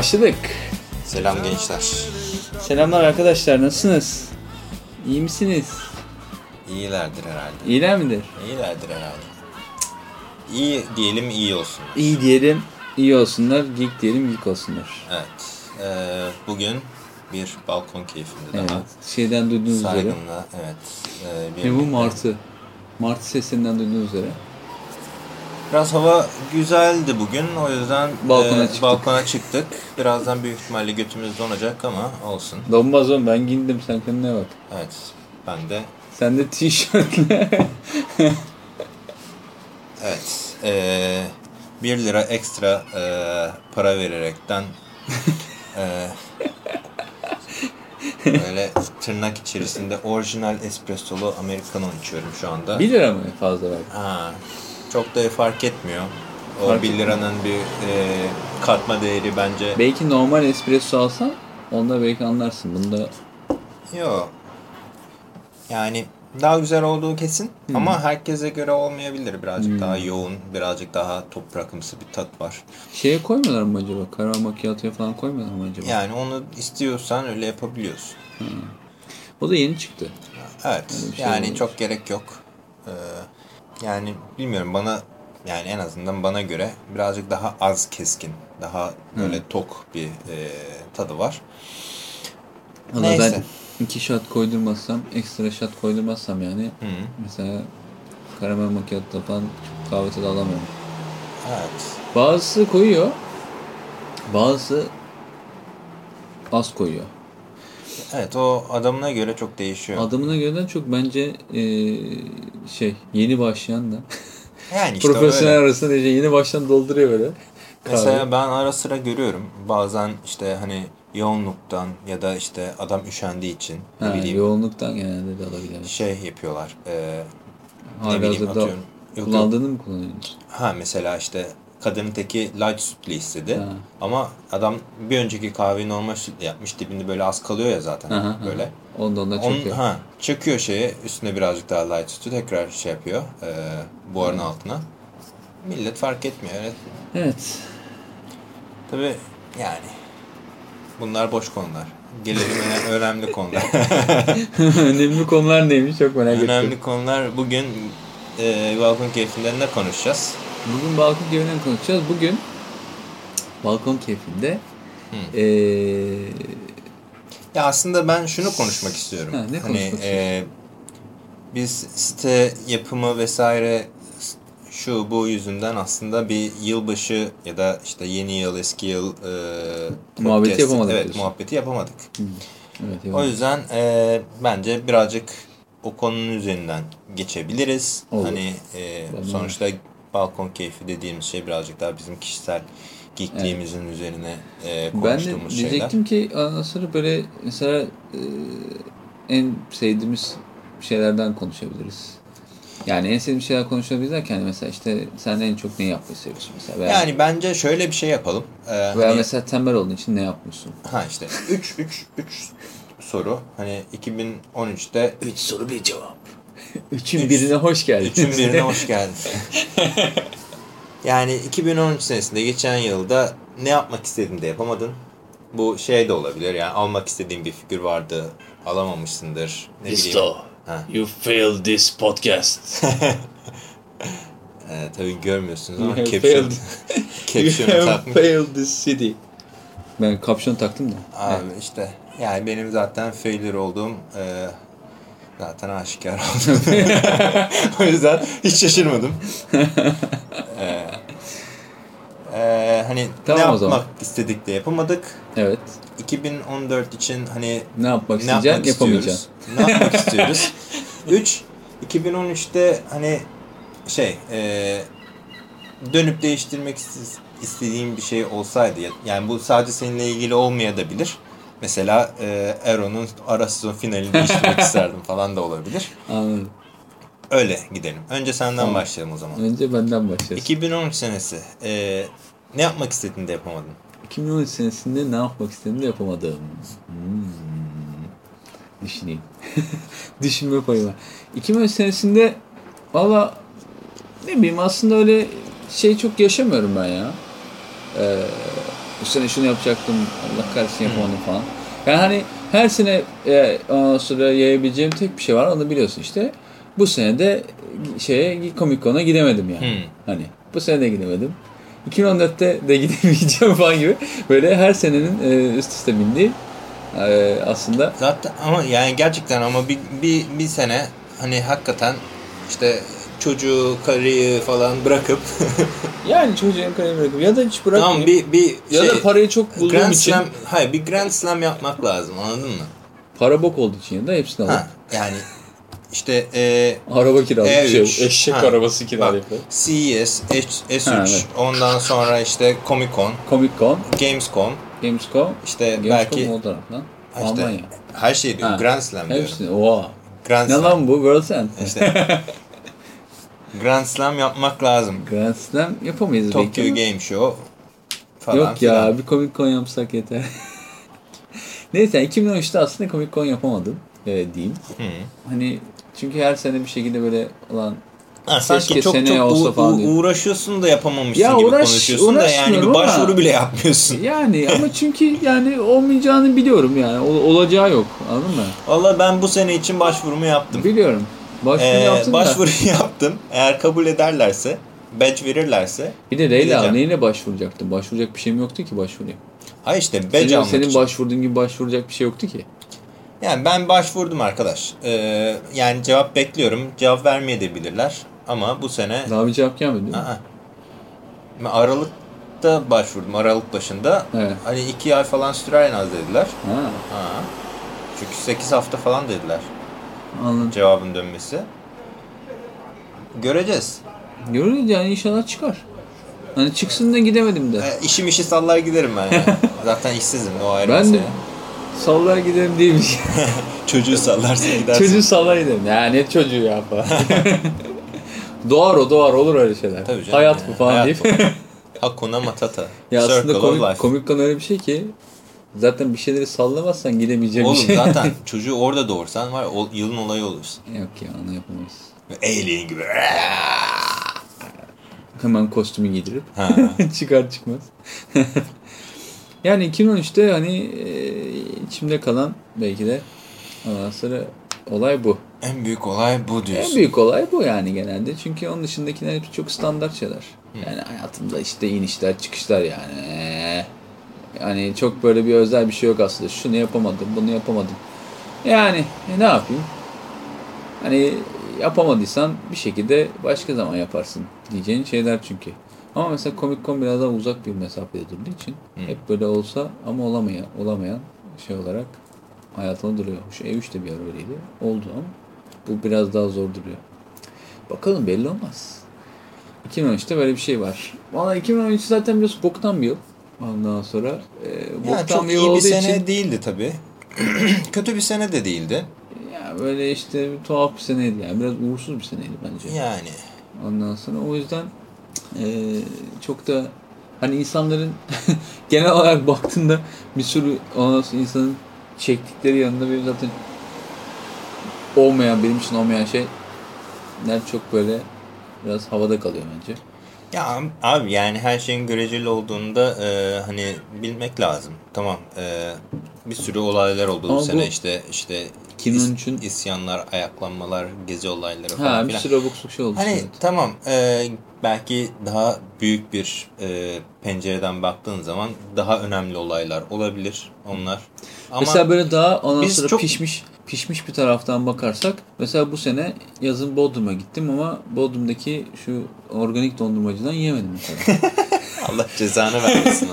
Başladık. Selam gençler. Selamlar arkadaşlar nasılsınız? İyi misiniz? İyilerdir herhalde. İyiler midir? İyilerdir herhalde. İyi diyelim iyi olsun. İyi diyelim iyi olsunlar, geek diyelim geek olsunlar. Evet. Ee, bugün bir balkon keyfinde Evet. daha. Şeyden duyduğunuz üzere. Saygınla evet. Ee, Ne bu martı. Martı sesinden duyduğunuz üzere. Biraz hava güzeldi bugün. O yüzden Balkona e, çıktık. balkona çıktık. Birazdan büyük ihtimalle götümüz donacak ama olsun. Donmaz oğlum ben giyindim sen kendine bak. Evet. Ben de Sen de tişörtle. Evet. Eee 1 lira ekstra eee, para vererekten eee, böyle tırnak içerisinde orijinal espressolu americano içiyorum şu anda. 1 lira mı fazla verdi? Ha, çok da fark etmiyor. O Fark 1 liranın bir eee, katma değeri bence Belki normal espresso alsan onda belki anlarsın. Bunda yok. Yani daha güzel olduğu kesin ama herkese göre olmayabilir. Birazcık daha yoğun, birazcık daha toprakımsı bir tat var. şeye koymuyorlar mı acaba? Karamel macchiato'ya falan koymuyorlar mı acaba? Yani onu istiyorsan öyle yapabiliyorsun. O da yeni çıktı. Evet. Bir şey yani olabilir. çok gerek yok. Ee, yani bilmiyorum bana yani en azından bana göre birazcık daha az keskin, daha böyle tok bir e, tadı var. Ama Neyse. ben iki shot koydurmazsam, ekstra shot koydurmazsam yani Hı. mesela karamel macchiato falan kahve tadı alamıyorum. Evet. Bazısı koyuyor, bazısı az koyuyor. Evet o adamına göre çok değişiyor. Adamına göre çok bence eee, şey yeni başlayan da yani işte profesyonel öyle. arasında iyice yeni başlayan dolduruyor böyle. Mesela ben ara sıra görüyorum. Bazen işte hani yoğunluktan ya da işte adam üşendiği için ne Ha, bileyim yoğunluktan genelde de alabiliyor. şey yapıyorlar. E, ne Hala bileyim hazırda atıyorum. Yok, yok. kullandığını mı kullanıyorsun? Ha mesela işte kadının teki light sütlü istedi. Ha. Ama adam bir önceki kahveyi normal sütle yapmış. Dibinde böyle az kalıyor ya zaten Aha, aha. böyle. Onda onda çok Onun, ha, çöküyor şeye üstüne birazcık daha light sütü tekrar şey yapıyor e, buharın altına. Millet fark etmiyor. Evet. Evet. Tabii yani bunlar boş konular. Gelelim öne- önemli konular. Önemli konular neymiş çok merak ettim. önemli konular bugün e, balkon keyfinden ne konuşacağız? Bugün balkon keyfinden konuşacağız. Bugün balkon keyfinde eee Ya aslında ben şunu konuşmak istiyorum. Ha, ne hani e, biz site yapımı vesaire şu bu yüzünden aslında bir yılbaşı ya da işte yeni yıl eski yıl e, Muhabbeti yapamadık Evet diyorsun. muhabbeti yapamadık. evet, O yüzden e, bence birazcık o konunun üzerinden geçebiliriz. Olur. Hani e, sonuçta balkon keyfi dediğimiz şey birazcık daha bizim kişisel geekliğimizin üzerine e, ben de konuştuğumuz şeyler. diyecektim ki ondan sonra böyle mesela eee, en sevdiğimiz şeylerden konuşabiliriz. Yani en sevdiğim şeyler konuşabiliriz derken hani mesela işte sen en çok ne yapmayı seviyorsun mesela veya, Yani bence şöyle bir şey yapalım. Ee, veya hani- mesela tembel olduğun için ne yapmıyorsun? ha işte 3 3 3 soru. Hani 2013'te 3 soru bir cevap. Üçün birine hoş geldin. üçün birine hoş geldin. yani 2013 senesinde geçen yılda ne yapmak istediğini de yapamadın. Bu şey de olabilir yani almak istediğin bir figür vardı alamamışsındır. Ne bileyim. Listo. Ha. You failed this podcast. Ee, tabii görmüyorsunuz ama caption, caption'ı you have takmış. failed this city. Ben kapşon taktım da. Abi işte yani benim zaten failure olduğum e, zaten aşikar oldu. o yüzden hiç şaşırmadım. e, e, hani Tamam ne yapmak zaman. istedik de yapamadık. Evet. 2014 için hani Ne yapmak ne yapmak istiyoruz? Ne yapmak istiyoruz? 3 2013'te hani şey e, dönüp değiştirmek iste- istediğim bir şey olsaydı ya- yani bu sadece seninle ilgili olmayabilir. Mesela e, Aeron'un ara sezon finalini değiştirmek isterdim falan da olabilir. Anladım. Öyle gidelim. Önce senden Tamam. başlayalım o zaman. Önce benden başlayalım. 2013 senesi e, ne yapmak istediğini de yapamadın. 2013 senesinde ne yapmak istediğimi de yapamadım. Hmm. Düşüneyim. Düşünme payı var. 2013 senesinde valla ne bileyim aslında öyle şey çok yaşamıyorum ben ya. Ee, Bu sene şunu yapacaktım. Allah kahretsin yapamadım falan. Yani hani her sene e, ondan sonra yayabileceğim tek bir şey var. Onu biliyorsun işte. Bu sene de şeye Comic Con'a gidemedim yani. Hmm. Hani bu sene de gidemedim. 2014'te de gidemeyeceğim falan gibi. Böyle her senenin e, üst üste bindiği e, aslında Zaten ama yani gerçekten ama bir, bir, bir sene hani hakikaten işte çocuğu, karıyı falan bırakıp yani çocuğun kalemi bırakıp ya da hiç bırakmayayım. tamam bir, bir ya şey, da parayı çok bulduğum Grand için Slam, hayır bir Grand Slam yapmak lazım anladın mı? para bok olduğu için ya da hepsini alıp yani işte e, araba kiralayıp E3, şey, eşek ha. arabası kiralayıp. bak, CES, H- S3 Ha, evet. ondan sonra işte Comic Con, Comic Con, Gamescom Gamescom, işte Gamescom belki o taraftan. İşte Almanya. her şey diyorum Ha. Grand Slam diyorum. Hepsini. Oha. Grand Ne Slam. lan bu? World End. İşte Grand Slam yapmak lazım. Grand Slam yapamayız Tokyo belki ama- Game Show falan Yok filan. ya bir Comic Con yapsak yeter. Neyse 2013'te aslında Comic Con yapamadım. Öyle diyeyim. Hı. Hani çünkü her sene bir şekilde böyle olan Ha, sanki çok çok olsa falan diyor. uğraşıyorsun da yapamamışsın Ya gibi uğraş- konuşuyorsun da yani bir ama- başvuru bile yapmıyorsun. yani ama çünkü yani olmayacağını biliyorum yani Ol- olacağı yok anladın mı? Valla ben bu sene için başvurumu yaptım. Biliyorum. Başvuru Ee, yaptın da. başvuruyu yaptım. Eğer kabul ederlerse, badge verirlerse. Bir de Leyla neyle başvuracaktın? Başvuracak bir şeyim yoktu ki başvurayım. Ha işte badge Senin, almak senin için. başvurduğun gibi başvuracak bir şey yoktu ki. Yani ben başvurdum arkadaş. Ee, yani cevap bekliyorum. Cevap vermeyebilirler. Ama bu sene Daha bir cevap gelmedi değil mi? Aa. Ben Aralık'ta başvurdum. Aralık başında. Evet. Hani iki ay falan sürer en az dediler. Ha, Ha. Çünkü 8 hafta falan dediler anladım. cevabın dönmesi. Göreceğiz. Görürüz yani inşallah çıkar. Hani çıksın da gidemedim de. E, işim işi sallar giderim ben ya. Zaten işsizim o ayrı Ben de sallar giderim değilmiş. Çocuğu sallarsın gidersin. Çocuğu sallar giderim. Ya ne çocuğu ya falan. doğar o doğar olur öyle şeyler. Tabii canım Hayat ya, bu falan hayat deyip. Hakuna Matata. ya Circle aslında komik, komik konu öyle bir şey ki zaten bir şeyleri sallamazsan gidemeyeceğin Oğlum şey. zaten çocuğu orada doğursan var o, yılın olayı olursun. Yok ya onu yapamayız. Alien gibi. Hemen kostümü giydirip çıkar çıkmaz. yani 2013'te hani e, içimde kalan belki de ondan sonra olay bu. En büyük olay bu diyorsun. En büyük olay bu yani genelde. Çünkü onun dışındakiler hepsi çok standart şeyler. Yani hayatımda işte inişler çıkışlar yani. Yani çok böyle bir özel bir şey yok aslında. Şunu yapamadım, bunu yapamadım. Yani e, ne yapayım? Hani yapamadıysan bir şekilde başka zaman yaparsın diyeceğin şeyler çünkü. Ama mesela Comic Con biraz daha uzak bir mesafede durduğu için hep böyle olsa ama olamayan, olamayan şey olarak hayatımda duruyor. Şu E3 de bir ara öyleydi. Oldu ama bu biraz daha zor duruyor. Bakalım belli olmaz. 2013'te böyle bir şey var. Valla 2013 zaten biraz boktan bir yıl. Ondan sonra e, Yani çok bir iyi bir sene için değildi tabii. Kötü bir sene de değildi. ya böyle işte bir tuhaf bir seneydi yani. Biraz uğursuz bir seneydi bence. Yani. Ondan sonra o yüzden e, çok da hani insanların genel olarak baktığında bir sürü ondan sonra insanın çektikleri yanında benim zaten olmayan benim için olmayan şeyler çok böyle biraz havada kalıyor bence. Ya abi yani her şeyin göreceli olduğunda e, hani bilmek lazım. Tamam. e, bir sürü olaylar oldu bu Ama sene bu- işte işte 2013'ün is- isyanlar, ayaklanmalar, gezi olayları falan Ha bir filan. sürü abuk sabuk şey oldu. Hani evet. tamam e, belki daha büyük bir e, pencereden baktığın zaman daha önemli olaylar olabilir onlar. Ama Mesela böyle daha ondan sonra çok- pişmiş pişmiş bir taraftan bakarsak mesela bu sene yazın Bodrum'a gittim ama Bodrum'daki şu organik dondurmacıdan yiyemedim mesela. Allah cezanı vermesin.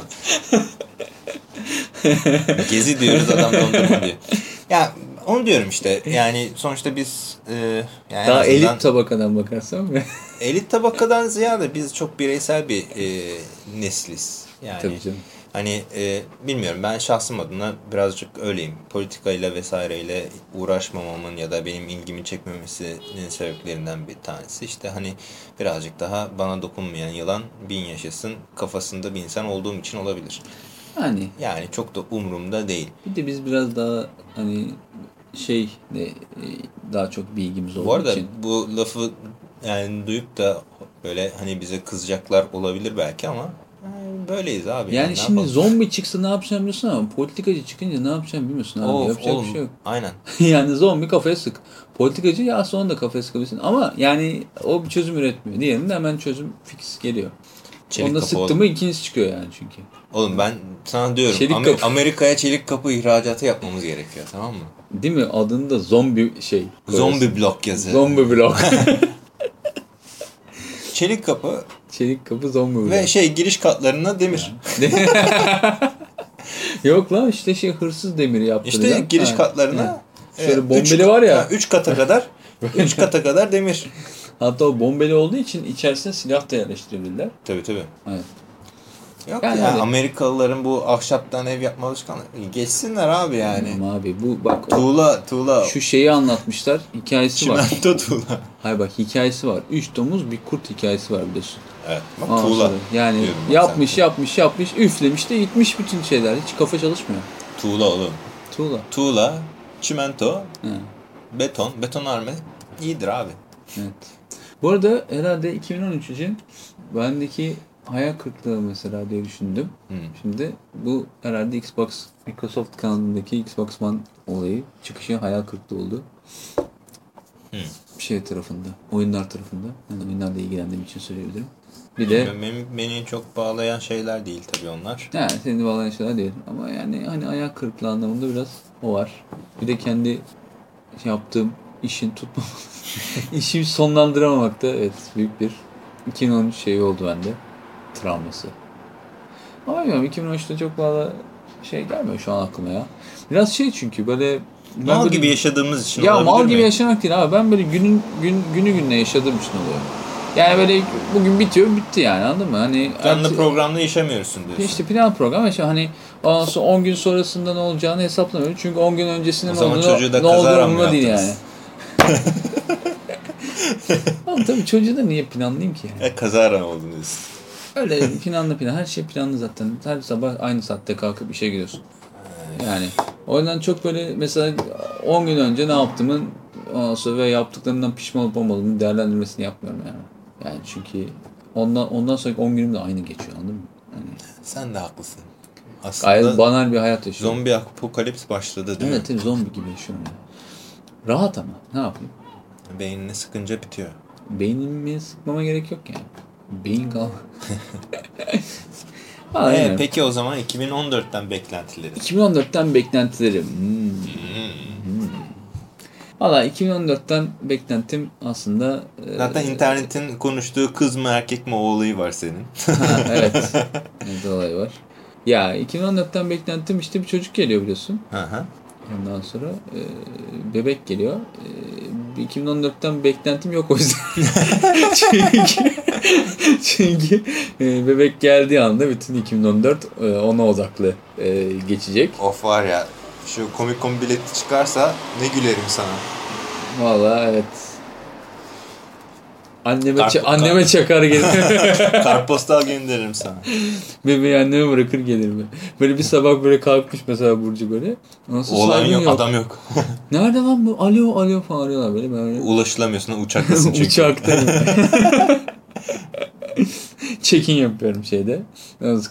Gezi diyoruz adam dondurma diyor. Ya onu diyorum işte yani sonuçta biz e, yani daha azından elit tabakadan bakarsam ve elit tabakadan ziyade biz çok bireysel bir e, nesliz. Yani tabii canım. Hani e, bilmiyorum ben şahsım adına birazcık öyleyim. Politikayla vesaireyle uğraşmamamın ya da benim ilgimi çekmemesinin sebeplerinden bir tanesi. işte hani birazcık daha bana dokunmayan yılan bin yaşasın kafasında bir insan olduğum için olabilir. Yani Yani çok da umurumda değil. bir de biz biraz daha hani şey de e, daha çok bilgimiz olduğu Bu arada için. bu lafı yani duyup da böyle hani bize kızacaklar olabilir belki ama böyleyiz abi. Yani ne şimdi zombi çıksa ne yapacağını biliyorsun ama politikacı çıkınca ne yapacağını bilmiyorsun abi. Of, Yapacak oğlum, bir şey yok. Aynen. yani zombi kafaya sık. Politikacı ya sonra da kafaya sıkabilirsin. Ama yani o bir çözüm üretmiyor. Diğerinde hemen çözüm fix geliyor. Çelik Onda sıktı mı ikincisi çıkıyor yani çünkü. Oğlum ben sana diyorum Çelik Amer-. Amerika'ya çelik kapı ihracatı yapmamız gerekiyor tamam mı? Değil mi? Adını da zombi şey. Zombi blok yazı. Zombi blok. Çelik kapı Çelik kapı zombi blok. ve şey giriş katlarına demir. Yok lan işte şey hırsız demiri yaptıracağım. İşte giriş Ha, katlarına ha. e, Şöyle üç bombeli kat- var ya. ha, Üç kata kadar üç kata kadar demir. Hatta o bombeli olduğu için içerisine silah da yerleştirebilirler. Tabii tabii. Evet. Yok Yani ya. Amerikalıların bu ahşaptan ev yapma alışkanlığı geçsinler abi yani. Ama abi bu bak Tuğla tuğla. şu şeyi anlatmışlar. Hikayesi var. Çimento tuğla. Hayır bak hikayesi var. Üç domuz bir kurt hikayesi var biliyorsun. Evet. Bak Ondan tuğla. sonra Yani bak yapmış sen. yapmış yapmış üflemiş de gitmiş bütün şeyler. Hiç kafa çalışmıyor. Tuğla oğlum. Tuğla. Tuğla, çimento, Ha, beton, betonarme iyidir abi. evet. Bu arada herhalde 2013 için bendeki hayal kırıklığı mesela diye düşündüm. Hı. Şimdi bu herhalde Xbox, Microsoft kanalındaki Xbox One olayı çıkışı hayal kırıklığı oldu. Hı. Şey tarafında, oyunlar tarafında. Yani oyunlarla ilgilendiğim için söyleyebilirim. Bir de Benim, beni çok bağlayan şeyler değil tabii onlar. yani seni bağlayan şeyler değil. Ama yani hani hayal kırıklığı anlamında biraz o var. Bir de kendi yaptığım işin tutma işimi sonlandıramamakta evet büyük bir 2013 şeyi oldu bende. Travması. Ama bilmiyorum 2013'te çok fazla şey gelmiyor şu an aklıma ya. Biraz şey çünkü böyle Mal böyle- gibi yaşadığımız için ya mal mi? gibi yaşamak değil abi. Ben böyle günün gün günü gününe yaşadığım için oluyor. Yani böyle bugün bitiyor bitti yani anladın mı? Hani Planlı programda yaşamıyorsun diyorsun. işte plan program işte hani ondan sonra 10 gün sonrasında ne olacağını hesaplamıyorum. Çünkü 10 gün öncesinde ne zaman olduğunu ne olduğu kazara mı umurumda değil yani. Ama tabii çocuğu da niye planlayayım ki yani? E, kazara oldun diyorsun. Öyle planlı plan. Her şey planlı zaten. Her sabah aynı saatte kalkıp işe gidiyorsun. Yani o yüzden çok böyle mesela 10 gün önce ne yaptığımın sonra ve yaptıklarımdan pişman olup olmadığımı değerlendirmesini yapmıyorum yani. Yani çünkü ondan ondan sonraki 10 günüm de aynı geçiyor anladın mı? Yani Sen de haklısın. Aslında gayet banal bir hayat yaşıyorum. zombi apokalips başladı değil Evet, evet zombi gibi yaşıyorum yani. Rahat ama ne yapayım? mi? Beynini sıkınca bitiyor. Beynimi sıkmama gerek yok yani. Beyin kal. Vallahi E, peki o zaman 2014'ten beklentileri. 2014'ten beklentilerim. Hmm. Hmm. Valla 2014'ten beklentim aslında... e, Zaten internetin konuştuğu kız mı erkek mi o olayı var senin. ha, evet. evet olay var. Ya 2014'ten beklentim işte bir çocuk geliyor biliyorsun. Hı hı. Ondan sonra e, bebek geliyor. E, 2014'ten beklentim yok o yüzden. çünkü çünkü e, bebek geldiği anda bütün 2014 e, ona odaklı e, geçecek. of var ya şu komik komik bileti çıkarsa ne gülerim sana. Vallahi evet. Anneme, Karp- anneme çakar gelir. Kartpostal gönderirim sana. Bebeği anneme bırakır gelir mi? Böyle bir sabah böyle kalkmış mesela Burcu böyle. Nasıl Oğlan saygın yok, adam yok. Nerede lan bu? Alo alo falan arıyorlar böyle. Böyle Ulaşılamıyorsun uçaktasın çünkü. Uçaktayım. check-in yapıyorum şeyde.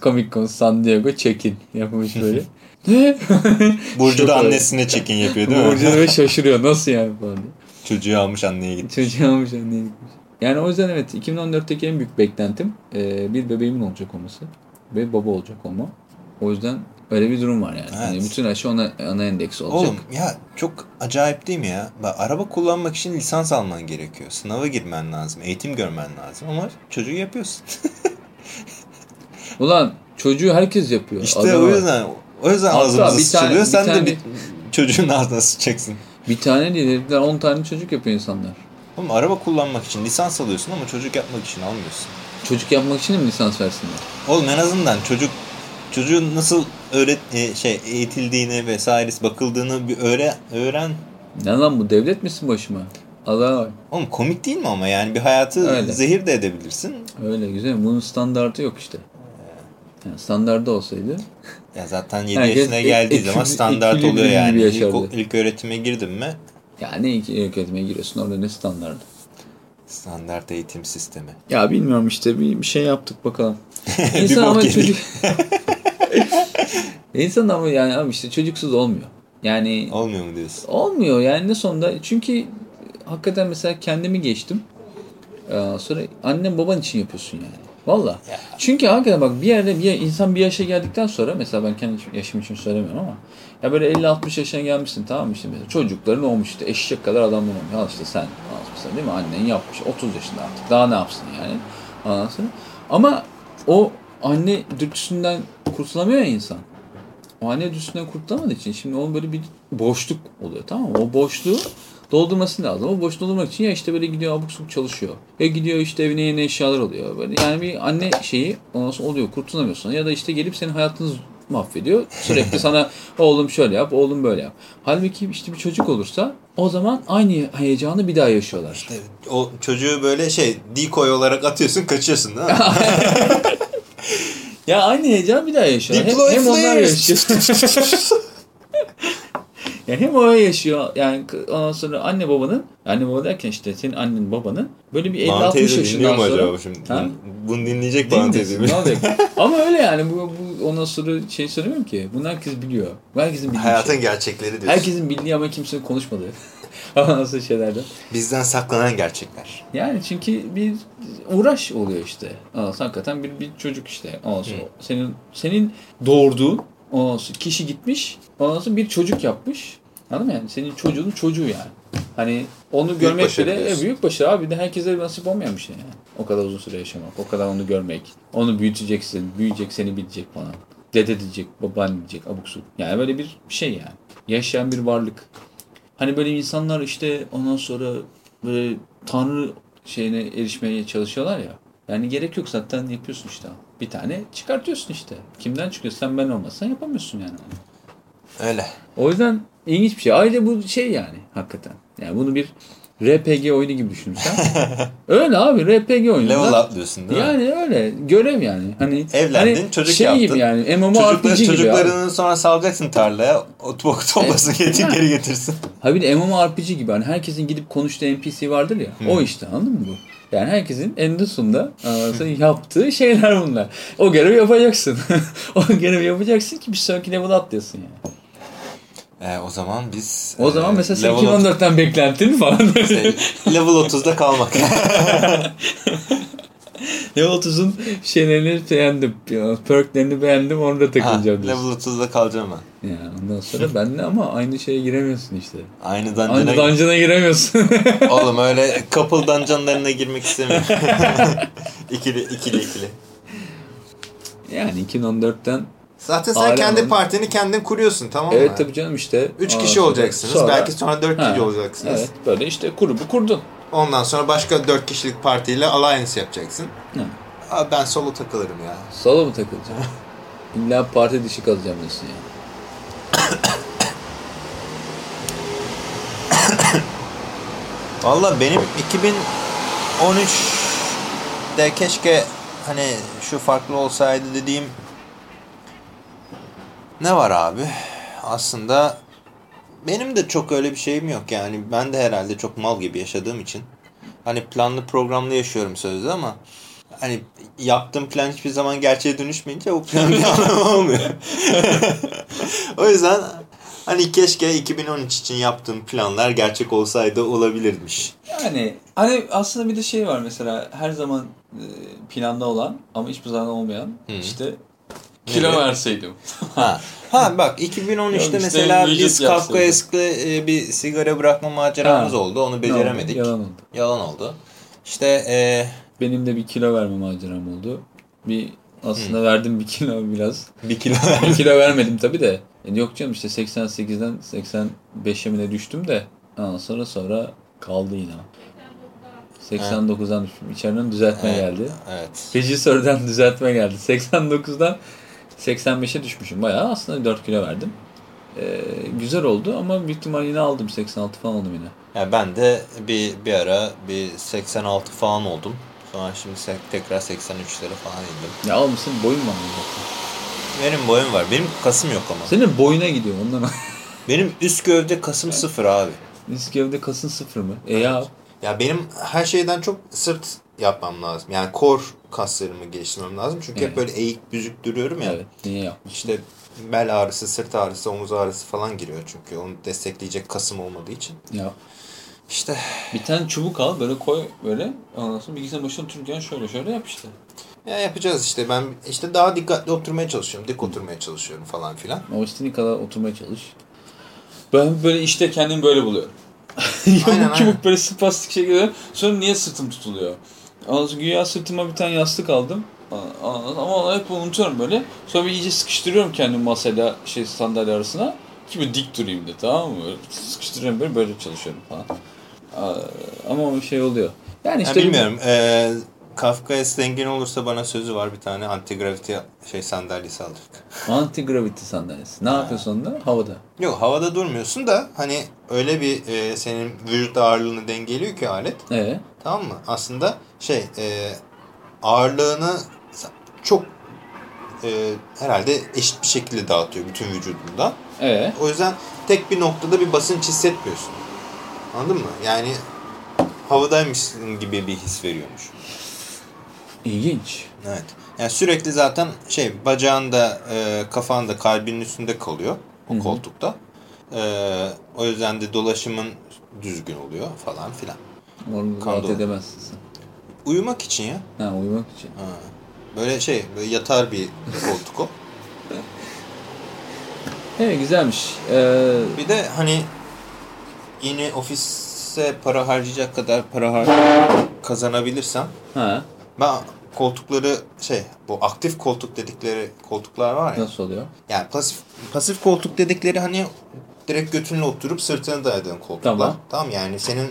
Comic Con San Diego check-in yapmış böyle. ne? Burcu da annesine check-in yapıyor değil mi? Burcu da şaşırıyor. Nasıl yani falan diye. Çocuğu almış anneye gitti. Çocuğu almış anneye gitmiş. Yani o yüzden evet 2014'teki en büyük beklentim e, bir bebeğimin olacak olması ve baba olacak olma. O yüzden öyle bir durum var yani. Evet. Yani bütün her şey ona, ana endeks olacak. Oğlum ya çok acayip değil mi ya? Bak, araba kullanmak için lisans alman gerekiyor. Sınava girmen lazım. Eğitim görmen lazım. Ama çocuğu yapıyorsun. Ulan çocuğu herkes yapıyor. işte Adama o yüzden o yüzden Hatta ağzımıza bir tane- sıçrılıyor. bir Sen tane- de bir çocuğun ağzına sıçacaksın. Bir tane değil herifler 10 tane çocuk yapıyor insanlar. Oğlum araba kullanmak için lisans alıyorsun ama çocuk yapmak için almıyorsun. Çocuk yapmak için de mi lisans versinler? Oğlum en azından çocuk çocuğun nasıl öğret e, şey eğitildiğini vesairesi bakıldığını bir öğre, öğren. Ne lan bu devlet misin başıma? Allah. Oğlum komik değil mi ama yani bir hayatı Öyle. zehir de edebilirsin. Öyle güzel. Bunun standartı yok işte. Yani standardı olsaydı. Ya zaten 7 Herkes yaşına geldiği e- zaman standart oluyor yani. İlk, ilk öğretime girdin mi Ya ne öğretmeye giriyorsun orada ne standardı? standart eğitim sistemi. Ya bilmiyorum işte bir, bir şey yaptık bakalım. İnsan ama çocuk... İnsan ama yani abi işte çocuksuz olmuyor. Yani Olmuyor mu diyorsun? olmuyor yani ne sonunda çünkü hakikaten mesela kendimi geçtim. Ee, sonra annem baban için yapıyorsun yani. Valla. Ya. Çünkü hakikaten bak bir yerde bir insan bir yaşa geldikten sonra mesela ben kendi yaşım için söylemiyorum ama ya böyle 50-60 yaşına gelmişsin tamam mı işte mesela çocukların olmuş işte eşek kadar adamlar olmuş. Al işte sen mesela değil mi annen yapmış 30 yaşında artık daha ne yapsın yani sonra. Ama o anne dürtüsünden kurtulamıyor ya insan. O anne dürtüsünden kurtulamadığı için şimdi onun böyle bir boşluk oluyor tamam mı? O boşluğu doldurması lazım. O boşluğu doldurmak için ya işte böyle gidiyor abuk subuk çalışıyor. Ya gidiyor işte evine yeni eşyalar oluyor. Böyle yani bir anne şeyi ondan sonra oluyor kurtulamıyorsun. Ya da işte gelip senin hayatını mahvediyor. Sürekli sana oğlum şöyle yap, oğlum böyle yap. Halbuki işte bir çocuk olursa o zaman aynı heyecanı bir daha yaşıyorlar. İşte o çocuğu böyle şey decoy olarak atıyorsun kaçıyorsun değil mi? Ya aynı heyecan bir daha yaşıyor. Hem, Deploy hem onlar yaşıyor. yani hem o yaşıyor. Yani ondan sonra anne babanın, anne baba derken işte senin annen babanın böyle bir Banu 50-60 teyze yaşından sonra. acaba şimdi? Ha? Bunu, dinleyecek Banu teyze. Ama öyle yani bu, bu ondan sonra şey söylemiyorum ki. Bunu herkes biliyor. Bu herkesin bildiği Hayatın şey. gerçekleri diyorsun. Herkesin bildiği ama kimsenin konuşmadığı. Sonra şeylerden. Bizden saklanan gerçekler. Yani çünkü bir uğraş oluyor işte. Sonra hakikaten bir, bir çocuk işte. Sonra senin senin doğurduğun sonra kişi gitmiş. Sonra bir çocuk yapmış. Anladın mı yani? Senin çocuğun çocuğu yani. Hani onu görmek başarı bile diyorsun. e, büyük başarı abi. De herkese nasip olmayan bir şey yani. O kadar uzun süre yaşamak. O kadar onu görmek. Onu büyüteceksin. Büyüyecek seni bilecek falan. Dede diyecek, baban diyecek, abuk subuk. Yani böyle bir şey yani. Yaşayan bir varlık. Hani böyle insanlar işte ondan sonra böyle tanrı şeyine erişmeye çalışıyorlar ya. Yani gerek yok zaten yapıyorsun işte. Bir tane çıkartıyorsun işte. Kimden çıkıyor? Sen ben olmasan yapamıyorsun yani. Öyle. O yüzden ilginç bir şey. Ayrıca bu şey yani hakikaten. Yani bunu bir RPG oyunu gibi düşünürsen. öyle abi RPG oyunu. Level atlıyorsun değil mi? Yani öyle. Görev yani. Hani Evlendin, hani çocuk şey yaptın. gibi yani. MMORPG gibi. abi. çocuklarını sonra salacaksın tarlaya. O to- toplasın getir Ha. geri getirsin. Ha bir de MMORPG gibi hani herkesin gidip konuştuğu NPC vardır ya. O işte anladın mı bu? Yani herkesin eninde sonunda yaptığı şeyler bunlar. O görevi yapacaksın. o görevi yapacaksın ki bir sonraki level atlıyorsun yani. Ee, o zaman biz... O e, zaman mesela sen level 2014'ten beklentin falan. ot- level 30'da kalmak. level 30'un şeylerini beğendim. Perklerini beğendim orada ha, takılacağım level diyorsun. 30'da kalacağım ben. Ya, ondan sonra benle ama aynı şeye giremiyorsun işte. Aynı Aynı dungeon'a... dungeon'a giremiyorsun. Oğlum öyle couple dungeonlarına girmek istemiyorum. ikili, ikili, ikili. yani 2014'ten Zaten sen Hala kendi partini kendin kuruyorsun tamam mı? Evet tabii canım işte. Üç kişi sonra- olacaksınız. sonra- Belki sonra dört Ha, kişi olacaksınız. Evet böyle işte grubu kurdun. Ondan sonra başka dört kişilik partiyle alliance yapacaksın. Abi ben solo takılırım ya. Solo mu takılacaksın? İlla parti dışı kalacağım diyorsun yani. Valla benim 2013'de keşke hani şu farklı olsaydı dediğim ne var abi? Aslında benim de çok öyle bir şeyim yok yani. Ben de herhalde çok mal gibi yaşadığım için. Hani planlı programlı yaşıyorum sözde ama hani yaptığım plan hiçbir zaman gerçeğe dönüşmeyince o plan bir anlamı olmuyor. o yüzden hani keşke 2013 için yaptığım planlar gerçek olsaydı olabilirmiş. Yani hani aslında bir de şey var mesela her zaman e, planda olan ama hiçbir zaman olmayan işte kilo Nedir? verseydim. Ha. Ha bak 2013'te Yok işte mesela biz yapsaydı. Kafkaesk'le e, bir sigara bırakma maceramız Ha. oldu. Onu beceremedik. Yalan oldu. Yalan oldu. İşte e, Benim de bir kilo verme maceram oldu. Bir aslında verdim bir kilo biraz. bir kilo bir kilo vermedim tabii de. Yani yok canım işte 88'den 85'e mi düştüm de ondan sonra sonra kaldı yine. 89'dan düştüm. İçeriden düzeltme Evet. geldi. Evet. Fijisör'den düzeltme geldi. 89'dan 85'e düşmüşüm. Bayağı aslında 4 kilo verdim. Ee, güzel oldu ama büyük ihtimal yine aldım. 86 falan oldum yine. Ya ben de bir bir ara bir 86 falan oldum. Sonra şimdi tekrar 83'lere falan indim. Ya almışsın boyun var mı zaten? Benim boyum var. Benim kasım yok ama. Senin boyuna gidiyor ondan. Benim üst gövde kasım sıfır abi. Üst gövde kasın sıfır mı? E ya Ya benim her şeyden çok sırt yapmam lazım. Yani core kaslarımı geliştirmem lazım. Çünkü hep Evet. böyle eğik büzük duruyorum ya. Evet. Niye yapmış? İşte bel ağrısı, sırt ağrısı, omuz ağrısı falan giriyor çünkü onu destekleyecek kasım olmadığı için. Ya İşte bir tane çubuk al böyle koy böyle. Ondan sonra bilgisayarın başına otururken şöyle şöyle yap işte. ya yapacağız işte. Ben işte daha dikkatli oturmaya çalışıyorum. Dik oturmaya çalışıyorum falan filan. O istediğin kadar oturmaya çalış. Ben böyle işte kendimi böyle buluyorum. Yamuk yumuk böyle spastik şekilde. Sonra niye sırtım tutuluyor? Sonra güya sırtıma bir tane yastık aldım. Ama hep unutuyorum böyle. Sonra bir iyice sıkıştırıyorum kendimi masayla şey sandalye arasına. Ki böyle dik durayım diye tamam mı? Böyle sıkıştırıyorum böyle böyle çalışıyorum falan. Ama o şey oluyor. Yani Ya işte bu- bilmiyorum. Ee, Kafka'ya zengin olursa bana sözü var bir tane anti-gravity şey sandalyesi alacak. Anti-gravity sandalyesi. Ne yapıyorsun onda? Havada. Yok havada durmuyorsun da hani öyle bir e, senin vücut ağırlığını dengeliyor ki alet. Ee, Tamam mı? Aslında şey e, ağırlığını çok e, herhalde eşit bir şekilde dağıtıyor bütün vücudunda. ee. O yüzden tek bir noktada bir basınç hissetmiyorsun. Anladın mı? Yani havadaymışsın gibi bir his veriyormuş. İlginç. Evet. Yani sürekli zaten şey bacağında, e, kafanda, kalbinin üstünde kalıyor o Hı hı. koltukta. E, o yüzden de dolaşımın düzgün oluyor falan filan. Onu rahat edemezsin sen. Uyumak için ya. Ha uyumak için. Ha. Böyle şey, böyle yatar bir koltuk o. Evet güzelmiş. Ee, Bir de hani yeni ofise para harcayacak kadar para har kazanabilirsem ha ben koltukları şey bu aktif koltuk dedikleri koltuklar var ya. nasıl oluyor? Yani pasif pasif koltuk dedikleri hani direkt götünle oturup sırtını dayadığın koltuklar. Tamam. Tamam yani senin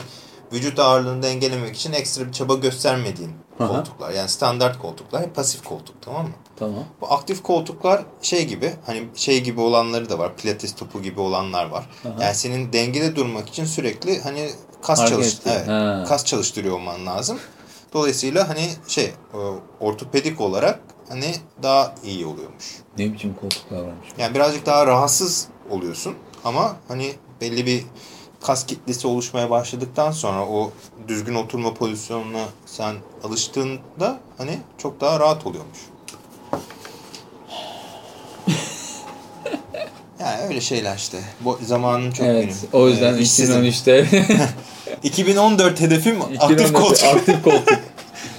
vücut ağırlığını dengelemek için ekstra bir çaba göstermediğin Aha. koltuklar. Yani standart koltuklar pasif koltuk tamam mı? Tamam. Bu aktif koltuklar şey gibi hani şey gibi olanları da var. Pilates topu gibi olanlar var. Aha. Yani senin dengede durmak için sürekli hani kas Hareket çalış evet, Ha. kas çalıştırıyor olman lazım. Dolayısıyla hani şey e, ortopedik olarak hani daha iyi oluyormuş. Ne biçim koltuklar varmış. Yani birazcık daha rahatsız oluyorsun ama hani belli bir kas kitlesi oluşmaya başladıktan sonra o düzgün oturma pozisyonuna sen alıştığında hani çok daha rahat oluyormuş. Yani öyle şeyler işte. Bu zamanın çok evet. benim. O yüzden Ee, işsizim. 2013'te 2014 hedefim aktif 2014'te koltuk. aktif koltuk.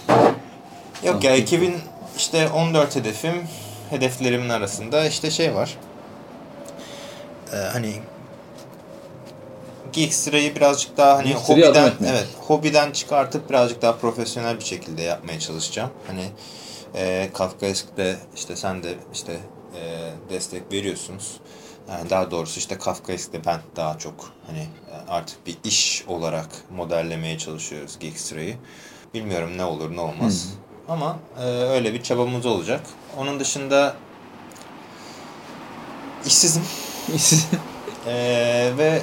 Yok ya 2000 işte 14 hedefim hedeflerimin arasında işte şey var. Ee, hani Geekstra'yı birazcık daha hani hobiden evet hobiden çıkartıp birazcık daha profesyonel bir şekilde yapmaya çalışacağım. Hani e, Kafkaesk'te işte sen de işte e, destek veriyorsunuz. Yani daha doğrusu işte Kafkaesk'te ben daha çok hani e, artık bir iş olarak modellemeye çalışıyoruz Geekstra'yı. Bilmiyorum ne olur ne olmaz. Ama e, öyle bir çabamız olacak. Onun dışında işsizim. E, ve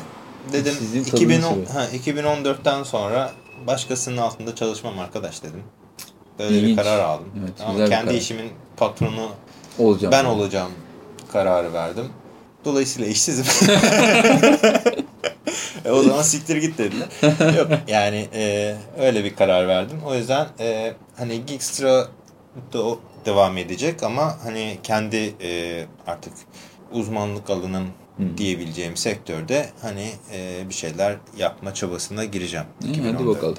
dedim İşsizliğin tadını 2010, seviyor. ha, 2014'ten sonra başkasının altında çalışmam arkadaş dedim. Böyle İlginç. bir karar aldım. Evet, bir kendi karar. işimin patronu Olacağım. ben olacağım kararı verdim. Dolayısıyla işsizim. e, o zaman siktir git dediler. Yok yani e, öyle bir karar verdim. O yüzden e, hani Geekstra da devam edecek ama hani kendi e, artık uzmanlık alanım Hmm. diyebileceğim sektörde hani e, bir şeyler yapma çabasına gireceğim. İyi, hadi 2014'te. bakalım.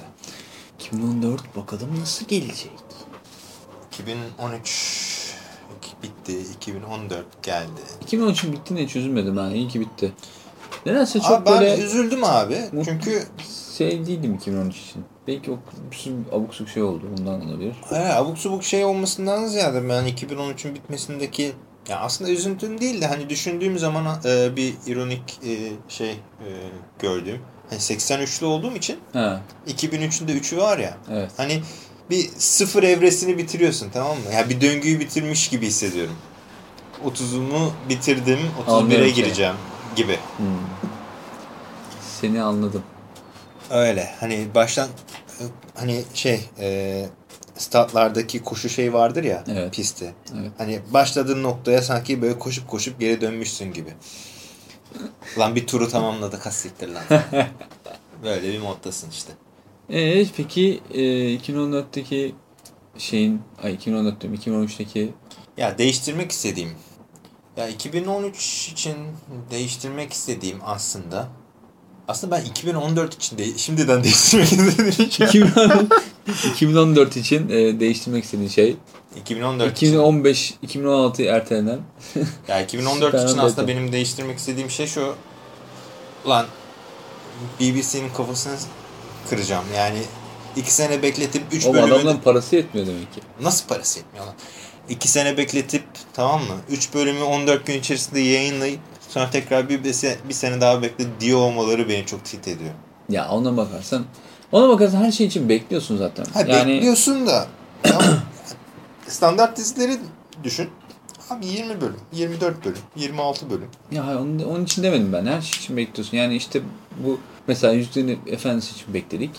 2014 bakalım nasıl gelecek? 2013 bitti. 2014 geldi. 2013'ün bitti ne çözülmedi ben. İyi ki bitti. Nedense çok Abi ben böyle üzüldüm abi. Çünkü değildim 2013 için. Belki o abuk subuk şey oldu. Ondan olabilir. Hayır, abuk subuk şey olmasından ziyade ben 2013'ün bitmesindeki ya aslında üzüntüm değil de hani düşündüğüm zaman e, bir ironik e, şey e, gördüğüm. Hani 83'lü olduğum için Ha, 2003'ün de 3'ü var ya. evet. Hani bir sıfır evresini bitiriyorsun tamam mı? Ya bir döngüyü bitirmiş gibi hissediyorum. 30'umu bitirdim, 31'e Anlıyorum seni. gireceğim gibi. Hmm. Seni anladım. Öyle. Hani baştan hani şey e, statlardaki koşu şey vardır ya Evet. pisti. Evet. Hani başladığın noktaya sanki böyle koşup koşup geri dönmüşsün gibi. Lan bir turu tamamladık has siktir lan. böyle bir moddasın işte. Ee, peki e, 2014'teki şeyin, ay 2014 diyorum, 2013'teki Ya değiştirmek istediğim. Ya 2013 için değiştirmek istediğim aslında. Aslında ben 2014 için de şimdiden değiştirmek istediğim şey. 2010 2014 için e, değiştirmek istediğin şey 2014 için. 2015 2016 ertelenen Ya 2014 Süper için aslında benim değiştirmek istediğim şey şu. Lan BBC'nin kafasını kıracağım. Yani iki sene bekletip 3 o bölümü... adamların parası yetmiyor demek ki. Nasıl parası yetmiyor lan? 2 sene bekletip tamam mı? 3 bölümü 14 gün içerisinde yayınlayıp sonra tekrar bir, bir, se- bir sene daha bekle diyor olmaları beni çok tilt ediyor. Ya ona bakarsan ona bakarsan her şey için bekliyorsun zaten. Ha yani bekliyorsun da standart dizileri düşün. Abi 20 bölüm, 24 bölüm, 26 bölüm. ya hayır, onun, onun için demedim ben. Her şey için bekliyorsun. Yani işte bu mesela Yüzüklerin Efendisi için bekledik.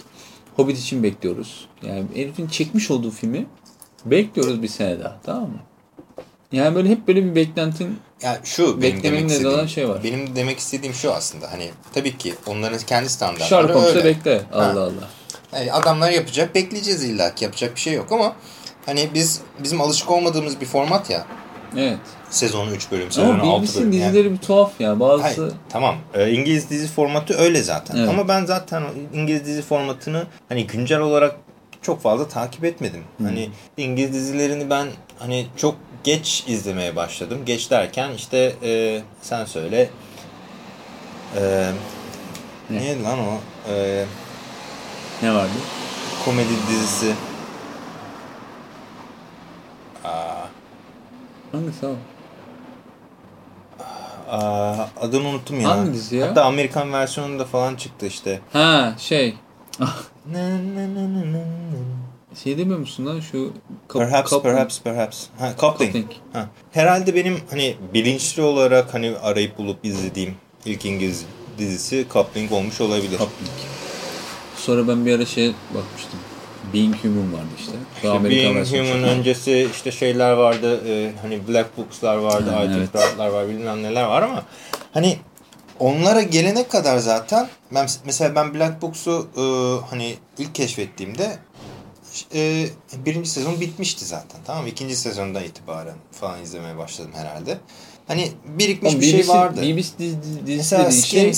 Hobbit için bekliyoruz. Yani herifin çekmiş olduğu filmi bekliyoruz bir sene daha. Tamam mı? Yani böyle hep böyle bir beklentin Yani şu Beklemenin istediğim olan şey var. Benim demek istediğim şu aslında hani tabii ki onların kendi standartları olsa öyle. bekle. Allah Allah. Yani adamlar yapacak bekleyeceğiz illa ki yapacak bir şey yok ama hani biz bizim alışık olmadığımız bir format ya Evet. sezonu 3 bölüm sezonu Ama 6 BBC'nin bölüm. Yani- dizileri bir tuhaf ya. Bazısı Hayır, tamam. Ee, İngiliz dizi formatı öyle zaten. Evet. Ama ben zaten İngiliz dizi formatını hani güncel olarak çok fazla takip etmedim. Hani İngiliz dizilerini ben hani çok geç izlemeye başladım. Geç derken işte e, sen söyle. E, Ne? neydi lan o? E, ne vardı? komedi dizisi. Aa, Hangisi o? aa, adını unuttum ya. Hangi dizi ya? Hatta Amerikan versiyonunda falan çıktı işte. Ha şey. Şey demiyor musun lan şu Perhaps, perhaps, perhaps. Ha, Coupling. Coupling. Ha. Herhalde benim hani bilinçli olarak hani arayıp bulup izlediğim ilk İngiliz dizisi Coupling olmuş olabilir. Coupling. Sonra ben bir ara şey bakmıştım. Being Human vardı işte. İşte Amerikan Being Human öncesi işte şeyler vardı. e, hani Black Books'lar vardı, Ha, IT evet. Var, bilmem neler var ama hani onlara gelene kadar zaten ben mesela ben Black Books'u e, hani ilk keşfettiğimde e, birinci sezon bitmişti zaten tamam mı? İkinci sezondan itibaren falan izlemeye başladım herhalde. Hani birikmiş Oğlum bir şey BBC vardı. BBC dizi, dizisi Mesela şey...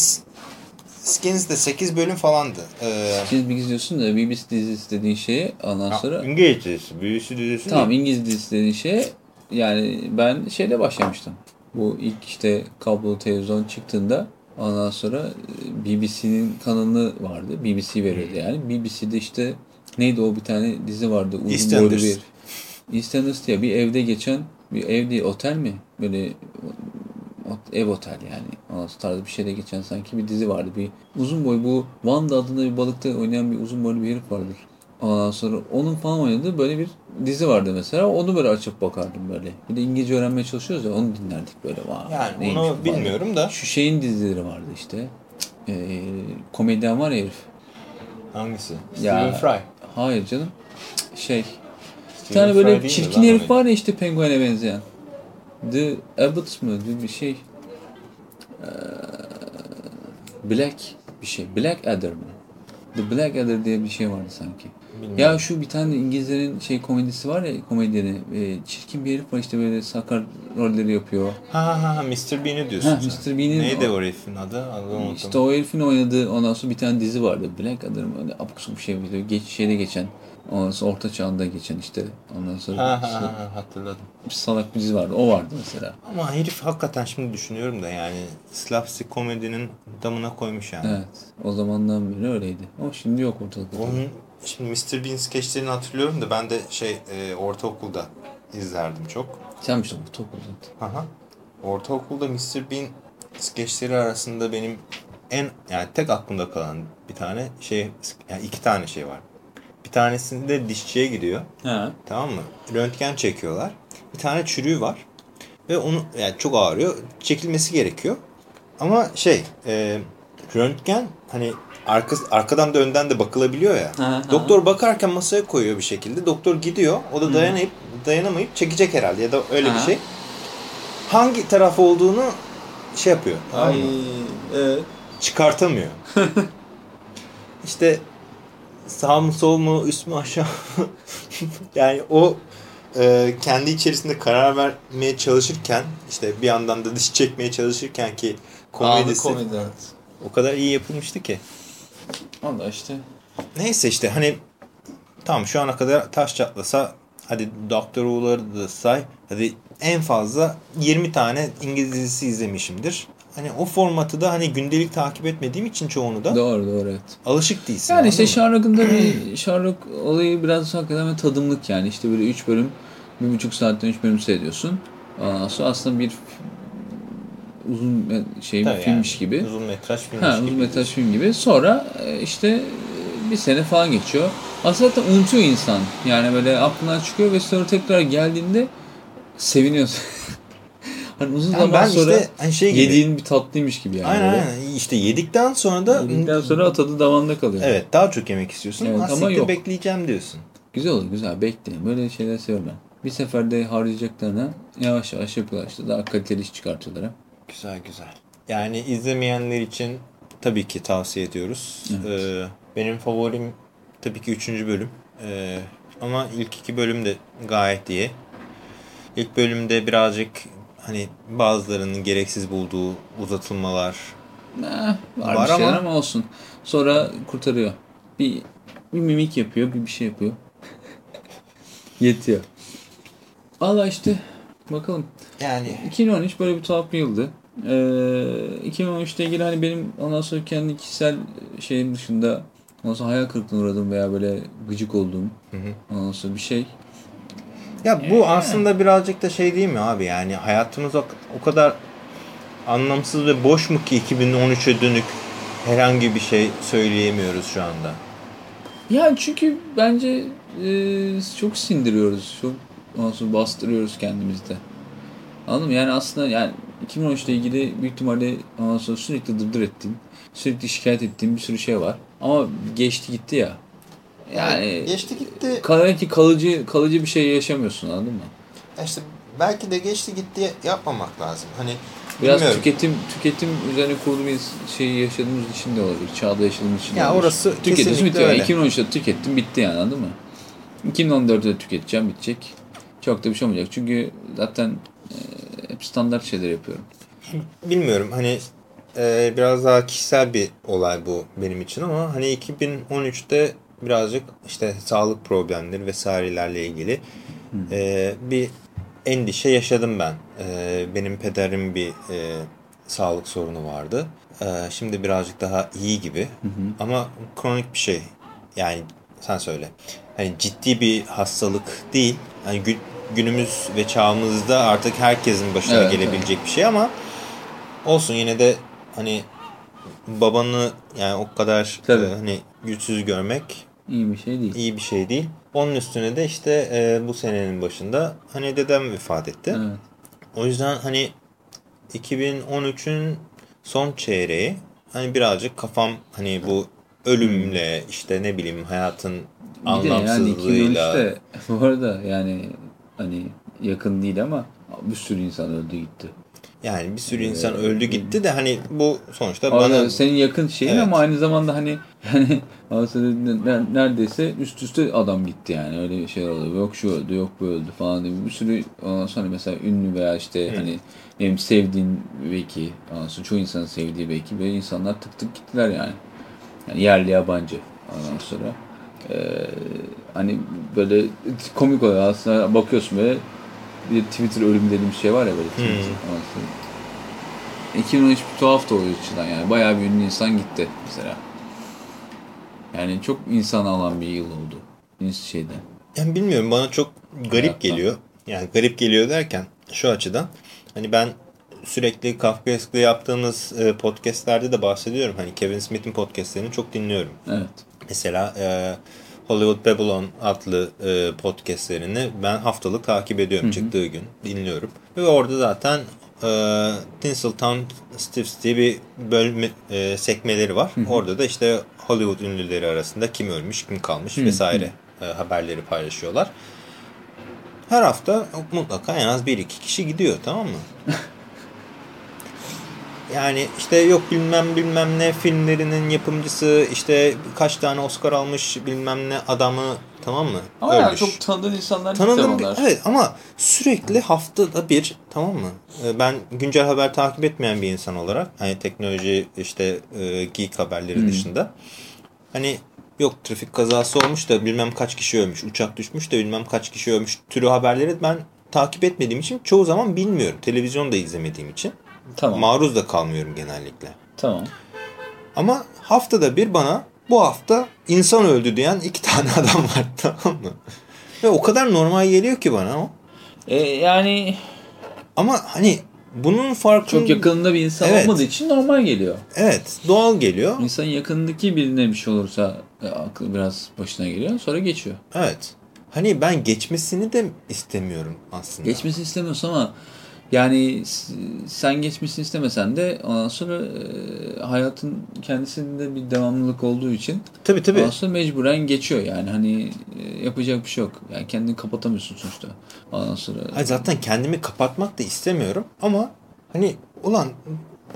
Skins, de 8 bölüm falandı. Ee, Skins bilgisi diyorsun da BBC dizisi dediğin şeye ondan sonra... İngiliz dizisi, büyüsü dizisi. Tamam İngiliz dizisi dediğin şeye yani ben şeyde başlamıştım. Bu ilk işte kablo televizyon çıktığında ondan sonra e, BBC'nin kanalı vardı. BBC veriyordu yani. BBC'de işte neydi o bir tane dizi vardı. Uzun EastEnders. bir EastEnders diye bir evde geçen bir ev değil otel mi? Böyle ev otel yani. Sonra tarzı bir şeyde geçen sanki bir dizi vardı. Bir uzun boy bu Wanda adında bir balıkta oynayan bir uzun boylu bir herif vardır. Ondan sonra onun falan oynadığı böyle bir dizi vardı mesela. Onu böyle açıp bakardım böyle. Bir de İngilizce öğrenmeye çalışıyoruz ya onu dinlerdik böyle. Vay, Yani onu falan. bilmiyorum da. Şu şeyin dizileri vardı işte. Ee, komedyen var ya herif. Hangisi? Ya- Stephen Fry. Hayır canım. Şey. Bir Stephen tane Fry böyle çirkin herif o? var ya işte penguene benzeyen. The Abbott mı? The bir şey. Ee, Black bir şey. Black Adder mı? The Black Adder diye bir şey vardı sanki. Bilmiyorum. Ya şu bir tane İngilizlerin şey komedisi var ya komedyeni. E, çirkin bir herif var işte böyle sakar rolleri yapıyor. Ha ha ha Mr. Bean'i diyorsun Ha, sen. Mr. Bean'in Neydi o- o herifin adı? Unuttum. İşte o herifin oynadığı ondan sonra bir tane dizi vardı. Black Adder mı? Öyle abuk sabuk bir şey geç, şeyde geçen. Ondan sonra orta çağında geçen işte. Ondan sonra Ha ha ha ha, hatırladım. bir salak bir dizi vardı. O vardı mesela. Ama herif hakikaten şimdi düşünüyorum da yani slapstick komedinin damına koymuş yani. Evet. O zamandan beri öyleydi. Ama şimdi yok ortalıkta. Onun şimdi Mr. Bean skeçlerini hatırlıyorum da ben de şey e, ortaokulda izlerdim çok. Sen misin uzat. Aha. Ortaokulda Mr. Bean skeçleri arasında benim en yani tek aklımda kalan bir tane şey yani iki tane şey var. Bir tanesinde dişçiye gidiyor. Ha. Tamam mı? Röntgen çekiyorlar. Bir tane çürüğü var. Ve onu yani çok ağrıyor. Çekilmesi gerekiyor. Ama şey e, röntgen hani arka, arkadan da önden de bakılabiliyor ya. Ha, ha. Doktor bakarken masaya koyuyor bir şekilde. Doktor gidiyor. O da dayanayıp dayanamayıp çekecek herhalde ya da öyle bir Ha. şey. Hangi taraf olduğunu şey yapıyor. tamam mı? evet. çıkartamıyor. işte sağ mı sol mu üst mü aşağı mı yani o e, kendi içerisinde karar vermeye çalışırken işte bir yandan da diş çekmeye çalışırken ki komedisi komedi evet. o kadar iyi yapılmıştı ki. Valla işte. Neyse işte hani tamam şu ana kadar taş çatlasa hadi Doktor Who'ları da say hadi en fazla 20 tane İngiliz dizisi izlemişimdir. Hani o formatı da hani gündelik takip etmediğim için çoğunu da Doğru doğru evet. alışık değilsin. Yani işte? Sherlock'un da bir Sherlock olayı biraz hakikaten bir tadımlık yani. işte böyle 3 bölüm, bir buçuk saatten 3 bölüm seyrediyorsun. Ondan sonra aslında bir uzun şey bir Tabii filmmiş yani, gibi. Uzun metraj film. Ha, uzun metraj film gibi. Sonra e, işte e, bir sene falan geçiyor. Aslında zaten unutuyor insan. Yani böyle aklından çıkıyor ve sonra tekrar geldiğinde seviniyorsun. hani uzun Yani zaman ben sonra işte hani şey gibi. yediğin bir tatlıymış gibi yani. aynen böyle. aynen. İşte yedikten sonra da Yedikten sonra tadı damağında kalıyor. evet daha çok yemek istiyorsun. Evet, ama yok. bekleyeceğim diyorsun. Güzel olur güzel bekleyin. Böyle şeyler seviyorum ben. Bir seferde harcayacaklarına yavaş yavaş yapıyorlar işte. Daha kaliteli iş çıkartıyorlar. Güzel güzel. Yani izlemeyenler için tabii ki tavsiye ediyoruz. Evet. Ee, benim favorim tabii ki 3. bölüm. Ee, ama ilk iki bölüm de gayet iyi. İlk bölümde birazcık hani bazılarının gereksiz bulduğu uzatılmalar. Nah, var, Var ama- ama olsun. Sonra kurtarıyor. Bir, bir mimik yapıyor, bir bir şey yapıyor. Yetiyor. Valla işte bakalım. Yani 2013 böyle bir tuhaf bir yıldı. Ee, 2013'te ilgili hani benim ondan sonra kendi kişisel şeyim dışında ondan sonra hayal kırıklığına uğradım veya böyle gıcık olduğum Hı hı. ondan sonra bir şey. Ya bu aslında birazcık da şey değil mi abi? Yani hayatımız o, o kadar anlamsız ve boş mu ki 2013'e dönük herhangi bir şey söyleyemiyoruz şu anda. Yani çünkü bence e, çok sindiriyoruz. Çok sonra bastırıyoruz kendimizde. Anladın mı? Yani aslında yani 2013 ile ilgili büyük ihtimalle ondan sonra sürekli dırdır ettiğim, sürekli şikayet ettiğim bir sürü şey var. Ama geçti gitti ya. Yani geçti gitti. Kal ki kalıcı kalıcı bir şey yaşamıyorsun anladın mı? Ya İşte belki de geçti gitti yapmamak lazım. Hani Biraz bilmiyorum. tüketim tüketim üzerine kurulu bir şeyi yaşadığımız için de olabilir. Çağda yaşadığımız için de Ya olabilir. orası Tüketiyorsun bitiyor. öyle. 2013'te tükettim bitti yani anladın mı? 2014'te tüketeceğim bitecek. Çok da bir şey olmayacak. Çünkü zaten e, hep standart şeyler yapıyorum. bilmiyorum hani e, biraz daha kişisel bir olay bu benim için ama hani 2013'te birazcık işte sağlık problemleri vesairelerle ilgili e, bir endişe yaşadım ben. E, benim pederim bir e, sağlık sorunu vardı. E, şimdi birazcık daha iyi gibi ama kronik bir şey. Yani sen söyle. Hani ciddi bir hastalık değil. Hani gü- günümüz ve çağımızda artık herkesin başına Evet, gelebilecek bir şey ama olsun yine de hani babanı yani o kadar e, hani güçsüz görmek İyi bir şey değil. iyi bir şey değil. Onun üstüne de işte e, bu senenin başında hani dedem vefat etti. Evet. O yüzden hani 2013'ün son çeyreği hani birazcık kafam hani bu ölümle işte ne bileyim hayatın Bir de yani anlamsızlığıyla 2013'te bu arada yani hani yakın değil ama bir sürü insan öldü gitti. Yani bir sürü insan öldü gitti de hani bu sonuçta Bana, bana senin yakın şeyin Evet. ama aynı zamanda hani yani neredeyse üst üste adam gitti yani öyle şeyler oluyor. Yok şu öldü yok bu öldü falan diye bir sürü ondan sonra mesela ünlü veya işte hani ne bileyim sevdiğin belki ondan sonra çoğu insanın sevdiği belki ve insanlar tık tık gittiler yani. Yani yerli yabancı ondan sonra. Ee, hani böyle komik oluyor aslında bakıyorsun böyle bir Twitter ölümü dediğim şey var ya böyle Twitter. sonra 2013 bir tuhaf da o açıdan yani. Bayağı bir ünlü insan gitti mesela. Yani çok insan alan bir yıl oldu. Şeyde. Yani bilmiyorum bana çok garip Hayattan. geliyor. Yani garip geliyor derken şu açıdan. Hani ben sürekli Kafkaesk'le yaptığımız e, podcastlerde de bahsediyorum. Hani Kevin Smith'in podcastlerini çok dinliyorum. Evet. Mesela e, Hollywood Babylon adlı e, podcastlerini ben haftalık takip ediyorum çıktığı gün dinliyorum. Ve orada zaten e, Tinseltown Stiffs diye bir bölüm e, sekmeleri var. Orada da işte Hollywood ünlüleri arasında kim ölmüş kim kalmış vesaire e, haberleri paylaşıyorlar. Her hafta mutlaka en az bir iki kişi gidiyor tamam mı? yani işte yok bilmem bilmem ne filmlerinin yapımcısı işte kaç tane Oscar almış bilmem ne adamı tamam mı? Ama yani Ölmüş. çok tanıdığın insanlar değil Tanıdığım onlar. evet ama sürekli haftada bir tamam mı? Ee, Ben güncel haber takip etmeyen bir insan olarak hani teknoloji işte e, geek haberleri Hmm. dışında hani yok trafik kazası olmuş da bilmem kaç kişi ölmüş, uçak düşmüş de bilmem kaç kişi ölmüş türü haberleri ben takip etmediğim için çoğu zaman bilmiyorum. Televizyon da izlemediğim için. Tamam. Maruz da kalmıyorum genellikle. tamam. Ama haftada bir bana bu hafta insan öldü diyen iki tane adam var tamam mı? Ve o kadar normal geliyor ki bana o. E, yani Ama hani bunun farkı çok yakınında bir insan Evet. olmadığı için normal geliyor. Evet doğal geliyor. İnsanın yakındaki birine bir şey olursa e, aklı biraz başına geliyor. Sonra geçiyor. Evet. Hani ben geçmesini de istemiyorum aslında. Geçmesini istemiyorsun ama yani sen geçmesini istemesen de ondan sonra e, hayatın kendisinde bir devamlılık olduğu için Tabii tabii. ondan sonra mecburen geçiyor yani hani e, yapacak bir şey yok. Yani kendini kapatamıyorsun sonuçta. Ondan sonra Hayır, zaten kendimi kapatmak da istemiyorum ama hani ulan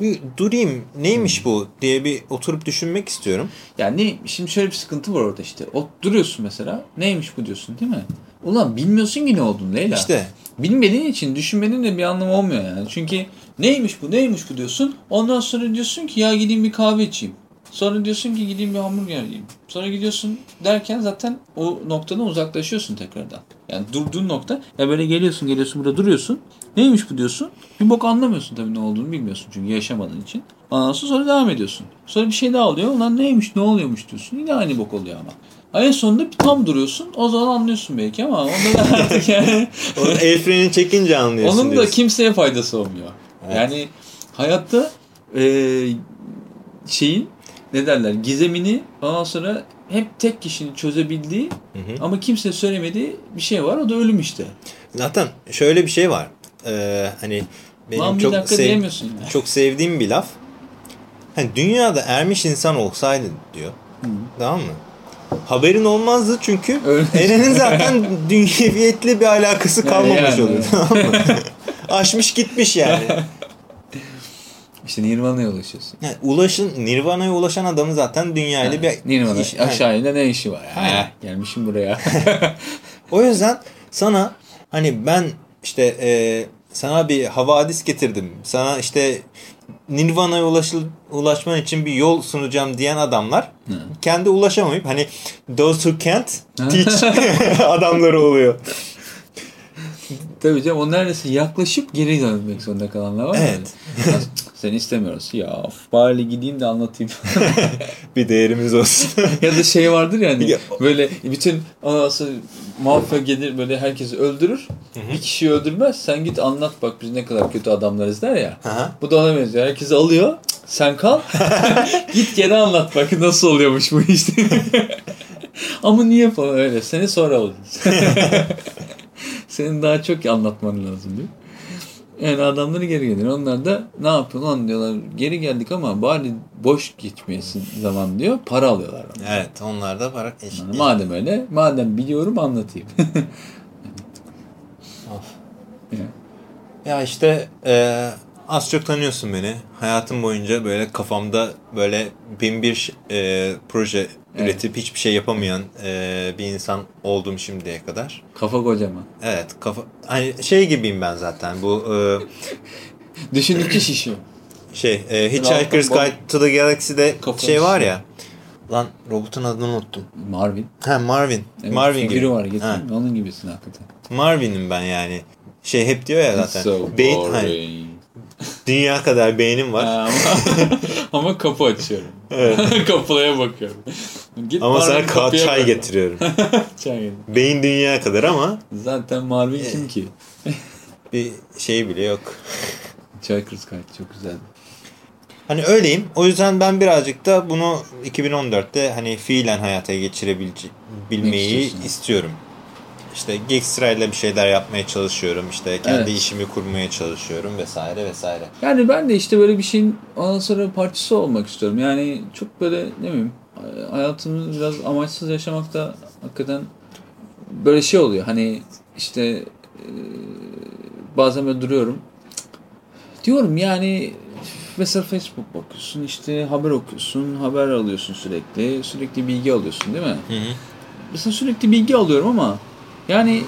bir durayım neymiş bu diye bir oturup düşünmek istiyorum. Yani ne, şimdi şöyle bir sıkıntı var orada işte. O, duruyorsun mesela. Neymiş bu diyorsun değil mi? Ulan bilmiyorsun ki ne olduğunu Leyla. İşte Bilmediğin için düşünmenin de bir anlamı olmuyor yani. Çünkü neymiş bu neymiş bu diyorsun. Ondan sonra diyorsun ki ya gideyim bir kahve içeyim. Sonra diyorsun ki gideyim bir hamburger yiyeyim. Sonra gidiyorsun derken zaten o noktadan uzaklaşıyorsun tekrardan. Yani durduğun nokta ya böyle geliyorsun geliyorsun burada duruyorsun. Neymiş bu diyorsun. Bir bok anlamıyorsun tabii ne olduğunu bilmiyorsun çünkü yaşamadığın için. Ondan sonra, sonra devam ediyorsun. Sonra bir şey daha oluyor. Ulan neymiş ne oluyormuş diyorsun. Yine aynı bok oluyor ama. En sonunda bir tam duruyorsun. O zaman anlıyorsun belki ama onda da artık yani onun el frenini çekince anlıyorsun onun da diyorsun. kimseye faydası olmuyor. Evet. Yani hayatta e, şeyin ne derler gizemini ondan sonra hep tek kişinin çözebildiği Hı hı. ama kimse söylemediği bir şey var. O da ölüm işte. Zaten şöyle bir şey var. Ee, hani benim Lan bir çok sev- diyemiyorsun yani. çok sevdiğim bir laf. Hani dünyada ermiş insan olsaydı diyor. Tamam mı? Haberin olmazdı çünkü. Eren'in zaten dünyeviyetle bir alakası kalmamış yani, oluyor. evet. Tamam mı? Aşmış gitmiş yani. İşte Nirvana'ya ulaşıyorsun. yani ulaşın Nirvana'ya ulaşan adamın zaten dünyayla bir Nirvana iş- yani aşağı inde ne işi var? Ha, gelmişim buraya. O yüzden sana hani ben işte e, sana bir havadis getirdim. Sana işte Nirvana'ya ulaşman için bir yol sunacağım diyen adamlar kendi ulaşamayıp hani those who can't teach adamları oluyor. Tabii canım o neredeyse yaklaşıp geri dönmek zorunda kalanlar var. Evet. Ya, Seni istemiyoruz. Ya bari gideyim de anlatayım. Bir değerimiz olsun. ya da şey vardır yani Ya- böyle bütün mafya gelir böyle herkesi öldürür. Bir kişiyi öldürmez. Sen git anlat bak biz ne kadar kötü adamlarız der ya. Aha. Bu da ona benziyor. Herkesi alıyor. Sen kal. git geri anlat bak nasıl oluyormuş bu işte. Ama niye falan öyle. Seni sonra alırız. Senin daha çok anlatman lazım diyor. Yani adamları geri gelir. Onlar da ne yapıyor lan diyorlar. Geri geldik ama bari boş geçmeyesin zaman diyor. Para alıyorlar. ondan. Evet onlar da para eşit. Yani madem öyle, madem biliyorum anlatayım. Of. Ya. Ya işte e, az çok tanıyorsun beni. Hayatım boyunca böyle kafamda böyle bin bir e, proje Evet. üretip hiçbir şey yapamayan e, bir insan oldum şimdiye kadar. Kafa kocaman. Evet kafa hani şey gibiyim ben zaten bu e, Düşündükçe şişiyor. şey e, Hitchhiker's Guide to the Galaxy'de Kafanı şey var ya. Lan robotun adını unuttum. Marvin. Ha Marvin. Evet, Marvin gibi. var. Ha, Onun gibisin hakikaten. Marvin'im ben yani. Şey hep diyor ya zaten. So Beyin, hani, boring. Dünya kadar beynim var. Ha, ama, ama kapı açıyorum. Kapıya bakıyorum. Git Ama sana ka- çay bak. getiriyorum. Çay. Beyin dünya kadar ama Zaten Marvin kim ki? bir şey bile yok. Çay kız kaydı çok güzeldi. Hani öyleyim. O yüzden ben birazcık da bunu 2014'te hani fiilen hayata geçirebilmeyi istiyorum. İşte Geekstra ile bir şeyler yapmaya çalışıyorum. İşte kendi Evet. işimi kurmaya çalışıyorum vesaire vesaire. Yani ben de işte böyle bir şeyin ondan sonra parçası olmak istiyorum. Yani çok böyle ne bileyim hayatımı biraz amaçsız yaşamak da hakikaten böyle şey oluyor. Hani işte e, bazen böyle duruyorum. Diyorum yani mesela Facebook bakıyorsun, işte haber okuyorsun, haber alıyorsun sürekli, sürekli bilgi alıyorsun değil mi? Hı hı. Mesela sürekli bilgi alıyorum ama yani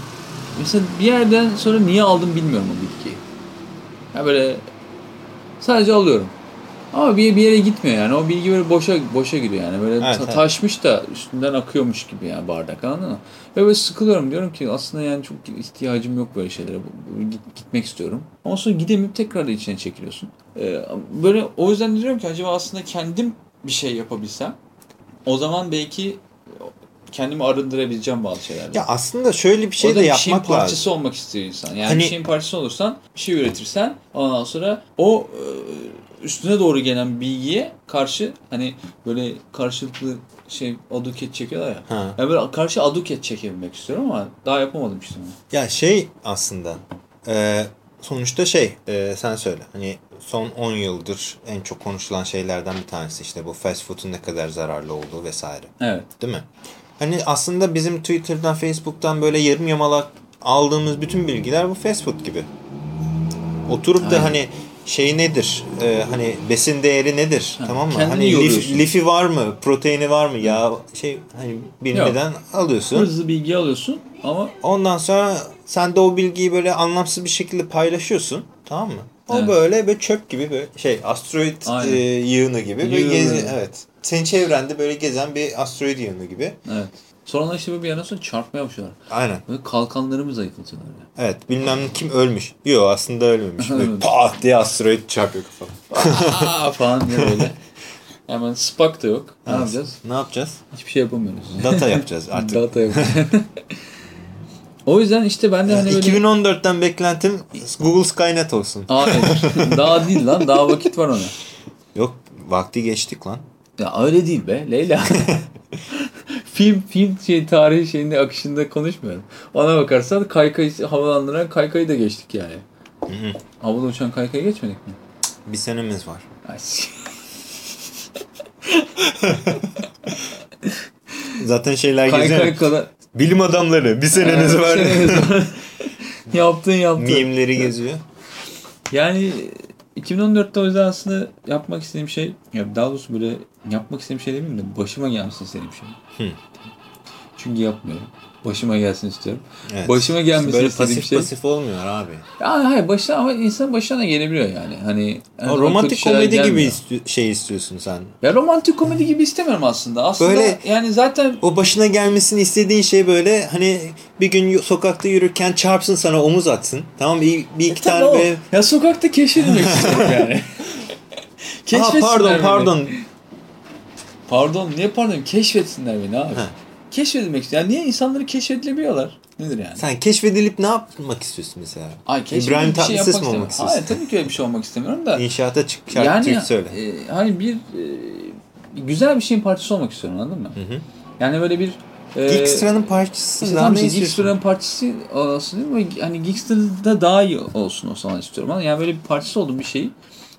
mesela bir yerden sonra niye aldım bilmiyorum o bilgiyi. Ya böyle sadece alıyorum. Ama bir, bir yere gitmiyor yani. O bilgi böyle boşa boşa gidiyor yani. Böyle Evet, ta- evet. taşmış da üstünden akıyormuş gibi yani bardak anladın mı? Ve böyle sıkılıyorum diyorum ki aslında yani çok ihtiyacım yok böyle şeylere. Gitmek istiyorum. Ama sonra gidemeyip tekrar da içine çekiliyorsun. Ee, böyle o yüzden diyorum ki acaba aslında kendim bir şey yapabilsem o zaman belki kendimi arındırabileceğim bazı şeylerden. Ya aslında şöyle bir şey o da de bir şeyin yapmak lazım. parçası olmak istiyor insan. Yani Hani- bir şeyin parçası olursan, bir şey üretirsen ondan sonra o e, üstüne doğru gelen bilgiye karşı hani böyle karşılıklı şey aduket çekiyorlar ya. Ha. Yani böyle karşı aduket çekebilmek istiyorum ama daha yapamadım işte. Ya şey aslında e, sonuçta şey e, sen söyle hani son 10 yıldır en çok konuşulan şeylerden bir tanesi işte bu fast food'un ne kadar zararlı olduğu vesaire. Evet. Değil mi? Hani aslında bizim Twitter'dan, Facebook'tan böyle yarım yamalak aldığımız bütün bilgiler bu fast food gibi. Oturup da Aynen. hani şey nedir? e, hani besin değeri nedir? Ha, tamam mı? Hani lif, lifi var mı? Proteini var mı? Ya şey hani bilmeden alıyorsun. Hızlı bilgi alıyorsun ama Ondan sonra sen de o bilgiyi böyle anlamsız bir şekilde paylaşıyorsun. Tamam mı? O Evet. böyle böyle çöp gibi böyle şey asteroid Aynen. e, yığını gibi. Böyle Yığını. gezi, evet. Senin çevrende böyle gezen bir asteroid yığını gibi. evet. Sonra işte bir yerden sonra çarpmaya başlıyorlar. Aynen. Böyle kalkanlarımı zayıflatıyorlar. Yani. Evet bilmem kim ölmüş. Yok aslında ölmemiş. Böyle pat diye asteroid çarpıyor kafana. Falan diye böyle. Hemen spak da yok. Ne Evet. yapacağız? Ne yapacağız? Hiçbir şey yapamıyoruz. Data yapacağız artık. Data yok. o yüzden işte ben de hani böyle... 2014'ten beklentim Google Skynet olsun. Aa, evet. daha değil lan. Daha vakit var ona. Yok vakti geçtik lan. Ya öyle değil be Leyla. film film şey tarihi şeyinde akışında konuşmuyorum. Ona bakarsan kaykay havalandıran kaykayı da geçtik yani. Havada uçan kaykayı geçmedik mi? Bir senemiz var. Zaten şeyler kaykay geziyor. kadar. Bilim adamları bir seneniz var. Seneniz var. yaptın yaptın. Mimleri geziyor. Yani 2014'te o yüzden aslında yapmak istediğim şey, ya daha doğrusu böyle yapmak istediğim şey demeyeyim de başıma gelmesini istediğim şey. Hı. Çünkü yapmıyorum. Başıma gelsin istiyorum. Evet. Başıma gelmesini Böyle istediğim pasif şey. pasif olmuyor abi. Ya hayır başına ama insan başına da gelebiliyor yani. Hani O zaman romantik komedi gibi isti- şey istiyorsun sen. Ya romantik komedi gibi istemiyorum aslında. Aslında Böyle- yani zaten O başına gelmesini istediğin şey böyle hani bir gün sokakta yürürken çarpsın sana omuz atsın. Tamam? Bir, bir iki E, tane o. böyle... Ya sokakta keşfedilmek istiyorum yani. Keşfetsinler pardon beni. pardon. Pardon niye pardon? Keşfetsinler beni abi. Keşfedilmek istiyorum. Yani niye insanları keşfedilebiliyorlar? Nedir yani? Sen keşfedilip ne yapmak istiyorsun mesela? Ay keşfedilip İbrahim bir şey Tatlıses yapmak mi olmak istiyorsun? Hayır tabii ki öyle bir şey olmak istemiyorum da. İnşaata çık şarkı yani söyle. e, hani bir e, güzel bir şeyin parçası olmak istiyorum anladın mı? Hı hı. Yani böyle bir e, Geekstra'nın parçası. İşte daha? Geekster'ın parçası olsun değil mi? Hani Geekster'da daha iyi olsun o zaman istiyorum. Ama yani böyle bir parçası olduğum bir şeyi.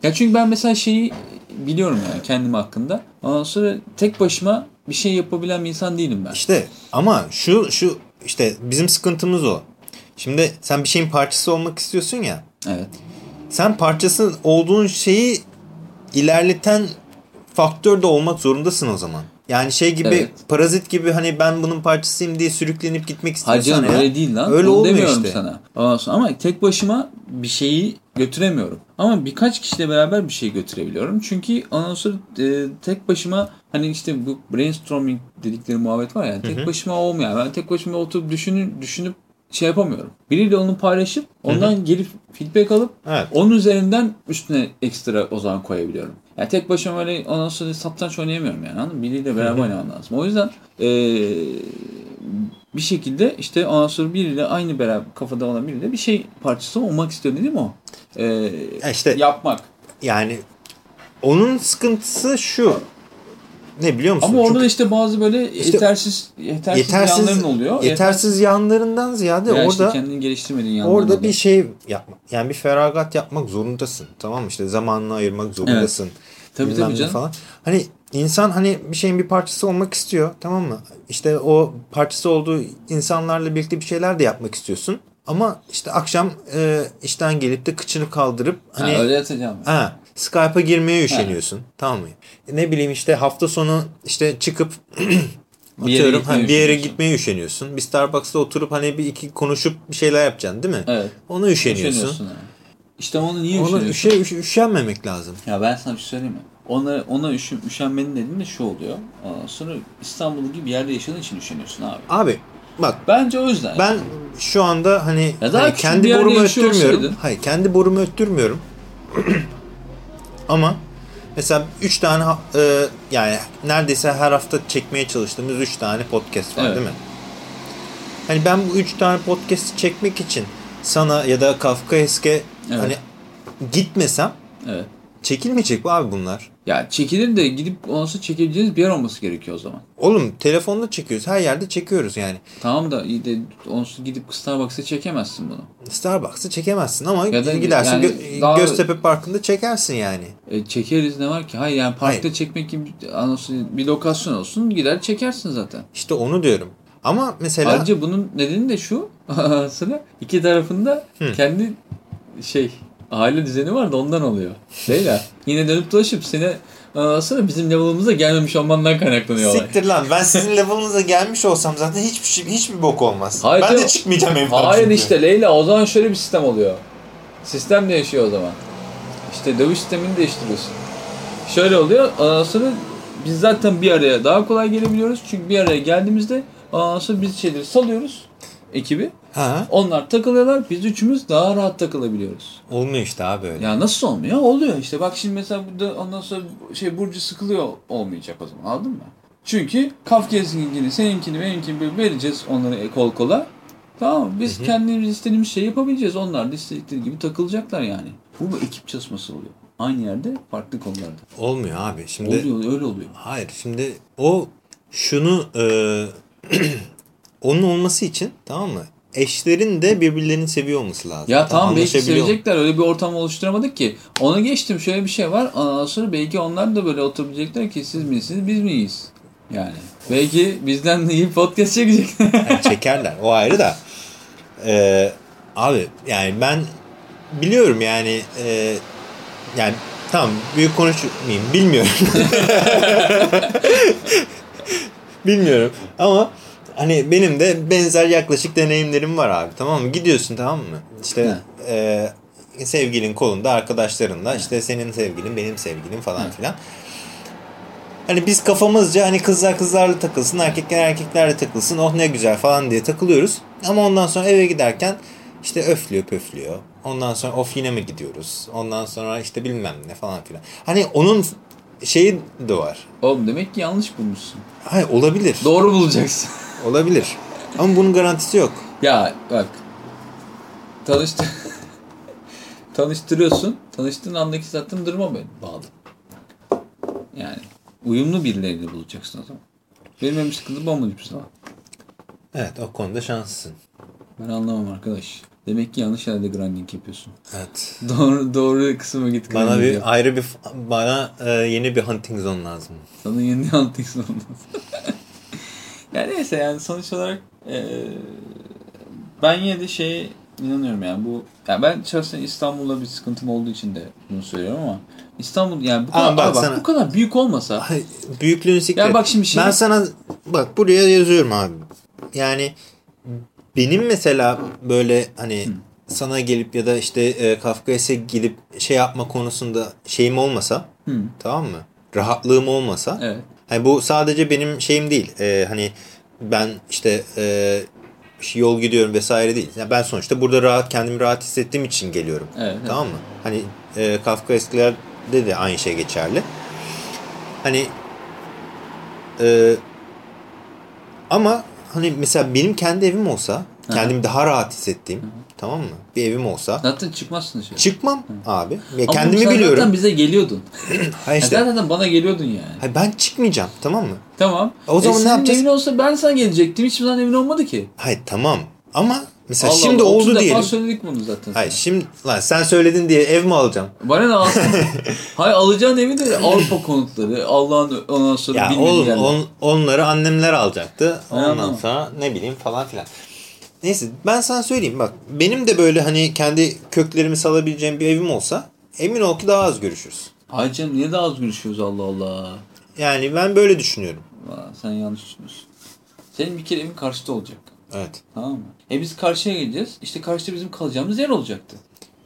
Ya çünkü ben mesela şeyi biliyorum yani kendim hakkında. Ondan sonra tek başıma bir şey yapabilen bir insan değilim ben. İşte ama şu şu işte bizim sıkıntımız o. Şimdi sen bir şeyin parçası olmak istiyorsun ya. Evet. Sen parçası olduğun şeyi ilerleten faktör de olmak zorundasın o zaman. Yani şey gibi Evet. parazit gibi hani ben bunun parçasıyım diye sürüklenip gitmek Hayır istiyorsan canım ya, öyle değil lan. Öyle Onu olmuyor işte. sana. Ama tek başıma bir şeyi götüremiyorum. Ama birkaç kişiyle beraber bir şey götürebiliyorum. Çünkü sonra e, tek başıma hani işte bu brainstorming dedikleri muhabbet var ya. Tek başıma olmuyor. Ben tek başıma oturup düşünüp, düşünüp şey yapamıyorum. Biriyle onu paylaşıp ondan geri feedback alıp Evet. onun üzerinden üstüne ekstra o zaman koyabiliyorum. Yani tek başıma öyle ondan sonra satranç oynayamıyorum yani anladın mı? Biriyle beraber oynamam lazım. O yüzden eee, bir şekilde işte ondan sonra biriyle aynı beraber kafada olan biriyle bir şey parçası olmak istiyorum değil mi o? Ya işte yapmak. yani onun sıkıntısı şu. Ne biliyor musun? Ama orada da işte bazı böyle İşte yetersiz yetersiz, yetersiz yanların oluyor. yetersiz yanlarından ziyade işte orada kendini geliştirmediğin yanların Orada bir şey yapmak. Yani bir feragat yapmak zorundasın. Tamam mı? İşte zamanını ayırmak zorundasın. Tabii, Bilmem tabii canım. Falan. Hani insan hani bir şeyin bir parçası olmak istiyor. Tamam mı? İşte o parçası olduğu insanlarla birlikte bir şeyler de yapmak istiyorsun. Ama işte akşam e, işten gelip de kıçını kaldırıp hani ha, öyle yatacağım. Ha, Skype'a girmeye üşeniyorsun. Tamam mı? Ne bileyim işte hafta sonu işte çıkıp Bir yere atıyorum hani bir yere gitmeye üşeniyorsun. Bir Starbucks'ta oturup hani bir iki konuşup bir şeyler yapacaksın değil mi? Evet. Ona üşeniyorsun. Üşeniyorsun. ha. İşte onu niye Ona üşeniyorsun? üşe, üşe- üşenmemek lazım. Ya ben sana bir şey söyleyeyim mi? Ona, ona üşü, üşenmenin nedeni de şu oluyor. Ondan sonra İstanbul gibi bir yerde yaşadığın için üşeniyorsun abi. Abi bak Bence o yüzden. ben şu anda hani, Ya daha hani kendi borumu öttürmüyorum. olsaydın. Hayır kendi borumu öttürmüyorum. Ama mesela 3 tane e, yani neredeyse her hafta çekmeye çalıştığımız 3 tane podcast var Evet. değil mi? Hani ben bu 3 tane podcast'i çekmek için sana ya da Kafkaeske Evet. hani gitmesem Evet. çekilmeyecek bu abi bunlar. Ya çekilir de gidip sonra çekebileceğiniz bir yer olması gerekiyor o zaman. Oğlum telefonla çekiyoruz. Her yerde çekiyoruz yani. Tamam da iyi de onsuz gidip Starbucks'a çekemezsin bunu. Starbucks'ı çekemezsin ama Ya da gidersin yani Gö- daha- Göztepe Parkı'nda çekersin yani. E, çekeriz ne var ki? Hayır yani parkta Hayır. çekmek gibi bir lokasyon olsun gider çekersin zaten. İşte onu diyorum. Ama mesela Ayrıca bunun nedeni de şu. İki tarafında Hı. kendi şey aile düzeni var da ondan oluyor. Leyla yine dönüp dolaşıp seni ondan sonra bizim level'ımıza gelmemiş olmandan kaynaklanıyor olay. siktir lan ben sizin level'ınıza gelmiş olsam zaten hiçbir şey hiçbir bok olmaz. Hayır ben de çıkmayacağım evden. Hayır çünkü. işte Leyla o zaman şöyle bir sistem oluyor. Sistem değişiyor o zaman. İşte dövüş sistemini değiştiriyorsun. Şöyle oluyor. Ondan sonra biz zaten bir araya daha kolay gelebiliyoruz. Çünkü bir araya geldiğimizde ondan sonra biz şeyleri salıyoruz ekibi. Ha, Onlar takılıyorlar. Biz üçümüz daha rahat takılabiliyoruz. olmuyor işte abi öyle. Ya nasıl olmuyor? Oluyor işte. Bak şimdi mesela burada ondan sonra şey Burcu sıkılıyor olmayacak o zaman. Anladın mı? Çünkü Kafkas'ınkini, seninkini, benimkini böyle vereceğiz onları kol kola. Tamam? Biz kendimiz istediğimiz şeyi yapabileceğiz. Onlar da istedikleri gibi takılacaklar yani. Bu bir ekip çalışması oluyor. Aynı yerde farklı konularda. Olmuyor abi. Şimdi Oluyor öyle oluyor. hayır şimdi o şunu e, onun olması için tamam mı? Eşlerin de birbirlerini seviyor olması lazım. Ya tamam belki sevecekler öyle bir ortam oluşturamadık ki. Ona geçtim şöyle bir şey var. Ondan sonra belki onlar da böyle oturabilecekler ki siz misiniz biz miyiz? Yani. Belki bizden de iyi podcast çekecek. Yani çekerler. O ayrı da. Ee, abi yani ben biliyorum yani e, yani tamam büyük konuşmayayım bilmiyorum. bilmiyorum ama hani benim de benzer yaklaşık deneyimlerim var abi tamam mı? Gidiyorsun tamam mı? İşte e, sevgilin kolunda arkadaşlarınla işte senin sevgilin benim sevgilim falan filan. Hani biz kafamızca hani kızlar kızlarla takılsın, erkekler erkeklerle takılsın, oh ne güzel falan diye takılıyoruz. Ama ondan sonra eve giderken işte öflüyor pöflüyor. Ondan sonra of yine mi gidiyoruz? Ondan sonra işte bilmem ne falan filan. Hani onun şeyi de var. Oğlum demek ki yanlış bulmuşsun. Hayır olabilir. Doğru bulacaksın. olabilir. Ama bunun garantisi yok. ya bak. Tanıştı. Tanıştırıyorsun. Tanıştığın andaki zaten duruma bağlı. Yani uyumlu birilerini bulacaksın o zaman. Benim en sıkıntı bomba hiçbir zaman. Evet o konuda şanslısın. Ben anlamam arkadaş. Demek ki yanlış yerde grinding yapıyorsun. Evet. Doğru doğru kısma git Bana bir yap. ayrı bir bana e, yeni bir hunting zone lazım. Sana yeni anlatayım olmaz. yani neyse yani sonuç olarak e, ben yine de şeye inanıyorum yani bu yani ben şahsen İstanbul'da bir sıkıntım olduğu için de bunu söylüyorum ama İstanbul yani bu kadar, Ama bak bak, sana- bu kadar büyük olmasa Ay, büyüklüğünü siktir. Ya bak şimdi şey- Ben sana bak buraya yazıyorum abi. Yani benim mesela böyle hani sana gelip ya da işte e, Kafkaes'e gidip şey yapma konusunda şeyim olmasa Hı. tamam mı? Rahatlığım olmasa. evet Hani bu sadece benim şeyim değil. E, hani ben işte e, yol gidiyorum vesaire değil. Yani ben sonuçta burada rahat kendimi rahat hissettiğim için geliyorum. evet. Tamam mı? Hani e, Kafkaesklerde de aynı şey geçerli. Hani e, ama hani mesela benim kendi evim olsa, kendimi daha rahat hissettiğim, tamam mı? Bir evim olsa Zaten çıkmazsın dışarı. çıkmam abi. Ya Ama kendimi sen biliyorum. zaten bize geliyordun. Hayır işte. Zaten bana geliyordun yani. Hayır, ben çıkmayacağım tamam mı? Tamam. O zaman e, ne senin yapacağız? evin olsa ben sana gelecektim. Hiçbir zaman evin olmadı ki. Hayır tamam. Ama mesela Allah şimdi Allah, 30 oldu defa diyelim. söyledik bunu zaten. Hayır şimdi lan sen söyledin diye ev mi alacağım? Bana ne alsın? Hayır alacağın evi de Avrupa konutları. Allah'ın ondan sonra Ya bilmediği yerler. on- onları annemler alacaktı. Ondan sonra ne bileyim falan filan. Neyse ben sana söyleyeyim bak. Benim de böyle hani kendi köklerimi salabileceğim bir evim olsa emin ol ki daha az görüşürüz. Hayır canım niye daha az görüşüyoruz Allah Allah. Yani ben böyle düşünüyorum. Aa, sen yanlış düşünüyorsun. Senin bir kere evin karşıda olacak. Evet. Tamam mı? E biz karşıya geleceğiz. İşte karşıda bizim kalacağımız yer olacaktı.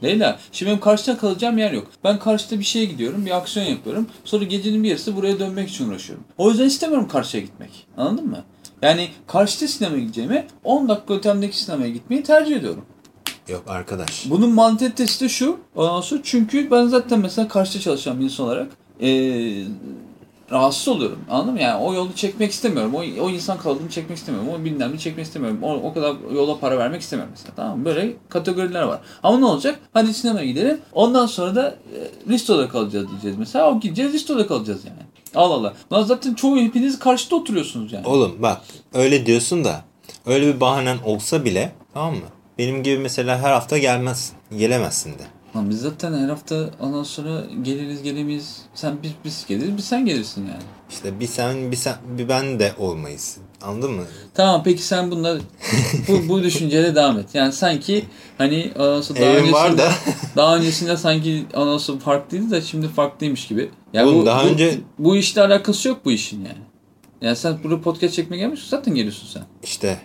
Leyla, şimdi benim karşıda kalacağım yer yok. Ben karşıda bir şeye gidiyorum, bir aksiyon yapıyorum. Sonra gecenin bir yarısı buraya dönmek için uğraşıyorum. O yüzden istemiyorum karşıya gitmek. Anladın mı? Yani karşıda sinemaya gideceğime 10 dakika ötemdeki sinemaya gitmeyi tercih ediyorum. Yok arkadaş. Bunun mantalitesi de şu. Ondan sonra çünkü ben zaten mesela karşıda çalışan bir insan olarak eee, rahatsız oluyorum. Anladın mı? Yani o yolu çekmek istemiyorum. O, o insan kalabalığını çekmek istemiyorum. O bilmem ne çekmek istemiyorum. O, o kadar yola para vermek istemiyorum mesela. Tamam mı? Böyle kategoriler var. Ama ne olacak? Hadi sinemaya gidelim. Ondan sonra da e, Risto'da kalacağız diyeceğiz mesela. O gideceğiz Risto'da kalacağız yani. Allah Allah. Lan zaten çoğu hepiniz karşıda oturuyorsunuz yani. Oğlum bak öyle diyorsun da öyle bir bahanen olsa bile tamam mı? Benim gibi mesela her hafta gelmezsin. Gelemezsin de. Lan biz zaten her hafta ondan sonra geliriz gelemeyiz. Sen biz, biz geliriz biz sen gelirsin yani. İşte bir sen bir sen bir ben de olmayız. Anladın mı? Tamam peki sen bununla bu, bu düşünceyle devam et. Yani sanki hani anası daha Evim öncesinde, da. daha öncesinde sanki anası farklıydı da şimdi farklıymış gibi. Yani Oğlum bu, daha bu, önce- bu işle alakası yok bu işin yani. Yani sen burada podcast çekmeye gelmişsin zaten geliyorsun sen. İşte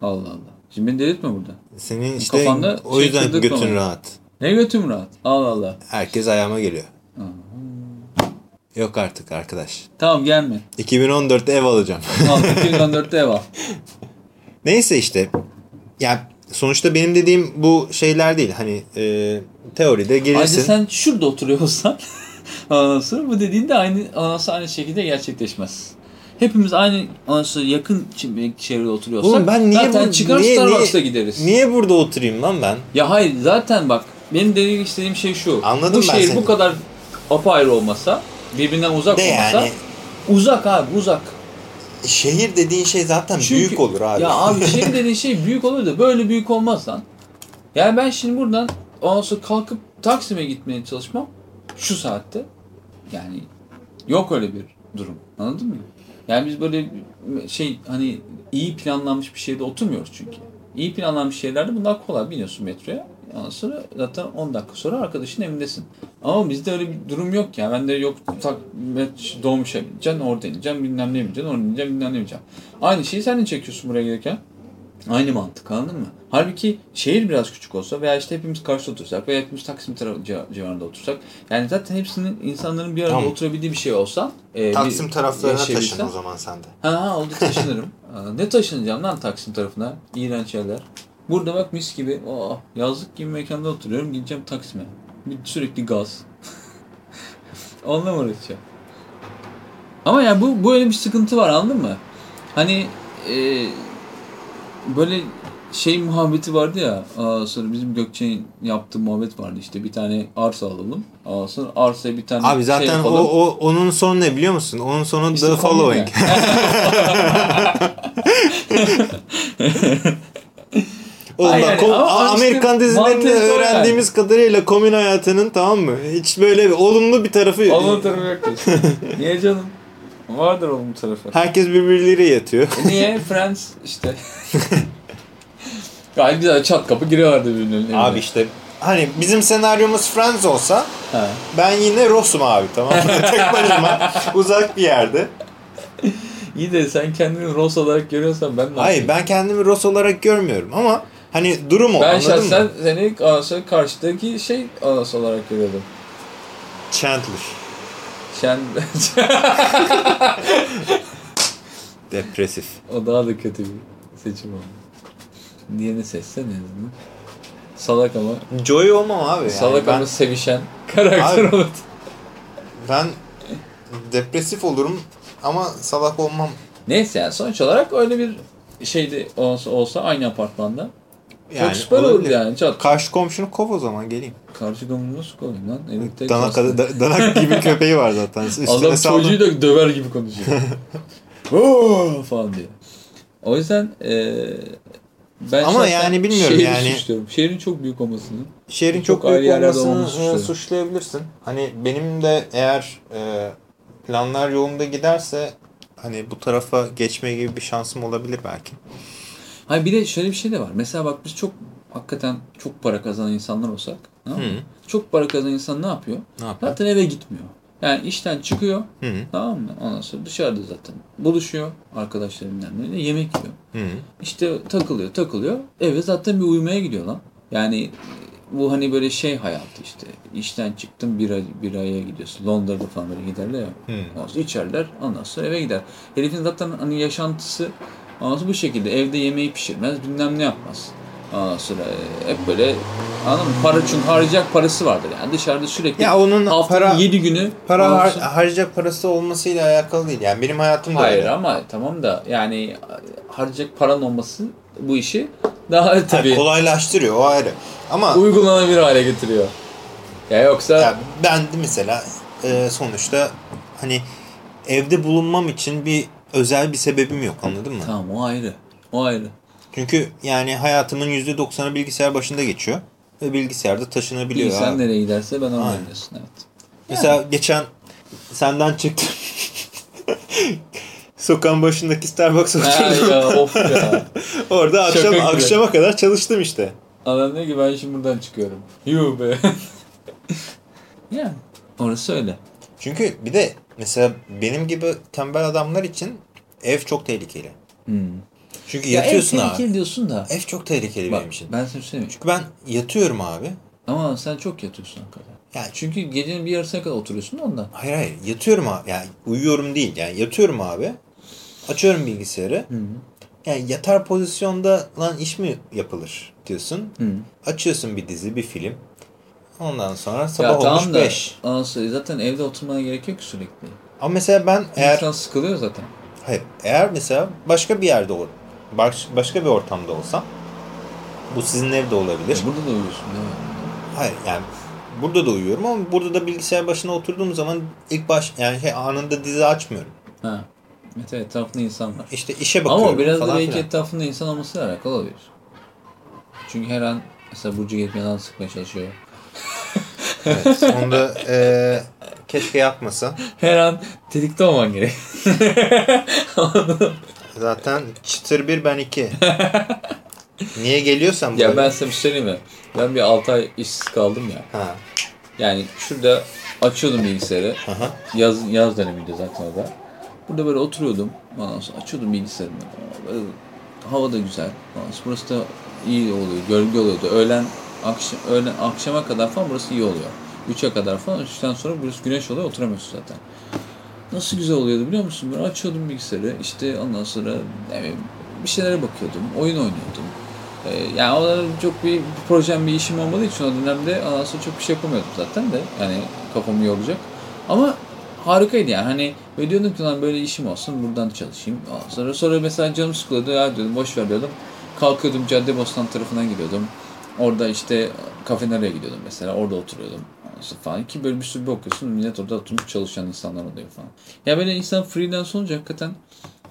Allah Allah. Şimdi beni delirtme burada. senin işte Kafanda o şey yüzden kırdırtma götün bana. rahat. Ne götüm rahat. Allah Allah. Herkes ayağıma geliyor. Yok artık arkadaş. Tamam gelme. 2014'te ev alacağım. Al 2014'te ev al. Neyse işte. Ya sonuçta benim dediğim bu şeyler değil. Hani e, teoride Ayrıca gelirsin. sen şurada oturuyor olsan sonra bu dediğin de aynı, sonra aynı şekilde gerçekleşmez. Hepimiz aynı sonra yakın çevrede oturuyorsak Oğlum ben niye zaten bu- çıkar niye- Starbucks'a niye- gideriz. Niye burada oturayım lan ben? Ya hayır zaten bak benim demek istediğim şey şu. Anladım bu ben şehir seni. bu kadar apayrı olmasa birbirinden uzak De olmasa yani uzak abi uzak. şehir dediğin şey zaten Çünkü- büyük olur abi. Ya abi şehir dediğin şey büyük olur da böyle büyük olmaz lan. Yani ben şimdi buradan ondan sonra kalkıp Taksim'e gitmeye çalışmam şu saatte. Yani yok öyle bir durum. Anladın mı? Yani biz böyle şey hani iyi planlanmış bir şeyde oturmuyoruz çünkü. İyi planlanmış şeylerde bunlar kolay biniyorsun metroya. Ondan sonra zaten 10 dakika sonra arkadaşın evindesin. Ama bizde öyle bir durum yok ya. Ben de yok tak met- doğmuşa bineceksin, orada ineceksin, bilmem ne bineceksin, orada ineceksin, bilmem ne bineceksin. Aynı şeyi sen de çekiyorsun buraya gelirken. Aynı mantık anladın mı? Halbuki şehir biraz küçük olsa veya işte hepimiz karşıda otursak veya hepimiz Taksim tarafı civa- civarında otursak yani zaten hepsinin insanların bir arada Tamam. oturabildiği bir şey olsa e, Taksim taraflarına taşın o zaman sen de. Ha ha oldu taşınırım. Ne taşınacağım lan Taksim tarafına? İğrenç yerler. Burada bak mis gibi oh, yazlık gibi mekanda oturuyorum gideceğim Taksim'e. Sürekli gaz. Onunla mı uğraşacağım? Ama yani bu böyle bir sıkıntı var anladın mı? Hani e, böyle şey muhabbeti vardı ya aa, sonra bizim Gökçe'nin yaptığı muhabbet vardı işte bir tane arsa alalım. Aa, sonra arsaya bir tane Abi şey zaten o, yapalım. o onun sonu ne biliyor musun? Onun sonu İşte the following. Oğlum bak, yani, ko- ama işte Amerikan dizilerinde mantığı o öğrendiğimiz kadarıyla komün hayatının tamam mı? Hiç böyle bir olumlu bir tarafı Olumlu tarafı yok diyorsun. Niye canım? Vardır olumlu tarafı. Herkes birbirleriyle yatıyor. E niye? Friends işte. Gayet güzel çat kapı giriyorlardı birbirlerinin evine. Abi işte hani bizim senaryomuz Friends olsa Ha. ben yine Ross'um abi tamam mı? Tek başıma uzak bir yerde. İyi de sen kendini Ross olarak görüyorsan ben ne Hayır yapayım? ben kendimi Ross olarak görmüyorum ama hani durum o Ben anladın şahsen mı? seni karşıdaki şey anası olarak görüyordum. Chandler. Sen Depresif. o daha da kötü bir seçim oldu. Diğerini seçsen en azından. Salak ama Joy olmam abi. Yani salak ben, ama sevişen karakter Abi- olur. ben depresif olurum ama salak olmam. Neyse yani sonuç olarak öyle bir şeydi olsa, olsa aynı apartmanda. Yani Çok süper olabilir. yani. Çat. Karşı komşunu kov o zaman geleyim. Karşı komunu nasıl koyayım lan? Elektrik Danak, da, danak gibi köpeği var zaten. Üstüne Adam saldım. çocuğu da döver gibi konuşuyor. Oo falan diye. O yüzden eee ben Ama yani bilmiyorum şehri yani. suçluyorum. Şehrin çok büyük olmasını. Şehrin Çok çok, büyük olmasını e, suçlayabilirsin. Hani benim de eğer e, planlar yolunda giderse hani bu tarafa geçme gibi bir şansım olabilir belki. Hayır bir de şöyle bir şey de var. Mesela bak biz çok hakikaten çok para kazanan insanlar olsak. Hı. Çok para kazanan insan ne yapıyor? Ne yapıyor? Zaten eve gitmiyor. Yani işten çıkıyor. Hı hı. Tamam mı? Ondan sonra dışarıda zaten buluşuyor. Arkadaşlarıyla yemek yiyor. Hı hı. İşte takılıyor takılıyor. Eve zaten bir uyumaya gidiyor lan. Yani bu hani böyle şey hayatı işte. İşten çıktım bir, ay, bir aya gidiyorsun. Londra'da falan böyle giderler ya. Hı. Ondan sonra içerler ondan sonra eve gider. Herifin zaten hani yaşantısı sonra bu şekilde. Evde yemeği pişirmez bilmem ne yapmaz. Ondan sonra e, hep böyle anladın mı? Para çünkü harcayacak parası vardır yani dışarıda sürekli. Ya onun haftanın para 7 günü para har- harcayacak parası olmasıyla alakalı değil. Yani benim hayatım da Hayır öyle. ama tamam da yani harcayacak paran olması bu işi daha tabii Yani kolaylaştırıyor o ayrı. Ama uygulanabilir hale getiriyor. Ya yoksa ya ben de mesela e, sonuçta hani evde bulunmam için bir özel bir sebebim yok anladın mı? tamam o ayrı. O ayrı. Çünkü yani hayatımın %90'ı bilgisayar başında geçiyor. Ve bilgisayarda taşınabiliyor. Sen abi. nereye giderse ben ona Aynen. gidiyorsun evet. Mesela geçen senden çıktım. Sokağın başındaki Starbucks'a oturdum. ya of ya. Orada Şaka akşam gibi. akşama kadar çalıştım işte. Adam diyor ki ben şimdi buradan çıkıyorum. Yuh be. yani orası öyle. Çünkü bir de mesela benim gibi tembel adamlar için ev çok tehlikeli. Hmm. Çünkü Ya ev yatıyorsun abi. tehlikeli diyorsun da. Ev çok tehlikeli Bak benim için. ben sana söyleyeyim. Çünkü ben yatıyorum abi. Ama sen çok yatıyorsun hakikaten. Yani Çünkü gecenin bir yarısına kadar oturuyorsun da ondan. hayır hayır yatıyorum abi. Yani uyuyorum değil. Yani yatıyorum abi. Açıyorum bilgisayarı. Hı. Yani yatar pozisyonda lan iş mi yapılır diyorsun. Hı. Açıyorsun bir dizi, bir film. Ondan sonra sabah Ya olmuş tamam da 5. ondan sonra zaten evde oturmana gerek yok sürekli. Ama mesela ben eğer İnsan sıkılıyor zaten. hayır eğer mesela başka bir yerde ol, baş- başka bir ortamda olsam bu sizin evde olabilir. Ya burada da uyuyorsun değil mi? Hayır yani burada da uyuyorum ama burada da bilgisayar başına oturduğum zaman ilk baş yani şey anında dizi açmıyorum. Ha. Evet etrafında insan var. İşte işe bakıyorum Ama biraz da belki filan. etrafında insan olmasıyla alakalı olabilir. Çünkü her an mesela Burcu Getme'den sıkmaya çalışıyor. Evet, onu da eee, keşke yapmasa. Her an tetikte olman gerek. Zaten çıtır bir ben iki. Niye geliyorsan buraya? ya ben size bir şey söyleyeyim mi? Ben bir 6 ay işsiz kaldım ya. Ha. Yani şurada açıyordum bilgisayarı. Aha. Yaz, yaz dönemiydi zaten o da. Burada böyle oturuyordum. Ondan sonra açıyordum bilgisayarımı. Böyle hava da güzel. Ondan sonra burası da iyi oluyor. Gölge oluyordu. Öğlen, akşam, öğlen akşama kadar falan burası iyi oluyor. 3'e kadar falan. 3'ten sonra burası güneş oluyor. Oturamıyorsun zaten. Nasıl güzel oluyordu biliyor musun? Ben açıyordum bilgisayarı. İşte ondan sonra bileyim, bir şeylere bakıyordum. Oyun oynuyordum. Ee, yani o da çok bir, projem, bir işim olmadığı için o dönemde ondan sonra çok bir şey yapamıyordum zaten de. Yani kafamı yoracak. Ama harikaydı yani. Hani böyle diyordum ki lan böyle işim olsun buradan çalışayım. Ondan sonra, sonra mesela canım sıkılıyordu ya diyordum boş ver diyordum. Kalkıyordum Caddebostan tarafına gidiyordum. Orada işte kafeneryaya gidiyordum mesela. Orada oturuyordum. Falan ki böyle bir sürü bir okuyorsun. Millet orada oturup çalışan insanlar oluyor falan. Ya böyle insan freelance olunca hakikaten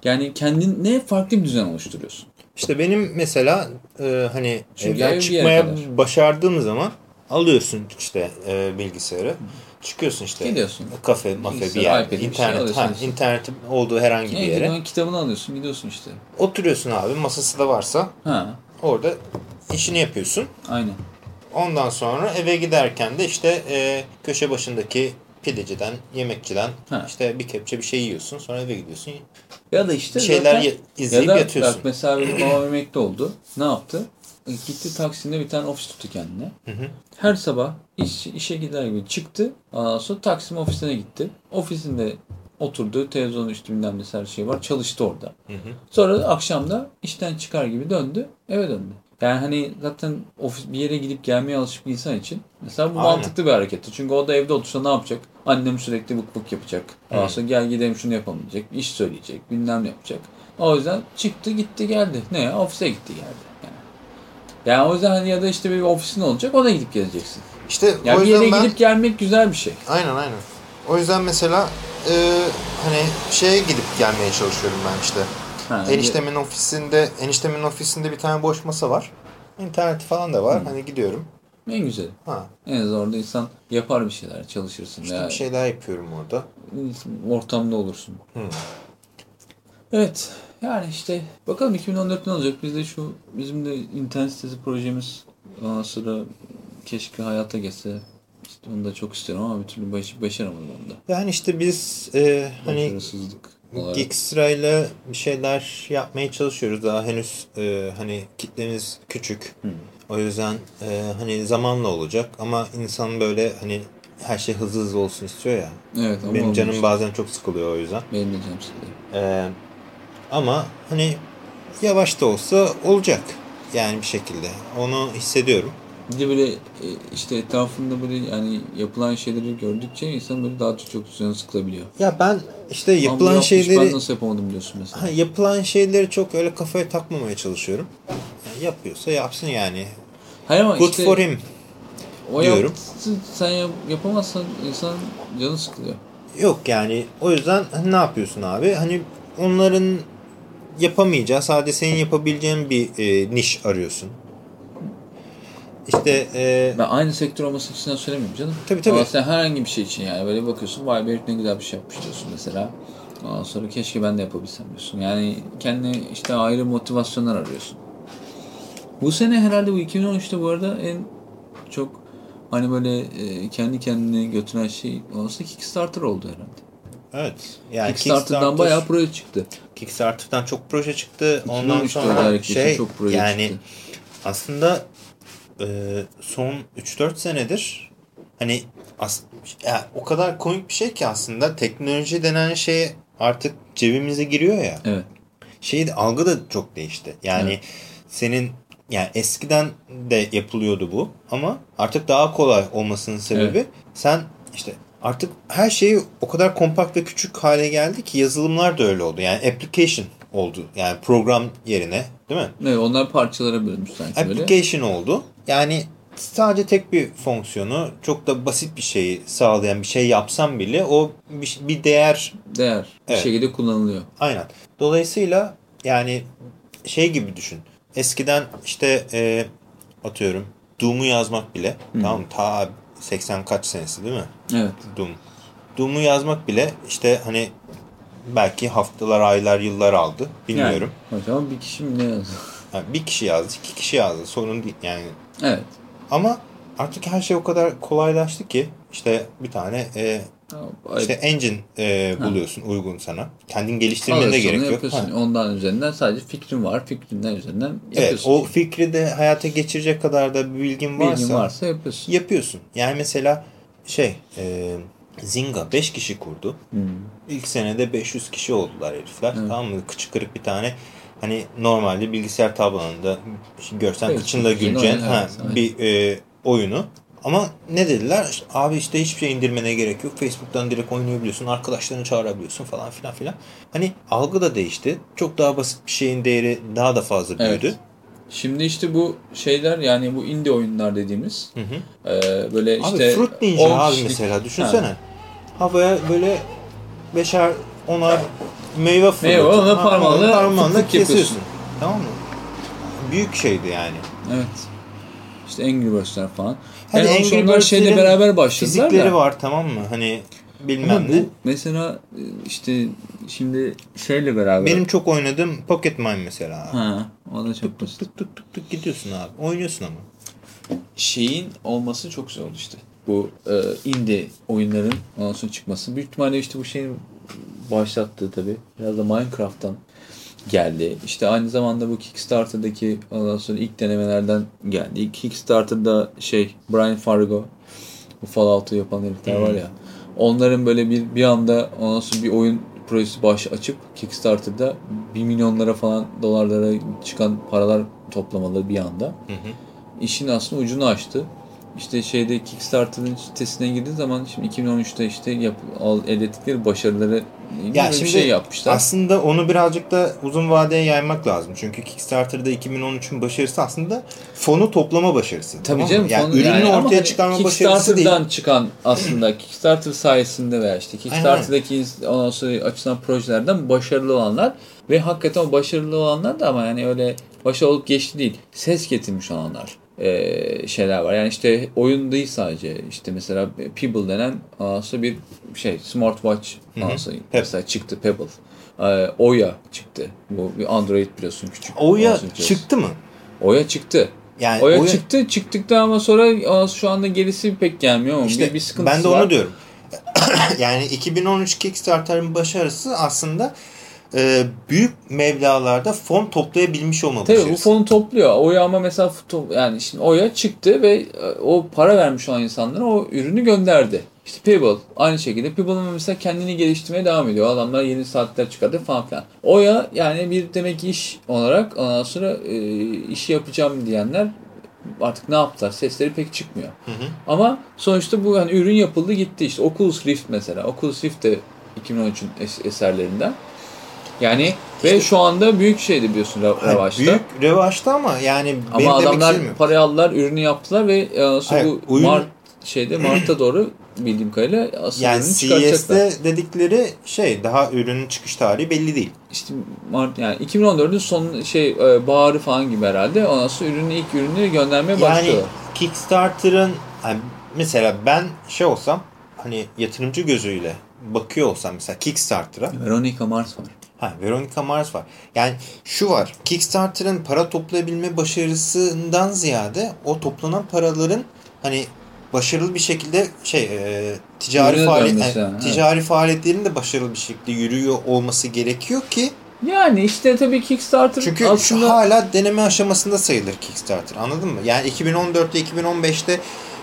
yani kendin ne farklı bir düzen oluşturuyorsun. İşte benim mesela e, hani Çünkü evden çıkmaya başardığım zaman alıyorsun işte e, bilgisayarı. Çıkıyorsun işte Gidiyorsun. kafe, mafe bir yer, iPad'in bir şey internet, ha, internetin olduğu herhangi bir yere. gidiyorsun, kitabını alıyorsun gidiyorsun işte. Oturuyorsun abi masası da varsa Ha orada işini yapıyorsun. aynen. Ondan sonra eve giderken de işte e, köşe başındaki pideciden, yemekçiden Ha. işte bir kepçe bir şey yiyorsun. Sonra eve gidiyorsun. Ya da işte Bir şeyler zaten- izleyip ya da, yatıyorsun. Bak mesela benim babam emekli oldu. Ne yaptı? E, Gitti Taksim'de bir tane ofis tuttu kendine. Hı hı. Her sabah iş, işe gider gibi çıktı. Ondan sonra Taksim ofisine gitti. Ofisinde oturdu. Televizyon işte bilmem ne her şey var. Çalıştı orada. Hı hı. Sonra da akşamda işten çıkar gibi döndü. Eve döndü. Yani hani zaten ofis bir yere gidip gelmeye alışık bir insan için mesela bu Aynen. mantıklı bir hareketti. Çünkü o da evde otursa ne yapacak? Annem sürekli bık bık yapacak. Sonra gel gidelim şunu yapalım diyecek. İş söyleyecek. Bilmem ne yapacak. O yüzden çıktı gitti geldi. Ne ya? Ofise gitti geldi. Yani. Yani o yüzden hani ya da işte bir ofisin olacak ona gidip geleceksin. İşte Yani o bir yere ben... gidip gelmek güzel bir şey. Aynen aynen. O yüzden mesela e, hani şeye gidip gelmeye çalışıyorum ben işte. Ha, Eniştemin ofisinde eniştemin ofisinde bir tane boş masa var. İnterneti falan da var. Hani gidiyorum. En güzeli. Ha, En azından orada insan yapar bir şeyler, çalışırsın. işte veya bir şeyler yapıyorum orada. ortamda olursun. Hı. Evet. Yani işte bakalım 2014 ne olacak? Biz de şu bizim de internet sitesi projemiz ondan sonra keşke hayata geçse. İşte onu da çok istiyorum ama bir türlü baş, başaramadım onu da. Yani işte biz e, hani olarak. Geekstra ile bir şeyler yapmaya çalışıyoruz. Daha henüz e, hani kitlemiz küçük. O yüzden e, hani zamanla olacak ama insan böyle hani her şey hızlı hızlı olsun istiyor ya. Evet ama Benim canım olmuş. bazen çok sıkılıyor o yüzden. Benim de canım sıkılıyor. E, ama hani yavaş da olsa olacak. Yani bir şekilde. Onu hissediyorum. Bir de böyle e, işte etrafında böyle yani yapılan şeyleri gördükçe insan böyle daha çok canı sıkılabiliyor. Ya ben işte yapılan yapmış, şeyleri Ben nasıl yapamadım diyorsun mesela. Ha, yapılan şeyleri çok öyle kafaya takmamaya çalışıyorum. Yani yapıyorsa yapsın yani. Hayır ama Good işte for him. o diyorum. yaptı, sen yap- yapamazsan insan canı sıkılıyor. Yok yani o yüzden ne yapıyorsun abi? Hani onların yapamayacağı sadece senin yapabileceğin bir e, niş arıyorsun. İşte e, Ben aynı sektör olması için söylemiyorum canım. Tabii, tabii. Sen herhangi bir şey için yani böyle bakıyorsun vay be ne güzel bir şey yapmış diyorsun mesela. Ondan sonra keşke ben de yapabilsem diyorsun. Yani kendine işte ayrı motivasyonlar arıyorsun. Bu sene herhalde bu 2013'te bu arada en çok hani böyle e, kendi kendine götüren şey aslında Kickstarter oldu herhalde. evet. Yani Kickstarter'dan bayağı proje çıktı. Kickstarter'dan çok proje çıktı. Ondan 2013'te sonra şey çok proje yani çıktı. aslında e, son 3-4 senedir hani as ya, o kadar komik bir şey ki aslında teknoloji denen şey artık cebimize giriyor ya. Evet. Şey de- algı da çok değişti. Yani Evet. senin yani eskiden de yapılıyordu bu ama artık daha kolay olmasının sebebi sen işte artık her şeyi o kadar kompakt ve küçük hale geldi ki yazılımlar da öyle oldu. Yani application oldu. Yani program yerine değil mi? Evet onlar parçalara bölünmüş sanki böyle. Application oldu. Yani sadece tek bir fonksiyonu çok da basit bir şeyi sağlayan bir şey yapsam bile o bir, bir değer Değer. Bir Evet. şekilde kullanılıyor. Aynen. Dolayısıyla yani şey gibi düşün. Eskiden işte e, atıyorum Doom'u yazmak bile tamam mı? Ta 80 kaç senesi değil mi? Evet. Doom. Doom'u yazmak bile işte hani belki haftalar, aylar, yıllar aldı. Bilmiyorum. Yani, hocam bir kişi mi ne yazdı? Yani bir kişi yazdı, iki kişi yazdı. Sorun değil yani. Evet. Ama artık her şey o kadar kolaylaştı ki işte bir tane e, işte engine e, buluyorsun uygun sana. Kendin geliştirmene de gerek yok. Ha. Ondan üzerinden sadece fikrin var. Fikrinden üzerinden Evet, yapıyorsun. o fikri de hayata geçirecek kadar da bir bilgin varsa, Bilgin varsa yapıyorsun. yapıyorsun. Yani mesela şey e, Zynga 5 kişi kurdu. Hmm. İlk senede 500 kişi oldular herifler. Tamam mı? Kıçı kırık bir tane hani normalde bilgisayar tabanında görsen Evet, oyun, ha, evet, bir e, oyunu. Ama ne dediler? Abi işte hiçbir şey indirmene gerek yok. Facebook'tan direkt oynayabiliyorsun. Arkadaşlarını çağırabiliyorsun falan filan filan. Hani algı da değişti. Çok daha basit bir şeyin değeri daha da fazla büyüdü. Evet. Şimdi işte bu şeyler yani bu indie oyunlar dediğimiz Hı hı. e, böyle Abi işte Fruit Ninja 10 abi kişilik- mesela düşünsene. Ha. Havaya böyle beşer onar meyve fırlatıyor. Meyve, onu parmağınla parmağınla kesiyorsun. yapıyorsun. Tamam mı? Büyük şeydi yani. Evet. İşte Angry Birds'ler falan. Hadi yani Angry onlar şeyle beraber başladılar Fizikleri da. var tamam mı? Hani bilmem Ama ne. mesela e, işte şimdi şeyle beraber. Benim çok oynadığım Pocket Mine mesela. abi. Ha, o da çok basit. Tık tık tık tık gidiyorsun abi. Oynuyorsun ama. şeyin olması çok güzel oldu işte. Bu e, indie oyunların ondan sonra çıkması. Büyük ihtimalle işte bu şeyin başlattığı tabii. Biraz da Minecraft'tan geldi. İşte aynı zamanda bu Kickstarter'daki ondan sonra ilk denemelerden geldi. Kickstarter'da şey Brian Fargo bu Fallout'u yapan herifler var ya. Onların böyle bir bir anda ondan sonra bir oyun projesi baş açıp Kickstarter'da bir milyonlara falan dolarlara çıkan paralar toplamaları bir anda Hı hı. işin aslında ucunu açtı. İşte şeyde Kickstarter'ın sitesine girdiği zaman şimdi 2013'te işte yap, al, elde ettikleri başarıları Ya bir şey yapmışlar. Aslında onu birazcık da uzun vadeye yaymak lazım. Çünkü Kickstarter'da 2013'ün başarısı aslında fonu toplama başarısı. Tabii tamam canım. Yani fonu- ürünü yani ortaya hani çıkarma başarısı değil. Kickstarter'dan çıkan aslında Kickstarter sayesinde veya işte Kickstarter'daki ondan sonra açılan projelerden başarılı olanlar ve hakikaten o başarılı olanlar da ama yani öyle başarılı olup geçti değil. Ses getirmiş olanlar. E, şeyler var. Yani işte oyun değil sadece. İşte mesela Pebble denen aslında bir şey smartwatch aslında mesela çıktı Pebble. E, Oya çıktı. Bu bir Android biliyorsun küçük. Oya çıktı mı? Oya çıktı. Yani Oya, Oya- çıktı. Çıktıktan ama sonra şu anda gerisi pek gelmiyor ama İşte bir, bir sıkıntısı ben de var. onu diyorum. yani 2013 Kickstarter'ın başarısı aslında e, büyük mevlalarda fon toplayabilmiş olma Tabii bu fonu topluyor. Oya ama mesela yani şimdi Oya çıktı ve e, o para vermiş olan insanlara o ürünü gönderdi. İşte Pebble aynı şekilde Pebble'ın mesela kendini geliştirmeye devam ediyor. Adamlar yeni saatler çıkardı falan filan. Oya yani bir demek iş olarak ondan sonra e, işi yapacağım diyenler artık ne yaptılar? Sesleri pek çıkmıyor. Hı hı. Ama sonuçta bu hani ürün yapıldı gitti işte. Oculus Rift mesela. Oculus Rift de 2013'ün es- eserlerinden. Yani ve şu anda büyük şeydi biliyorsun re- Hayır, revaçta. Büyük revaçta ama yani Ama adamlar parayı aldılar, ürünü yaptılar ve e, sonra Hayır, bu oyun- Mart şeyde Mart'a doğru bildiğim kadarıyla asıl yani ürünü çıkartacaklar. CES'te dedikleri şey daha ürünün çıkış tarihi belli değil. İşte Mart yani 2014'ün son şey e, baharı falan gibi herhalde. Ondan sonra ürünün ilk ürünü göndermeye Yani başlıyorlar. Kickstarter'ın hani mesela ben şey olsam hani yatırımcı gözüyle bakıyor olsam mesela Kickstarter'a Veronica Mars var. Ha, Veronica Mars var. Yani şu var. Kickstarter'ın para toplayabilme başarısından ziyade o toplanan paraların hani başarılı bir şekilde şey e, ticari faaliyet yani yani, ticari faaliyetlerin de başarılı bir şekilde yürüyor olması gerekiyor ki Yani işte tabii Kickstarter çünkü aslında şu hala deneme aşamasında sayılır Kickstarter. Anladın mı? Yani 2014'te 2015'te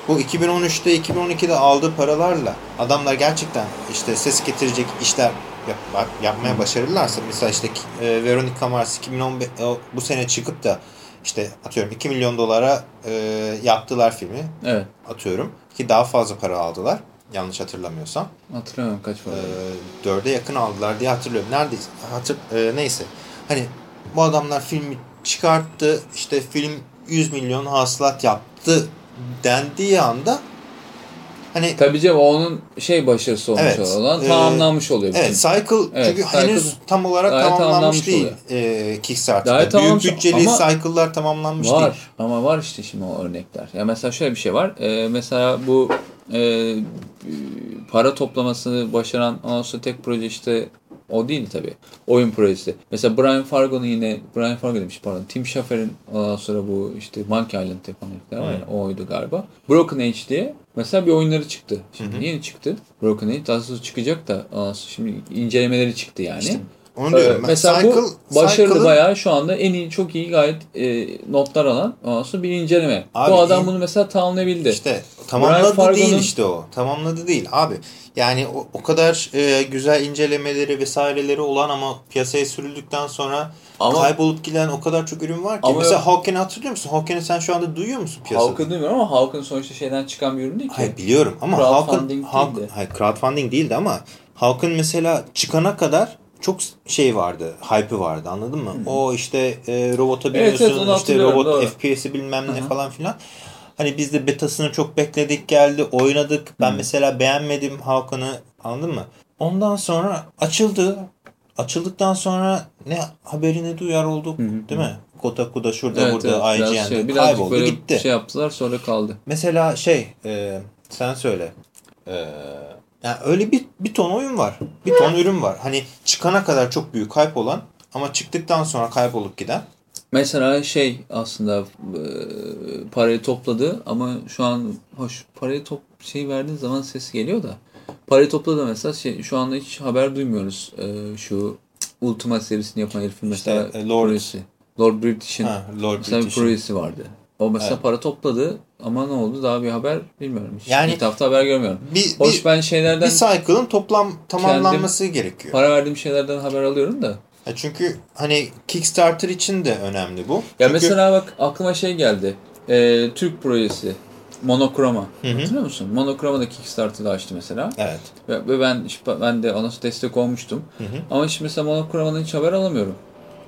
bu 2013'te 2012'de aldığı paralarla adamlar gerçekten işte ses getirecek işler yap- yapmaya başarırlarsa mesela işte e, Veronica Mars 2015 o- bu sene çıkıp da işte atıyorum 2 milyon dolara e, yaptılar filmi evet atıyorum ki daha fazla para aldılar yanlış hatırlamıyorsam. hatırlamıyorum kaç para. Dörde yakın aldılar diye hatırlıyorum. Neredeyse hatır e, neyse. Hani bu adamlar filmi çıkarttı. işte film 100 milyon hasılat yaptı dendiği anda hani Tabii canım onun şey başarısı olmuş Evet, olan e, tamamlanmış oluyor. bütün. evet Cycle Evet, çünkü Cycle henüz tam olarak tamamlanmış tamamlanmış değil oluyor. e, Kickstarter'da. Büyük tamamlanmış bütçeli Cycle'lar tamamlanmış var değil. ama var işte şimdi o örnekler. Ya mesela şöyle bir şey var. Ee, mesela bu e, para toplamasını başaran sonra tek proje işte o değil tabii. Oyun projesi. Mesela Brian Fargo'nun yine Brian Fargo demiş pardon. Tim Schafer'in ondan sonra bu işte Monkey Island yapan herifler var ya o oydu galiba. Broken Age diye mesela bir oyunları çıktı. Şimdi yeni çıktı. Broken Age daha sonra çıkacak da şimdi incelemeleri çıktı yani. İşte onu Ee, diyorum. ben. mesela Cycle, bu başarılı Cycle'ın- bayağı şu anda en iyi çok iyi gayet e, notlar alan bir inceleme. Abi bu adam iyi- bunu mesela tamamlayabildi. İşte tamamladı Fargo'nun- değil işte o. Tamamladı değil abi. Yani o, o kadar e, güzel incelemeleri vesaireleri olan ama piyasaya sürüldükten sonra Ama- kaybolup giden o kadar çok ürün var ki. Ama- Mesela Hawken'i hatırlıyor musun? Hawken'i sen şu anda duyuyor musun piyasada? Halkın duymuyorum ama halkın sonuçta şeyden çıkan bir ürün değil ki. Hayır biliyorum ama Crowdfunding Hawken, Hawk, değildi. hayır, crowdfunding değildi ama Hawken mesela çıkana kadar çok şey vardı, hype'ı vardı anladın mı? O işte e, robota Evet, biniyorsun, evet, onu işte robot doğru. FPS'i bilmem ne falan filan. Hani biz de betasını çok bekledik geldi, oynadık. Ben mesela beğenmedim Hawken'ı anladın mı? Ondan sonra açıldı. Açıldıktan sonra ne haberi ne duyar olduk değil mi? Kotaku'da şurada Evet, burada evet, biraz IGN'de şey, kayboldu böyle gitti. şey yaptılar sonra kaldı. Mesela şey e, sen söyle. E, yani öyle bir, bir ton oyun var. Bir ton ürün var. Hani çıkana kadar çok büyük hype olan ama çıktıktan sonra kaybolup giden. Mesela şey aslında e, parayı topladı ama şu an hoş parayı top şey verdiğin zaman ses geliyor da parayı topladı mesela şey, şu anda hiç haber duymuyoruz. E, şu Ultima serisini yapan herifin mesela İşte, Lord- projesi. Lord British'in mesela bir British'in. projesi vardı. O mesela Evet. para topladı ama ne oldu daha bir haber bilmiyorum. Hiç Yani- etrafta haber görmüyorum. Bir, Hoş bir, ben bir şeylerden cycle'ın toplam tamamlanması gerekiyor. para verdiğim şeylerden haber alıyorum da. Ya çünkü hani Kickstarter için de önemli bu. Ya Çünkü- mesela bak aklıma şey geldi. Ee, Türk projesi. Monokroma. Hı hı. Hatırlıyor musun? Monokroma da Kickstarter'da açtı mesela. Evet. Ve, ve ben ben de ona destek olmuştum. Hı hı. Ama şimdi mesela Monokroma'dan hiç haber alamıyorum.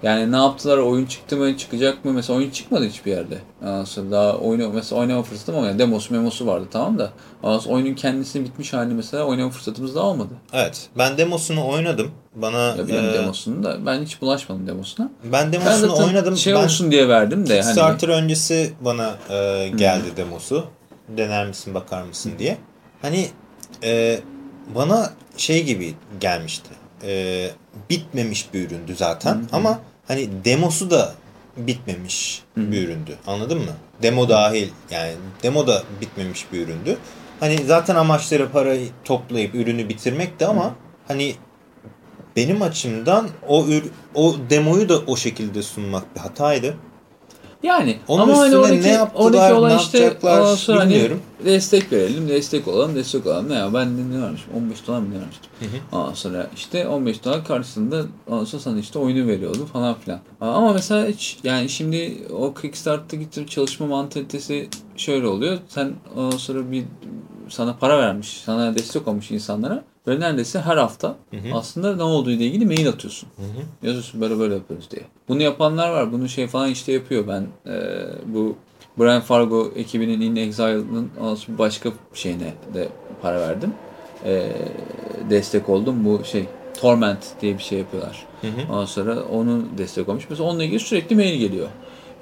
Yani ne yaptılar? Oyun çıktı mı? Çıkacak mı? Mesela oyun çıkmadı hiçbir yerde. Sonra daha oyunu mesela oynama fırsatım olmadı. Yani demosu memosu vardı tamam da. Sonra oyunun kendisini bitmiş halini mesela oynama fırsatımız daha olmadı. Evet. Ben demosunu oynadım. Bana Ya benim e, demosunu da ben hiç bulaşmadım demosuna. ben Ben demosunu zaten oynadım. şey ben olsun diye verdim de. Hani, Kickstarter öncesi bana e, geldi demosu. Dener misin bakar mısın diye. Hani e, bana şey gibi gelmişti. E, bitmemiş bir üründü zaten ama hani demosu da bitmemiş bir üründü. Anladın mı? Demo dahil yani demo da bitmemiş bir üründü. Hani zaten amaçları parayı toplayıp ürünü bitirmekti ama hani benim açımdan o ür, o demoyu da o şekilde sunmak bir hataydı. Yani Onun ama hani oradaki, ne yaptılar, oradaki olay ne işte sonra hani bilmiyorum. destek verelim, destek olalım, destek olalım. Ne ya ben de ne vermişim? 15 dolar mı ne vermiştim? Ondan sonra işte 15 dolar karşısında ondan sonra sana işte oyunu veriyordu falan filan. Ama mesela hiç yani şimdi o Kickstarter'daki çalışma mantalitesi şöyle oluyor. Sen ondan sonra bir sana para vermiş, sana destek olmuş insanlara ve neredeyse her hafta aslında ne olduğu ile ilgili mail atıyorsun. Yazıyorsun böyle böyle yapıyoruz diye. Bunu yapanlar var. Bunu şey falan işte yapıyor. Ben e, bu Brian Fargo ekibinin In Exile'ın başka şeyine de para verdim. E, destek oldum. Bu şey Torment diye bir şey yapıyorlar. Ondan sonra onun destek olmuş. Mesela onunla ilgili sürekli mail geliyor.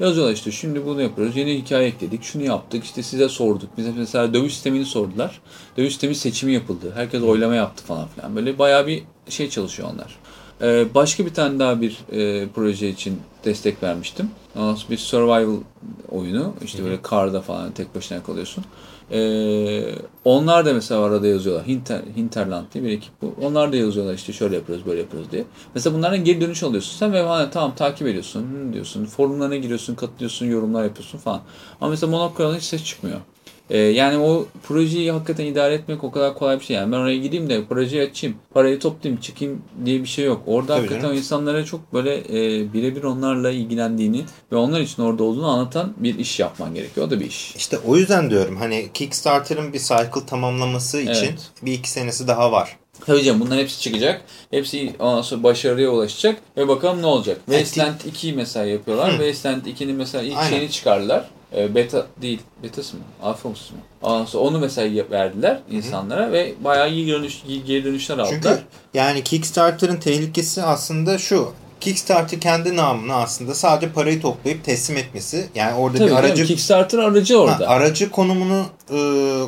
Yazıyorlar işte şimdi bunu yapıyoruz. Yeni hikaye ekledik. Şunu yaptık. işte size sorduk. Bize mesela dövüş sistemini sordular. Dövüş sistemi seçimi yapıldı. Herkes oylama yaptı falan filan. Böyle bayağı bir şey çalışıyor onlar. Ee, başka bir tane daha bir e, proje için destek vermiştim. Ondan sonra Bir survival oyunu. İşte böyle karda falan tek başına kalıyorsun. Ee, onlar da mesela arada yazıyorlar. Hinter, Hinterland diye bir ekip bu. Onlar da yazıyorlar işte şöyle yapıyoruz böyle yapıyoruz diye. Mesela bunlardan geri dönüş alıyorsun sen ve hani tamam takip ediyorsun diyorsun. Forumlarına giriyorsun, katılıyorsun, yorumlar yapıyorsun falan. Ama mesela Monopoly'dan hiç ses çıkmıyor. Ee, yani o projeyi hakikaten idare etmek o kadar kolay bir şey. Yani ben oraya gideyim de projeyi açayım, parayı toplayayım, çıkayım diye bir şey yok. Orada Tabii hakikaten canım. insanlara çok böyle e, birebir onlarla ilgilendiğini ve onlar için orada olduğunu anlatan bir iş yapman gerekiyor. O da bir iş. İşte o yüzden diyorum hani Kickstarter'ın bir cycle tamamlaması için Evet. bir iki senesi daha var. Tabii canım bunların hepsi çıkacak. Hepsi ondan sonra başarıya ulaşacak ve bakalım ne olacak. Wasteland 2 mesela yapıyorlar. Wasteland 2'nin mesela ilk Aynen. şeyini çıkardılar. E, beta değil. Betası mı? Alpha'sı mı? Ondan sonra onu mesela verdiler insanlara ve bayağı iyi dönüş, iyi geri dönüşler aldılar. Çünkü yani Kickstarter'ın tehlikesi aslında şu. Kickstarter kendi namına aslında sadece parayı toplayıp teslim etmesi. Yani orada Tabii bir aracı, Kickstarter aracı Ha, orada. aracı konumunu e,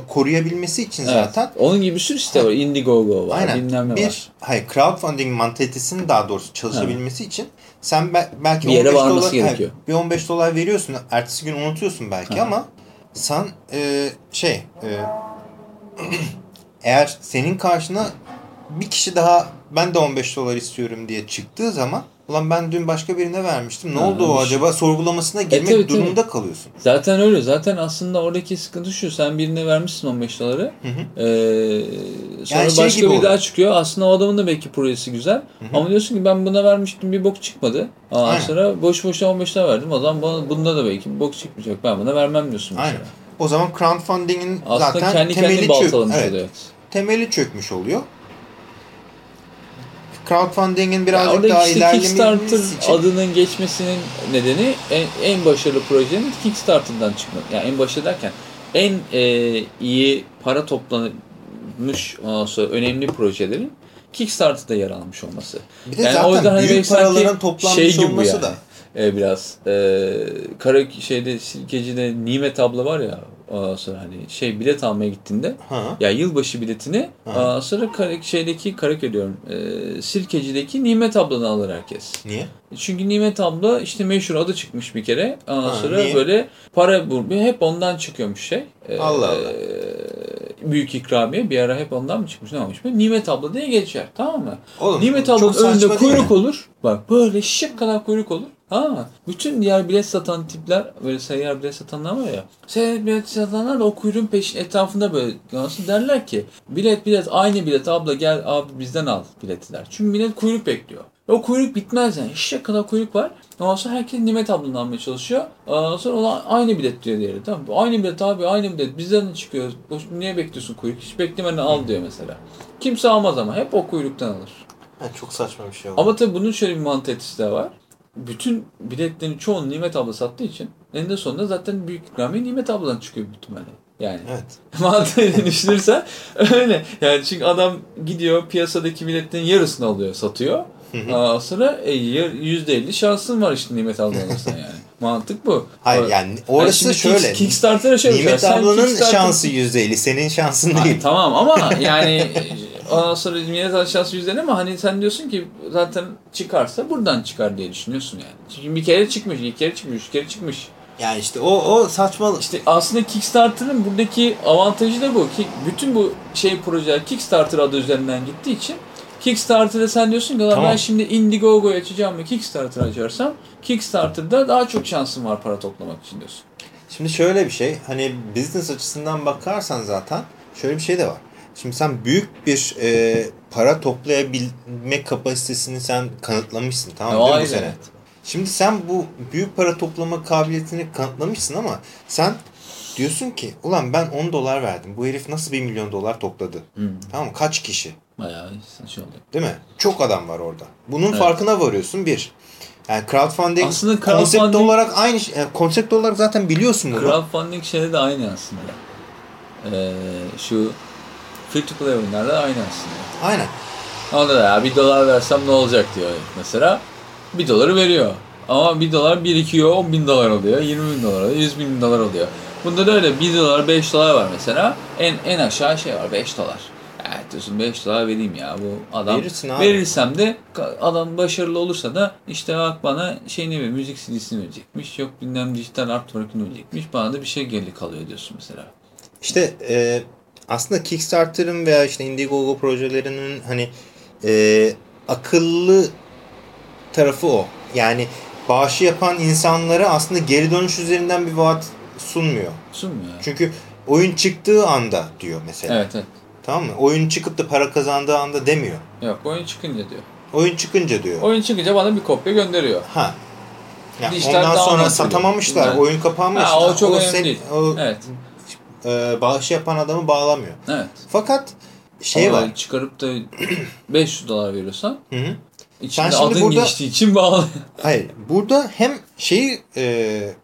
koruyabilmesi için Evet. zaten Onun gibi bir sürü site var. Indiegogo var. Aynen. Bilmem ne bir, var. Hayır, crowdfunding mantalitesinin daha doğrusu çalışabilmesi için sen be- belki Bir yere 15 varması dolar, gerekiyor. hayır, bir 15 dolar veriyorsun. Ertesi gün unutuyorsun belki Ha. ama sen e, şey e, eğer senin karşına bir kişi daha ben de 15 dolar istiyorum diye çıktığı zaman ulan ben dün başka birine vermiştim. Ne Ha, oldu o şey- acaba sorgulamasına girmek tabii, tabii. durumunda kalıyorsun. Zaten öyle. Zaten aslında oradaki sıkıntı şu. Sen birine vermişsin 15 doları. Ee, sonra Yani şey başka bir daha çıkıyor. Aslında o adamın da belki projesi güzel. Ama diyorsun ki ben buna vermiştim bir bok çıkmadı. Ondan Aynen. sonra boş boşuna 15 lira verdim. O zaman bana, bunda da belki bir bok çıkmayacak. Ben buna vermem diyorsun mesela. Aynen. O zaman crowdfunding'in zaten kendi temeli kendini çök. baltalamış Evet. oluyor. temeli çökmüş oluyor. Crowdfunding'in birazcık orada daha işte ilerlemesi Kickstarter için adının geçmesinin nedeni en, en başarılı projenin Kickstarter'dan çıkması. Yani en başarılı derken en e, iyi para toplanmış sonra önemli projelerin Kickstarter'da yer almış olması. bir de Yani zaten o yüzden hani büyük paraların toplanmış şey gibi olması yani. da. E, biraz e, kara şeyde Silkeci'de Nimet abla var ya ondan sonra hani şey bilet almaya gittiğinde Ha. ya yılbaşı biletini ondan sonra kara, şeydeki Karaköy diyorum e, Sirkeci'deki Nimet abladan alır herkes. Niye? Çünkü Nimet abla işte meşhur adı çıkmış bir kere. Ondan Ha, sonra niye? böyle para hep ondan çıkıyormuş şey. Ee, Allah Allah. Büyük ikramiye bir ara hep ondan mı çıkmış ne olmuş? Böyle Nimet abla diye geçer tamam mı? Oğlum, Nimet ablanın önünde değil mi? kuyruk olur. Bak böyle şık kadar kuyruk olur. Tamam mı? Bütün diğer bilet satan tipler böyle seyyar bilet satanlar var ya. Seyyar bilet satanlar da o kuyruğun peşin etrafında böyle nasıl derler ki bilet bilet aynı bilet abla gel abi bizden al bileti der. Çünkü millet kuyruk bekliyor. O kuyruk bitmez yani. Şişe kadar kuyruk var. Ondan sonra herkes Nimet ablanı almaya çalışıyor. Ondan sonra ona aynı bilet diyor diğeri. Tamam mı? Aynı bilet abi aynı bilet. Bizden de çıkıyor. Niye bekliyorsun kuyruk? Hiç beklemeden al diyor mesela. Kimse almaz ama. Hep o kuyruktan alır. Ha, çok saçma bir şey oldu. Ama tabii bunun şöyle bir mantalitesi de var. bütün biletlerin çoğunu Nimet abla sattığı için eninde sonunda zaten büyük ikramiye Nimet abladan çıkıyor büyük ihtimalle. Yani Evet. mantığıyla düşünürsen öyle. Yani çünkü adam gidiyor piyasadaki biletlerin yarısını alıyor, satıyor. Ondan sonra e, yar- %50 şansın var işte Nimet abla alırsan yani. Mantık bu. Hayır yani orası şimdi şöyle. Kick- Kickstarter'a şey Nimet ablanın Kickstarter- şansı %50. Senin şansın Ha, değil. tamam ama yani e, ondan sonra Nimet abla şansı %50 ama hani sen diyorsun ki zaten çıkarsa buradan çıkar diye düşünüyorsun yani. Çünkü bir kere çıkmış, iki kere çıkmış, üç kere çıkmış. Yani işte o o saçmalık. İşte aslında Kickstarter'ın buradaki avantajı da bu. Ki bütün bu şey projeler Kickstarter adı üzerinden gittiği için Kickstarter'da sen diyorsun ki "Lan Tamam. ben şimdi Indiegogo'yu açacağım ve Kickstarter açarsam Kickstarter'da daha çok şansım var para toplamak için diyorsun. Şimdi şöyle bir şey. Hani business açısından bakarsan zaten şöyle bir şey de var. Şimdi sen büyük bir e, para toplayabilme kapasitesini sen kanıtlamışsın tamam mı? Bu sene? evet. Şimdi sen bu büyük para toplama kabiliyetini kanıtlamışsın ama sen diyorsun ki ulan ben 10 dolar verdim. Bu herif nasıl 1 milyon dolar topladı? Hmm. Tamam mı? Kaç kişi? Bayağı şey oluyor. Değil mi? Çok adam var orada. Bunun Evet. farkına varıyorsun bir. Yani crowdfunding, Aslında konsept crowdfunding- olarak aynı şey- yani konsept olarak zaten biliyorsun bunu. Crowdfunding şeyde de aynı aslında. Ee, şu free to play oyunlarda da aynı aslında. Aynen. Onda da ya bir dolar versem ne olacak diyor mesela. Bir doları veriyor. Ama bir dolar birikiyor 10 bin dolar oluyor, 20 bin dolar oluyor, 100 bin dolar oluyor. Bunda da öyle 1 dolar 5 dolar var mesela. En en aşağı şey var 5 dolar. Evet diyorsun 5 dolar vereyim ya bu adam. Verirsin abi. Verirsem de adam başarılı olursa da işte bak bana şey ne ver müzik CD'sini verecekmiş. Yok bilmem dijital artwork'ünü verecekmiş. Bana da bir şey geri kalıyor diyorsun mesela. İşte e, aslında Kickstarter'ın veya işte Indiegogo projelerinin hani e, akıllı tarafı o. Yani bağışı yapan insanlara aslında geri dönüş üzerinden bir vaat sunmuyor. Sunmuyor. Çünkü oyun çıktığı anda diyor mesela. Evet evet. Tamam mı? Oyun çıkıp da para kazandığı anda demiyor. Yok oyun çıkınca diyor. Oyun çıkınca diyor. Oyun çıkınca bana bir kopya gönderiyor. Ha. Ya Dijital ondan sonra satamamışlar. Evet. Oyun kapanmış. Ha, o çok önemli sen- değil. o, Evet. e, bağışı yapan adamı bağlamıyor. Evet. Fakat şey Ama var. Çıkarıp da 500 dolar veriyorsan Hı hı. içinde şimdi adın burada- geçtiği için bağlı. Hayır. Burada hem şeyi e,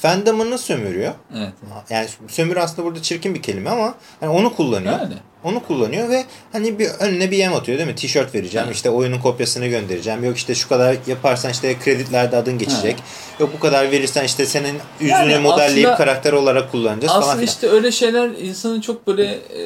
fandomını sömürüyor. evet. Yani sömürü aslında burada çirkin bir kelime ama hani onu kullanıyor. Yani. Onu kullanıyor ve hani bir önüne bir yem atıyor değil mi? Tişört vereceğim. Evet. işte oyunun kopyasını göndereceğim. Yok işte şu kadar yaparsan işte kreditlerde adın geçecek. Yok bu kadar verirsen işte senin yüzünü Yani modelleyip aslında- karakter olarak kullanacağız falan Aslında işte öyle şeyler insanı çok böyle e,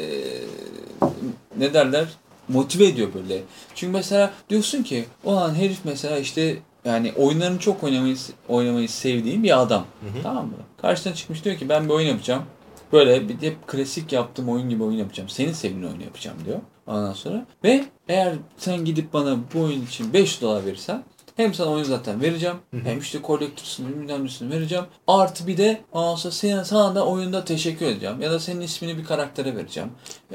ne derler motive ediyor böyle. Çünkü mesela diyorsun ki olan herif mesela işte yani oyunlarını çok oynamayı oynamayı sevdiğim bir adam. Tamam mı? Karşısına çıkmış diyor ki ben bir oyun yapacağım. Böyle bir hep klasik yaptığım oyun gibi oyun yapacağım. Senin sevdiğin oyunu yapacağım diyor. Ondan sonra ve eğer sen gidip bana bu oyun için 5 dolar verirsen hem sana oyunu zaten vereceğim. Hem işte kolektürsünü bilmem nesini vereceğim. Artı bir de sonra senin, sana da oyunda teşekkür edeceğim. Ya da senin ismini bir karaktere vereceğim.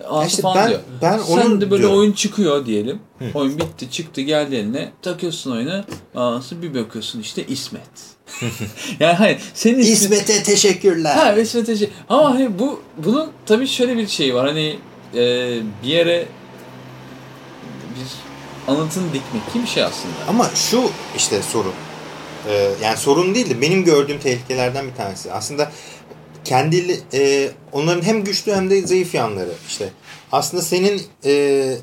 Artı işte falan ben- diyor. ben Sen de böyle diyorum. oyun çıkıyor diyelim. Oyun bitti çıktı geldi eline. Takıyorsun oyunu. Sonra bir bakıyorsun işte İsmet. yani hayır senin ismin... İsmet'e teşekkürler. Ha İsmet Ece. Ama hani bu bunun tabii şöyle bir şey var. Hani e, bir yere anıtını dikmek gibi bir şey aslında. Ama şu işte sorun. Ee, yani sorun değil de benim gördüğüm tehlikelerden bir tanesi. Aslında kendi e, onların hem güçlü hem de zayıf yanları. İşte aslında senin e,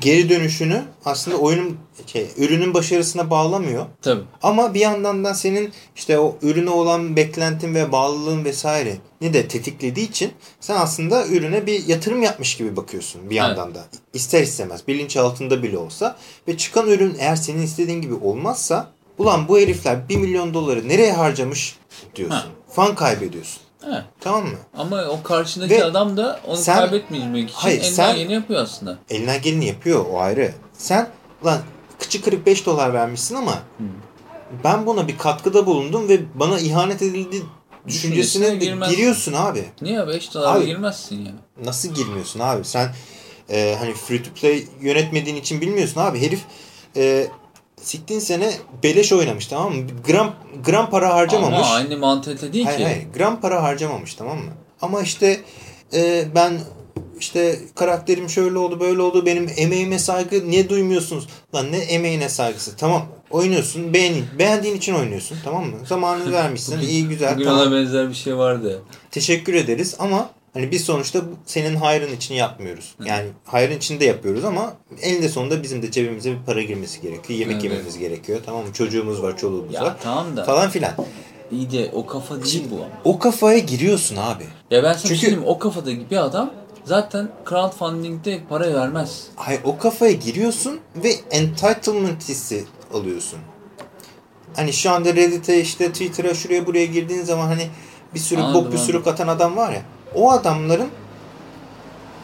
geri dönüşünü aslında oyunun şey, ürünün başarısına bağlamıyor. Tabii. Ama bir yandan da senin işte o ürüne olan beklentin ve bağlılığın vesaire ne de tetiklediği için sen aslında ürüne bir yatırım yapmış gibi bakıyorsun bir yandan da. İster istemez bilinçaltında bile olsa ve çıkan ürün eğer senin istediğin gibi olmazsa ulan bu herifler 1 milyon doları nereye harcamış diyorsun. Ha. Fan kaybediyorsun. Evet. Tamam mı? Ama o karşındaki Ve adam da onu sen- kaybetmeyecek için Hayır, elinden sen- yeni yapıyor aslında. Elinden geleni yapıyor o ayrı. Sen ulan kıçı kırık 5 dolar vermişsin ama ben buna bir katkıda bulundum ve bana ihanet edildi düşüncesine Düşüncesine de girmezsin. giriyorsun abi. Niye 5 dolar Abi- girmezsin ya? Nasıl girmiyorsun abi? Sen e, hani free to play yönetmediğin için bilmiyorsun abi. Herif e, siktiğin sene beleş oynamış tamam mı? Gram gram para harcamamış. Ama aynı mantalite değil hayır ki. hayır gram para harcamamış tamam mı? Ama işte e, ben işte karakterim şöyle oldu böyle oldu benim emeğime saygı niye duymuyorsunuz? Lan ne emeğine saygısı? Tamam oynuyorsun beğenin. Beğendiğin için oynuyorsun tamam mı? Zamanını vermişsin iyi güzel Bugün tamam. ona benzer bir şey vardı. Teşekkür ederiz ama hani biz sonuçta senin hayrın için yapmıyoruz. Yani hayrın için de yapıyoruz ama eninde sonunda bizim de cebimize bir para girmesi gerekiyor. Yemek Evet. yememiz gerekiyor tamam mı? Çocuğumuz var çoluğumuz Ya var tamam da falan filan. iyi de o kafa değil bu ama. O kafaya giriyorsun abi. Ya ben sana Çünkü- şey mi? o kafadaki bir adam zaten crowdfunding'de para vermez. Hayır o kafaya giriyorsun ve entitlement hissi alıyorsun. Hani şu anda Reddit'e işte Twitter'a şuraya buraya girdiğin zaman hani bir sürü Anladım, bok bir sürü anladım. atan adam var ya. O adamların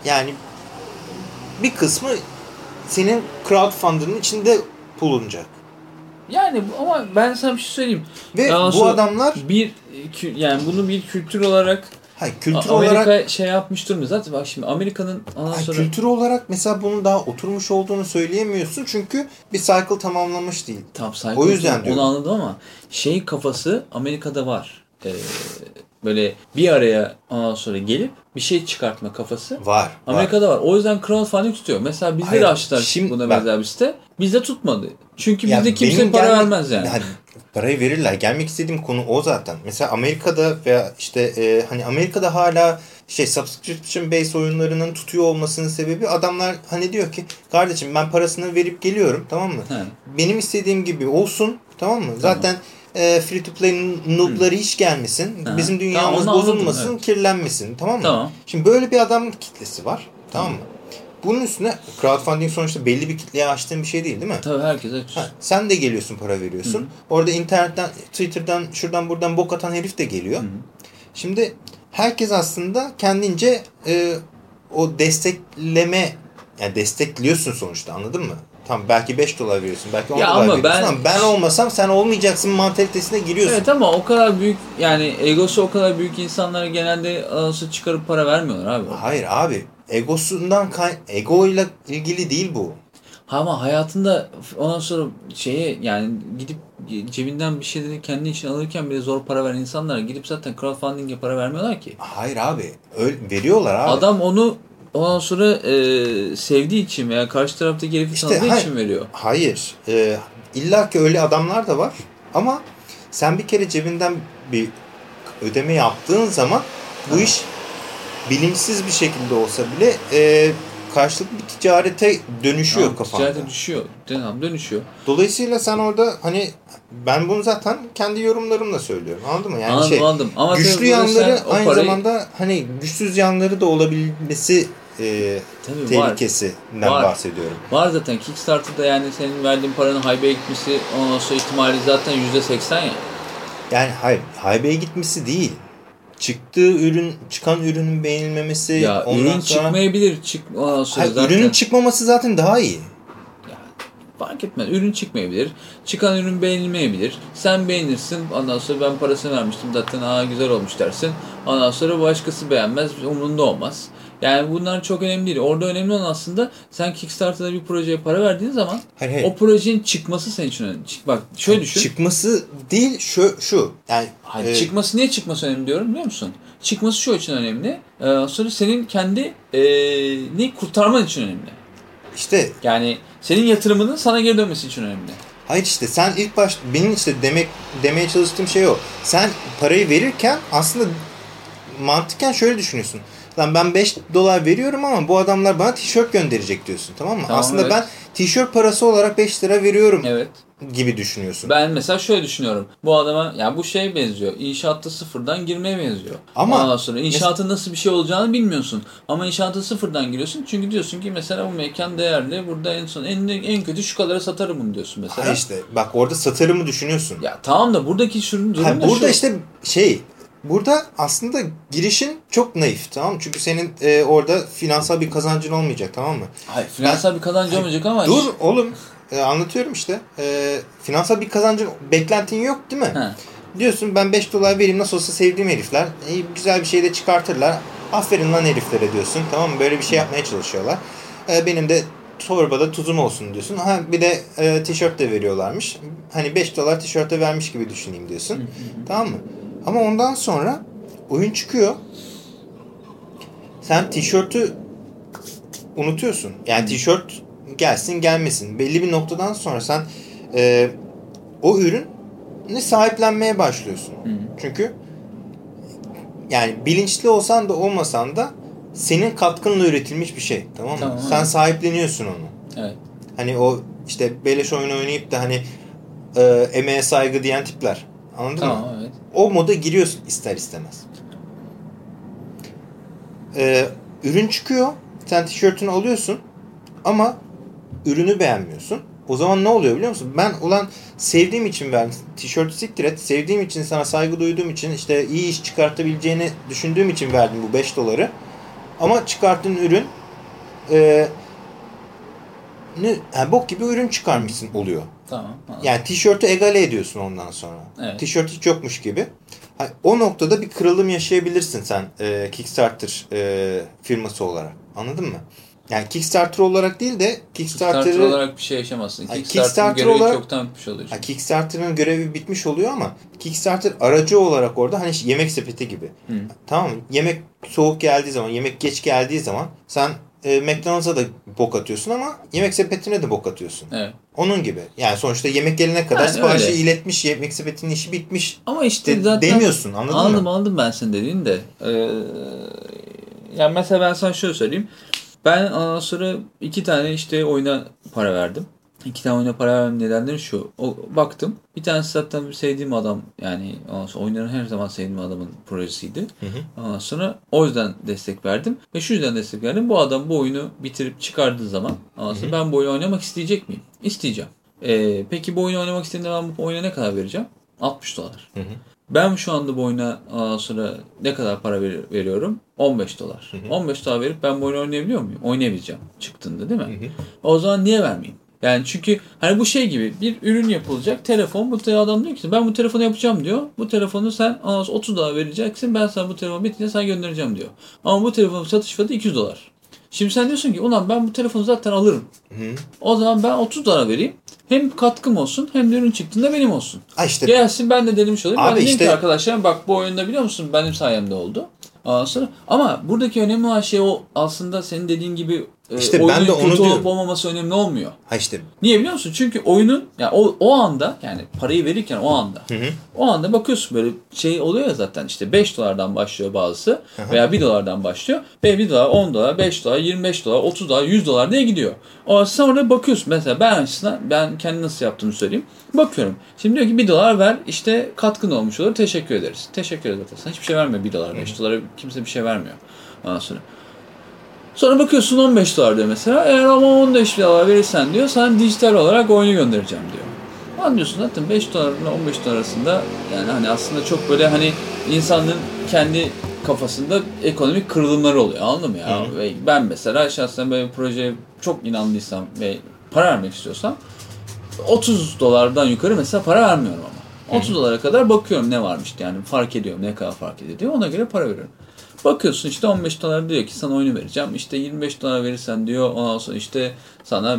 yani bir kısmı senin crowdfunding'in içinde bulunacak. Yani ama ben sana bir şey söyleyeyim. Ve Daha bu adamlar bir yani bunu bir kültür olarak hayır, kültür Amerika olarak şey yapmış durmuyor. Zaten bak şimdi Amerika'nın ondan sonra kültür olarak mesela bunun daha oturmuş olduğunu söyleyemiyorsun çünkü bir cycle tamamlamış değil. tam O yüzden onu diyorum. anladım ama şey kafası Amerika'da var. Ee, böyle bir araya ondan sonra gelip bir şey çıkartma kafası. Var. var. Amerika'da var. O yüzden crowdfunding tutuyor. Mesela bizde Hayır, de açtılar şimdi buna bak- benzer bir site. Bizde tutmadı. Çünkü bizde kimse benim para gelmek- vermez yani. Hani parayı verirler. Gelmek istediğim konu o zaten. Mesela Amerika'da veya işte e, hani Amerika'da hala şey subscription based oyunlarının tutuyor olmasının sebebi adamlar hani diyor ki kardeşim ben parasını verip geliyorum tamam mı? He. Benim istediğim gibi olsun tamam mı? Zaten e, free to play noob'ları hiç gelmesin. Hı. Bizim Tamam, dünyamız anladım, bozulmasın, evet. kirlenmesin tamam mı? Tamam. Şimdi böyle bir adamın kitlesi var tamam mı? Bunun üstüne crowdfunding sonuçta belli bir kitleye açtığın bir şey değil değil mi? Tabii herkes aç. Ha, sen de geliyorsun para veriyorsun. Orada internetten, Twitter'dan, şuradan buradan bok atan herif de geliyor. Şimdi herkes aslında kendince e, o destekleme, yani destekliyorsun sonuçta anladın mı? Tamam belki 5 dolar veriyorsun, belki 10 Ya dolar ama veriyorsun ben- ama ben olmasam sen olmayacaksın mantalitesine giriyorsun. Evet ama o kadar büyük yani egosu o kadar büyük insanlara genelde anası çıkarıp para vermiyorlar abi. Hayır abi, egosundan ego ile ilgili değil bu. Ama hayatında ondan sonra şeye yani gidip cebinden bir şeyleri kendi için alırken bile zor para veren insanlara gidip zaten crowdfunding'e para vermiyorlar ki. Hayır abi, öyle veriyorlar abi. Adam onu ondan sonra e, sevdiği için veya karşı taraftaki herifi İşte tanıdığı hayır. için veriyor. Hayır. E, İlla ki öyle adamlar da var. Ama sen bir kere cebinden bir ödeme yaptığın zaman bu iş bilimsiz bir şekilde olsa bile e, karşılıklı bir ticarete dönüşüyor Tamam, kafanda. Ticarete düşüyor. Tamam dönüşüyor. Dolayısıyla sen orada hani ben bunu zaten kendi yorumlarımla söylüyorum. Anladın mı? Yani anladım şey anladım. Ama güçlü yanları aynı parayı- zamanda hani güçsüz yanları da olabilmesi e, Tabii tehlikesinden Var. bahsediyorum. Var zaten Kickstarter'da yani senin verdiğin paranın haybeye gitmesi ondan sonra ihtimali zaten %80 ya. Yani hayır, haybeye gitmesi değil. Çıktığı ürün, çıkan ürünün beğenilmemesi, Ya ondan ürün sonra... çıkmayabilir. Çık, ondan sonra Hayır, zaten... ürünün çıkmaması zaten daha iyi. Ya, fark etmez. Ürün çıkmayabilir. Çıkan ürün beğenilmeyebilir. Sen beğenirsin. Ondan sonra ben parasını vermiştim zaten aa güzel olmuş dersin. Ondan sonra başkası beğenmez. Umurunda olmaz. Yani bunlar çok önemli değil. Orada önemli olan aslında sen Kickstarter'da bir projeye para verdiğin zaman Hayır, hayır. o projenin çıkması senin için önemli. Çık- Bak şöyle düşün. Çıkması değil şu şu. Yani Hayır, e, çıkması niye çıkması önemli diyorum biliyor musun? Çıkması şu için önemli. Ee, sonra senin kendi e, ne kurtarman için önemli. işte Yani senin yatırımının sana geri dönmesi için önemli. hayır işte sen ilk baş benim işte demek demeye çalıştığım şey o. Sen parayı verirken aslında mantıken şöyle düşünüyorsun. Lan ben 5 dolar veriyorum ama bu adamlar bana tişört gönderecek diyorsun tamam mı? Tamam, aslında evet. ben tişört parası olarak 5 lira veriyorum Evet. gibi düşünüyorsun. Ben mesela şöyle düşünüyorum. Bu adama ya bu şey benziyor. İnşaatta sıfırdan girmeye benziyor. Ama- Ondan sonra inşaatın nasıl bir şey olacağını bilmiyorsun. Ama inşaata sıfırdan giriyorsun. Çünkü diyorsun ki mesela bu mekan değerli. Burada en son en, en kötü şu kadara satarım bunu diyorsun mesela. Hayır işte bak orada satarımı düşünüyorsun. Ya tamam da buradaki şu durum Ha, da burada şu. işte şey burada aslında girişin çok naif tamam mı? Çünkü senin e, orada finansal bir kazancın olmayacak tamam mı? Hayır, finansal bir kazancı olmayacak ama Dur oğlum e, anlatıyorum işte. E, finansal bir kazancın beklentin yok değil mi? He. Diyorsun ben 5 dolar vereyim nasıl olsa sevdiğim herifler. E, güzel bir şey de çıkartırlar. Aferin lan heriflere diyorsun tamam mı? Böyle bir şey yapmaya çalışıyorlar. E, benim de torbada tuzum olsun diyorsun. Ha bir de e, tişört de veriyorlarmış. Hani 5 dolar tişörte vermiş gibi düşüneyim diyorsun. Tamam mı? Ama ondan sonra oyun çıkıyor. Sen tişörtü unutuyorsun. Yani tişört gelsin gelmesin. Belli bir noktadan sonra sen e, o ürünü sahiplenmeye başlıyorsun. Çünkü yani bilinçli olsan da olmasan da senin katkınla üretilmiş bir şey. Tamam mı? Tamam, Sen sahipleniyorsun onu. Evet. Hani o işte beleş oyun oynayıp da hani e, emeğe saygı diyen tipler. Anladın Tamam mı? evet. O moda giriyorsun ister istemez. E, ürün çıkıyor. Sen tişörtünü alıyorsun. Ama ürünü beğenmiyorsun. O zaman ne oluyor biliyor musun? Ben ulan sevdiğim için verdim. Tişörtü siktir et. Sevdiğim için sana saygı duyduğum için işte iyi iş çıkartabileceğini düşündüğüm için verdim bu 5 doları. Ama çıkarttığın ürün e, ne, yani bok gibi ürün çıkarmışsın oluyor. Tamam. anladım. Yani tişörtü egale ediyorsun ondan sonra. Evet. Tişört hiç yokmuş gibi. Ha, O noktada bir kırılım yaşayabilirsin sen e, Kickstarter e, firması olarak. Anladın mı? Yani Kickstarter olarak değil de Kickstarter olarak bir şey yaşamazsın. Kickstarter'ın Kickstarter görevi olarak- çoktan bitmiş oluyor. Ha, Kickstarter'ın görevi bitmiş oluyor ama Kickstarter aracı olarak orada hani yemek sepeti gibi. Hı. Tamam mı? Yemek soğuk geldiği zaman, yemek geç geldiği zaman sen e, McDonald's'a da bok atıyorsun ama yemek sepetine de bok atıyorsun. Evet. Onun gibi. Yani sonuçta yemek gelene kadar Yani siparişi öyle. iletmiş, yemek sepetinin işi bitmiş. Ama işte De- zaten demiyorsun anladın anladım mı? anladım ben senin dediğini de. Ee, yani mesela ben sana şöyle söyleyeyim. Ben ondan sonra iki tane işte oyuna para verdim. İki tane oyuna para vermem nedenleri şu. O, baktım. Bir tanesi zaten sevdiğim adam yani ondan sonra oyunların her zaman sevdiğim adamın projesiydi. Hı hı. Ondan sonra o yüzden destek verdim. Ve şu yüzden destek verdim. Bu adam bu oyunu bitirip çıkardığı zaman ondan sonra ben bu oyunu oynamak isteyecek miyim? İsteyeceğim. Ee, peki bu oyunu oynamak istediğimde ben bu oyuna ne kadar vereceğim? 60 dolar. Hı hı. Ben şu anda bu oyuna sonra ne kadar para ver- veriyorum? 15 dolar. 15 dolar verip ben bu oyunu oynayabiliyor muyum? Oynayabileceğim çıktığında değil mi? Hı hı. O zaman niye vermeyeyim? Yani çünkü hani bu şey gibi bir ürün yapılacak telefon bu adam diyor ki ben bu telefonu yapacağım diyor. Bu telefonu sen ondan sonra 30 dolar vereceksin ben sana bu telefonu bitince sana göndereceğim diyor. Ama bu telefonun satış fiyatı 200 dolar. Şimdi sen diyorsun ki ulan ben bu telefonu zaten alırım. Hı. O zaman ben 30 dolar vereyim. Hem katkım olsun hem de ürün çıktığında benim olsun. Ha işte Gelsin ben de denemiş olayım. Abi ben işte- ki arkadaşlar bak bu oyunda biliyor musun benim sayemde oldu. Ondan sonra, ama buradaki önemli olan şey o aslında senin dediğin gibi e, İşte ben oyunun de onu kötü diyorum. olup olmaması önemli olmuyor. ha işte Niye biliyor musun? Çünkü oyunun yani o, o anda yani parayı verirken o anda Hı hı. o anda bakıyorsun böyle şey oluyor ya zaten işte 5 dolardan başlıyor bazısı veya 1 dolardan başlıyor ve 1 dolar 10 dolar 5 dolar 25 dolar 30 dolar 100 dolar diye gidiyor. O sonra bakıyorsun mesela ben açısından ben kendi nasıl yaptığımı söyleyeyim. Bakıyorum. Şimdi diyor ki 1 dolar ver işte katkın olmuş olur teşekkür ederiz. Teşekkür ederiz zaten. Sana hiçbir şey vermiyor 1 dolar 5 dolara kimse bir şey vermiyor. Ondan sonra. Sonra bakıyorsun 15 dolar diyor mesela. Eğer ama 15 dolar verirsen diyor sana dijital olarak oyunu göndereceğim diyor. Anlıyorsun zaten 5 dolarla 15 dolar arasında yani hani aslında çok böyle hani insanların kendi kafasında ekonomik kırılımları oluyor anladın mı ya? Ve ben mesela şahsen böyle bir projeye çok inandıysam ve para vermek istiyorsam 30 dolardan yukarı mesela para vermiyorum ama. 30 dolara kadar bakıyorum ne varmış yani fark ediyorum ne kadar fark ediyor diyor ona göre para veriyorum. Bakıyorsun işte 15 dolar diyor ki sana oyunu vereceğim. İşte 25 dolar verirsen diyor ondan sonra işte sana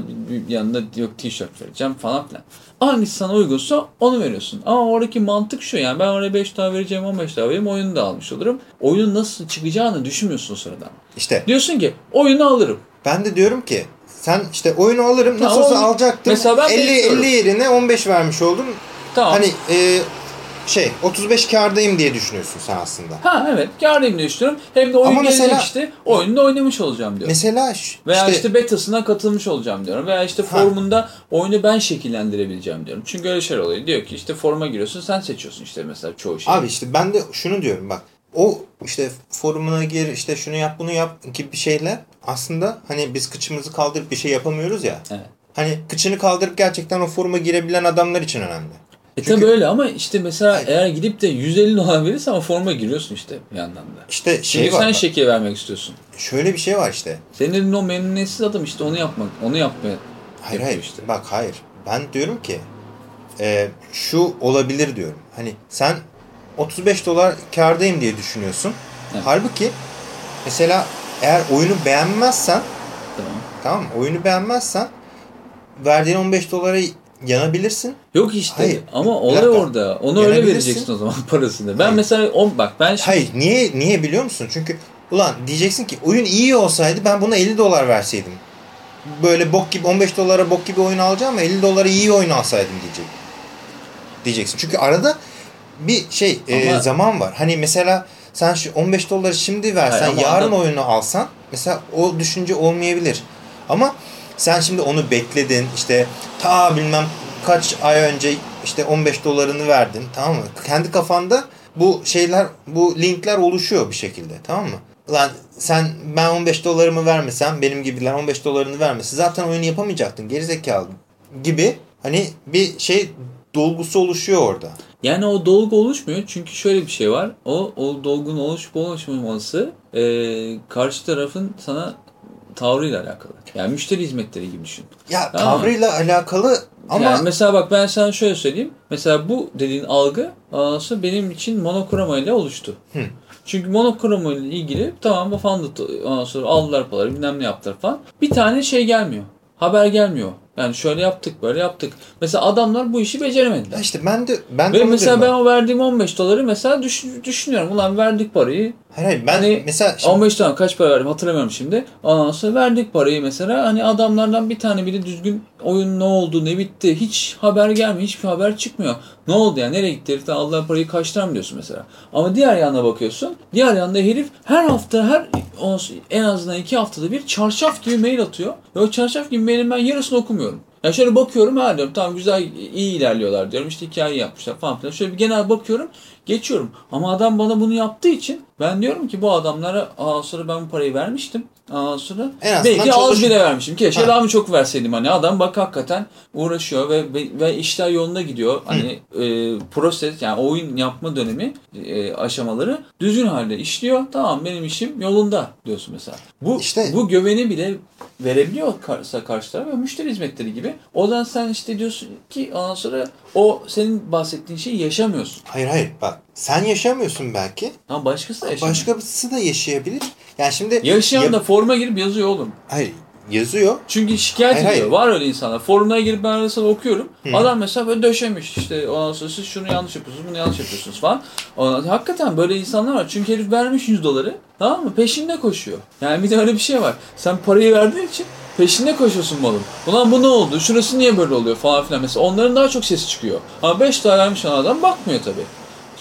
yanında yok tişört vereceğim falan filan. Hangisi sana uygunsa onu veriyorsun. Ama oradaki mantık şu yani ben oraya 5 dolar vereceğim 15 dolar vereyim oyunu da almış olurum. Oyunun nasıl çıkacağını düşünmüyorsun o sırada. işte Diyorsun ki oyunu alırım. ben de diyorum ki sen işte oyunu alırım nasıl Tamam, oyunu- alacaktım. Mesela ben 50 bekliyorum. 50 yerine 15 vermiş oldum. Tamam. Hani e, şey 35 kardayım diye düşünüyorsun sen aslında. Ha evet kârdayım diye düşünüyorum. Hem de oyun Ama gelecek mesela- işte oyunda oynamış olacağım diyor. Mesela ş- Veya işte, işte, betasına katılmış olacağım diyorum. Veya işte Ha. forumunda oyunu ben şekillendirebileceğim diyorum. Çünkü öyle şeyler oluyor. Diyor ki işte foruma giriyorsun sen seçiyorsun işte mesela çoğu şeyi. abi işte ben de şunu diyorum bak. O işte forumuna gir işte şunu yap bunu yap gibi şeyler aslında hani biz kıçımızı kaldırıp bir şey yapamıyoruz ya. Evet. Hani kıçını kaldırıp gerçekten o foruma girebilen adamlar için önemli. E Çünkü- öyle ama işte mesela Hayır. eğer gidip de 150 dolar verirsen o foruma giriyorsun işte bir yandan da. İşte Çünkü şey var. sen şekil vermek istiyorsun. şöyle bir şey var işte. Senin elinde o memnuniyetsiz adam işte onu yapmak, onu yapmaya Hayır hayır. işte. Bak hayır. Ben diyorum ki e, şu olabilir diyorum. Hani sen 35 dolar kardayım diye düşünüyorsun. Evet. Halbuki mesela eğer oyunu beğenmezsen Tamam. tamam? Oyunu beğenmezsen verdiğin 15 dolara yanabilirsin. Yok işte Hayır, ama olay dakika. onu öyle vereceksin o zaman parasını. Ben Hayır. mesela on, bak ben şimdi Hayır niye niye biliyor musun? Çünkü Ulan diyeceksin ki oyun iyi olsaydı ben buna 50 dolar verseydim. Böyle bok gibi 15 dolara bok gibi oyun alacağım ama 50 dolara iyi oyun alsaydım diyecek. Diyeceksin. Çünkü arada bir şey e, Ama- zaman var. Hani mesela sen şu 15 doları şimdi versen Hayır, yarın adam- oyunu alsan mesela o düşünce olmayabilir. Ama sen şimdi onu bekledin işte ta bilmem kaç ay önce işte 15 dolarını verdin tamam mı? Kendi kafanda bu şeyler bu linkler oluşuyor bir şekilde tamam mı? Lan sen ben 15 dolarımı vermesem benim gibiler 15 dolarını vermesi zaten oyunu yapamayacaktın gerizekalı gibi hani bir şey dolgusu oluşuyor orada. Yani o dolgu oluşmuyor çünkü şöyle bir şey var. O, o dolgunun oluşup oluşmaması e, karşı tarafın sana tavrıyla alakalı. Yani müşteri hizmetleri gibi düşün. Ya Tamam. tavrıyla alakalı ama Yani mesela bak ben sana şöyle söyleyeyim. Mesela bu dediğin algı aslında benim için monokroma ile oluştu. Hı. Çünkü monokroma ile ilgili tamam bu falan da ondan sonra aldılar paraları bilmem ne yaptılar falan. Bir tane şey gelmiyor. Haber gelmiyor. Yani şöyle yaptık böyle yaptık. Mesela adamlar bu işi beceremediler. Ya işte ben de ben Ve mesela ben o verdiğim 15 doları mesela düş- düşünüyorum. Ulan verdik parayı. Hayır, hayır ben Hani mesela şimdi- 15 tane kaç para verdim hatırlamıyorum şimdi. Ondan sonra verdik parayı mesela. Hani adamlardan bir tane bile düzgün oyun ne oldu ne bitti. Hiç haber gelmiyor. Hiçbir haber çıkmıyor. Ne oldu ya nereye gitti heriften aldılar parayı kaçtan biliyorsun mesela. Ama diğer yana bakıyorsun. Diğer yanda herif her hafta her en azından iki haftada bir çarşaf gibi mail atıyor. Ve o çarşaf gibi mailin ben yarısını okumuyorum. Ya şöyle bakıyorum ha diyorum tamam güzel iyi ilerliyorlar diyorum işte hikaye yapmışlar falan filan. Şöyle bir genel bakıyorum geçiyorum. Ama adam bana bunu yaptığı için ben diyorum ki bu adamlara aa sonra ben bu parayı vermiştim. Aa sonra En belki az çalış- bile vermişim. Keşke Ha. daha mı çok verseydim hani adam bak hakikaten uğraşıyor ve ve, ve işler yoluna gidiyor. Hani e, proses yani oyun yapma dönemi e, aşamaları düzgün halde işliyor. Tamam benim işim yolunda diyorsun mesela. Bu İşte- bu güveni bile verebiliyor karşı, karşı taraf ve müşteri hizmetleri gibi. O zaman sen işte diyorsun ki ondan sonra o senin bahsettiğin şeyi yaşamıyorsun. hayır hayır bak sen yaşamıyorsun belki. Ama başkası da yaşamıyor. Başkası da yaşayabilir. Yani şimdi Yaşayan ya- da forma girip yazıyor oğlum. hayır yazıyor. Çünkü şikayet Hayır, ediyor. hayır. Var öyle insanlar. Forumlara girip ben arasında okuyorum. Hı. Adam mesela böyle döşemiş. İşte ondan sonra siz şunu yanlış yapıyorsunuz, bunu yanlış yapıyorsunuz falan. Ondan, hakikaten böyle insanlar var. Çünkü herif vermiş 100 doları. Tamam mı? Peşinde koşuyor. Yani bir de öyle bir şey var. Sen parayı verdiğin için peşinde koşuyorsun malın. Ulan bu ne oldu? Şurası niye böyle oluyor falan filan. Mesela onların daha çok sesi çıkıyor. Ama 5 dolar vermiş olan adam bakmıyor tabii.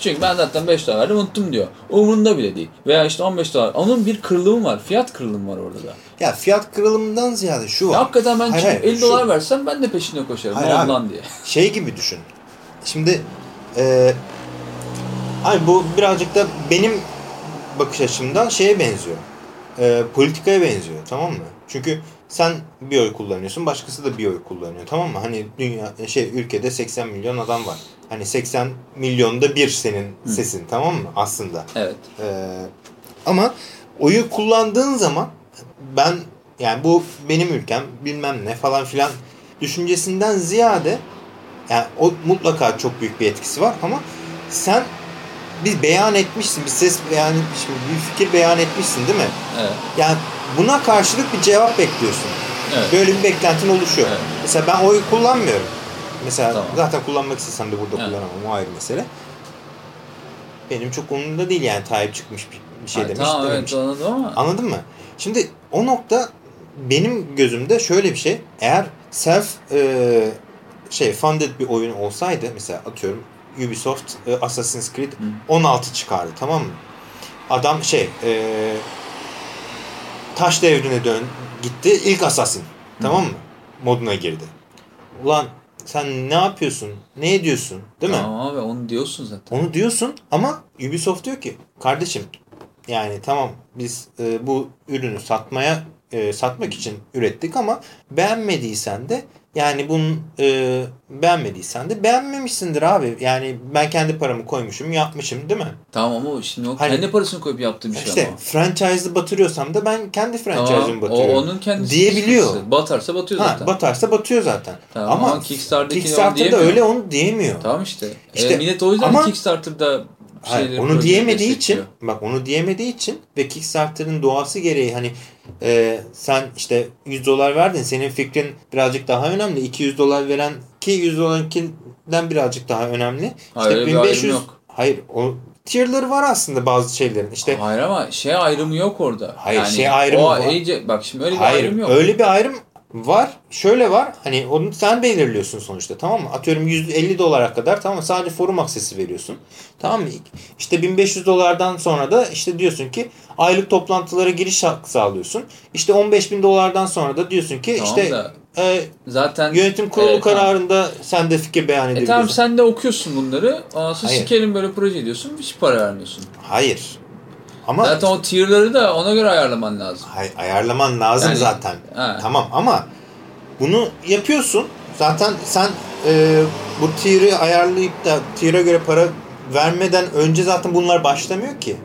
Çünkü ben zaten 5 dolar verdim unuttum diyor. Umurunda bile değil. Veya işte 15 dolar. Onun bir kırılımı var. Fiyat kırılımı var orada da. Ya fiyat kırılımından ziyade şu Ya var. hakikaten ben Hayır, hayır, 50 şu- dolar versem ben de peşinde koşarım. Hayır abi. lan diye. Şey gibi düşün. Şimdi e, ay bu birazcık da benim bakış açımdan şeye benziyor. E, politikaya benziyor tamam mı? Çünkü sen bir oy kullanıyorsun, başkası da bir oy kullanıyor tamam mı? Hani dünya şey ülkede 80 milyon adam var. Hani 80 milyonda bir senin sesin tamam mı aslında? Evet. Ee, ama oyu kullandığın zaman ben yani bu benim ülkem bilmem ne falan filan düşüncesinden ziyade yani o mutlaka çok büyük bir etkisi var ama sen bir beyan etmişsin, bir ses beyan etmişsin, bir fikir beyan etmişsin değil mi? Evet. Yani buna karşılık bir cevap bekliyorsun. Evet. Böyle bir beklentin oluşuyor. Evet. Mesela ben oy kullanmıyorum. Mesela Tamam. zaten kullanmak istesem de burada Evet. kullanamam. O ayrı mesele. Benim çok umurumda değil yani Tayyip çıkmış bir, şey Ha, demiş. tamam dememiş. evet anladım ama Anladın mı? Şimdi o nokta benim gözümde şöyle bir şey. Eğer self e, şey funded bir oyun olsaydı mesela atıyorum Ubisoft e, Assassin's Creed 16 çıkardı tamam mı? Adam şey e, taş devrine dön gitti ilk Assassin tamam mı? Moduna girdi. Ulan sen ne yapıyorsun? Ne ediyorsun? Değil mi? Tamam abi onu diyorsun zaten. Onu diyorsun ama Ubisoft diyor ki kardeşim yani tamam biz e, bu ürünü satmaya e, satmak için ürettik ama beğenmediysen de yani bunun e, beğenmediysen de beğenmemişsindir abi. Yani ben kendi paramı koymuşum yapmışım değil mi? Tamam ama şimdi o Hani- kendi parasını koyup yaptığı bir şey işte ama. franchise'ı batırıyorsam da ben kendi franchise'ımı Tamam, o batırıyorum. onun kendisi. Diyebiliyor. sıkıntısı. Batarsa batıyor Ha, zaten. batarsa batıyor zaten. Tamam, ama Kickstarter'da öyle onu diyemiyor. Tamam işte. İşte e, millet o yüzden ama- Kickstarter'da Hayır, şeyleri onu diyemediği için bak onu diyemediği için ve Kickstarter'ın doğası gereği hani e, sen işte 100 dolar verdin senin fikrin birazcık daha önemli. 200 dolar veren ki 100 dolarınkinden birazcık daha önemli. Hayır, bir ayrım yok. Hayır o tier'ları var aslında bazı şeylerin. İşte Hayır ama şey ayrımı yok orada. Hayır, şey ayrımı o var. iyice- bak şimdi öyle bir hayır ayrım yok. öyle bir ayrım var. Şöyle var. Hani onu sen belirliyorsun sonuçta tamam mı? Atıyorum 150 dolara kadar tamam mı? Sadece forum aksesi veriyorsun. Tamam mı? İşte 1500 dolardan sonra da işte diyorsun ki aylık toplantılara giriş hakkı sağlıyorsun. İşte 15 bin dolardan sonra da diyorsun ki Tamam işte da e, zaten yönetim kurulu Evet, tamam. kararında sen de fikir beyan E edebiliyorsun. tamam sen de okuyorsun bunları. Hayır. sikerim böyle proje ediyorsun. Hiç para vermiyorsun. Hayır. Ama Zaten o tier'ları da ona göre ayarlaman lazım. Hay- ayarlaman lazım Yani- zaten. Ha. Tamam ama bunu yapıyorsun. Zaten sen e, bu tier'i ayarlayıp da tier'e göre para vermeden önce zaten bunlar başlamıyor ki.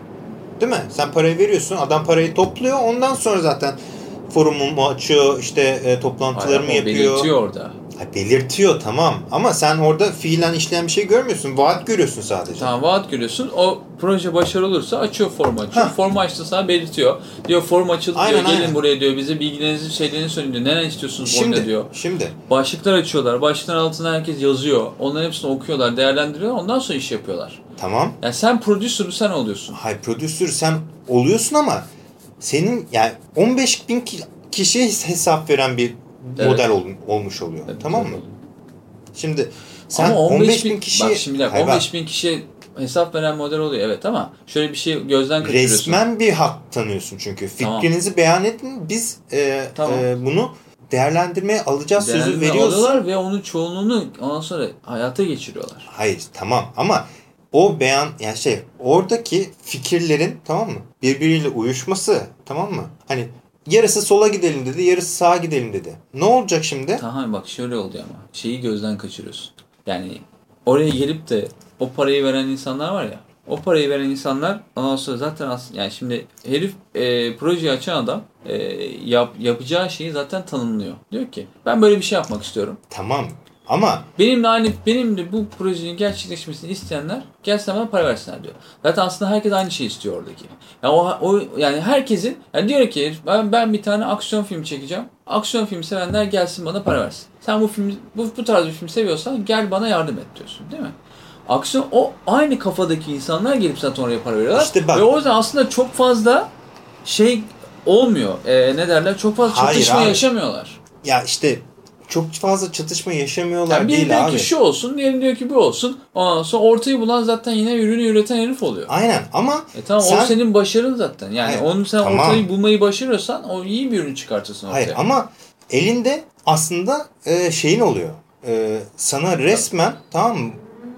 Değil mi? Sen parayı veriyorsun. Adam parayı topluyor. Ondan sonra zaten forumumu açıyor. işte e, toplantılarımı o yapıyor. belirtiyor orada. Ha, belirtiyor tamam. Ama sen orada fiilen işleyen bir şey görmüyorsun. Vaat görüyorsun sadece. Tamam vaat görüyorsun. O proje başarılı olursa açıyor formu açıyor. Hah. Formu açtı sana belirtiyor. Diyor form açıldı Aynen, diyor. Gelin aynen. buraya diyor. Bize bilgilerinizi şeylerini söyleyin diyor. Neden istiyorsunuz Şimdi, diyor. şimdi Başlıklar açıyorlar. Başlıkların altına herkes yazıyor. Onların hepsini okuyorlar, değerlendiriyor. Ondan sonra iş yapıyorlar. tamam. Yani sen prodüsörü sen oluyorsun. Hay prodüsör sen oluyorsun ama senin yani 15 bin ki- kişiye hesap veren bir Evet. model ol- olmuş oluyor. Evet, tamam mı? tabii. Şimdi sen ama 15 bin kişi bak şimdi bak, 15 bin kişiye hesap veren model oluyor evet ama şöyle bir şey gözden kaçırıyorsun. resmen bir hak tanıyorsun çünkü. Tamam. Fikrinizi beyan edin. Biz e, Tamam. e, bunu değerlendirmeye alacağız sözü Değerlendirme veriyorsun. alıyorlar ve onun çoğunluğunu ondan sonra hayata geçiriyorlar. Hayır tamam ama o beyan yani şey oradaki fikirlerin tamam mı birbiriyle uyuşması tamam mı? Hani yarısı sola gidelim dedi yarısı sağa gidelim dedi. Ne olacak şimdi? Tamam bak şöyle oluyor ama şeyi gözden kaçırıyorsun. Yani oraya gelip de o parayı veren insanlar var ya o parayı veren insanlar ondan sonra zaten aslında yani şimdi herif e, projeyi açan adam e, yap, yapacağı şeyi zaten tanımlıyor. Diyor ki ben böyle bir şey yapmak istiyorum. Tamam ama Benimle aynı benim de bu projenin gerçekleşmesini isteyenler gelsinler bana para versinler diyor. Zaten aslında herkes aynı şeyi istiyor oradaki. Yani o, o yani herkesin yani diyor ki ben ben bir tane aksiyon film çekeceğim. Aksiyon film sevenler gelsin bana para versin. Sen bu film bu, bu tarz bir film seviyorsan gel bana yardım et diyorsun değil mi? Aksiyon o aynı kafadaki insanlar gelip zaten oraya para veriyorlar. İşte bak- Ve o yüzden aslında çok fazla şey olmuyor. Ee, ne derler? Çok fazla çatışma yaşamıyorlar. ya işte çok fazla çatışma yaşamıyorlar Yani değil diyor abi. ki şu olsun, diğeri diyor ki bu olsun. Ondan sonra ortayı bulan zaten yine ürünü üreten herif oluyor. Aynen ama E tamam sen o senin başarın zaten. Yani Hayır, onu sen tamam. ortayı bulmayı başarıyorsan o iyi bir ürün çıkartırsın ortaya. hayır ama elinde aslında e, şeyin oluyor. E, sana resmen tamam mı?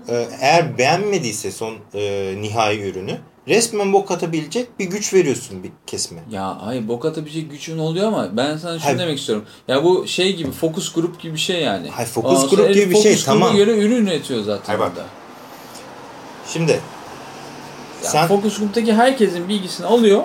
E, eğer beğenmediyse son e, nihai ürünü resmen bok atabilecek bir güç veriyorsun bir kesme. Ya hayır bok atabilecek gücün oluyor ama ben sana şunu Hayır. demek istiyorum. Ya bu şey gibi fokus grup gibi bir şey yani. Hayır, group herif gibi bir şey, Focus gruba tamam. göre ürün üretiyor zaten Hayır, bak. orada. Şimdi Yani sen Focus gruptaki herkesin bilgisini alıyor,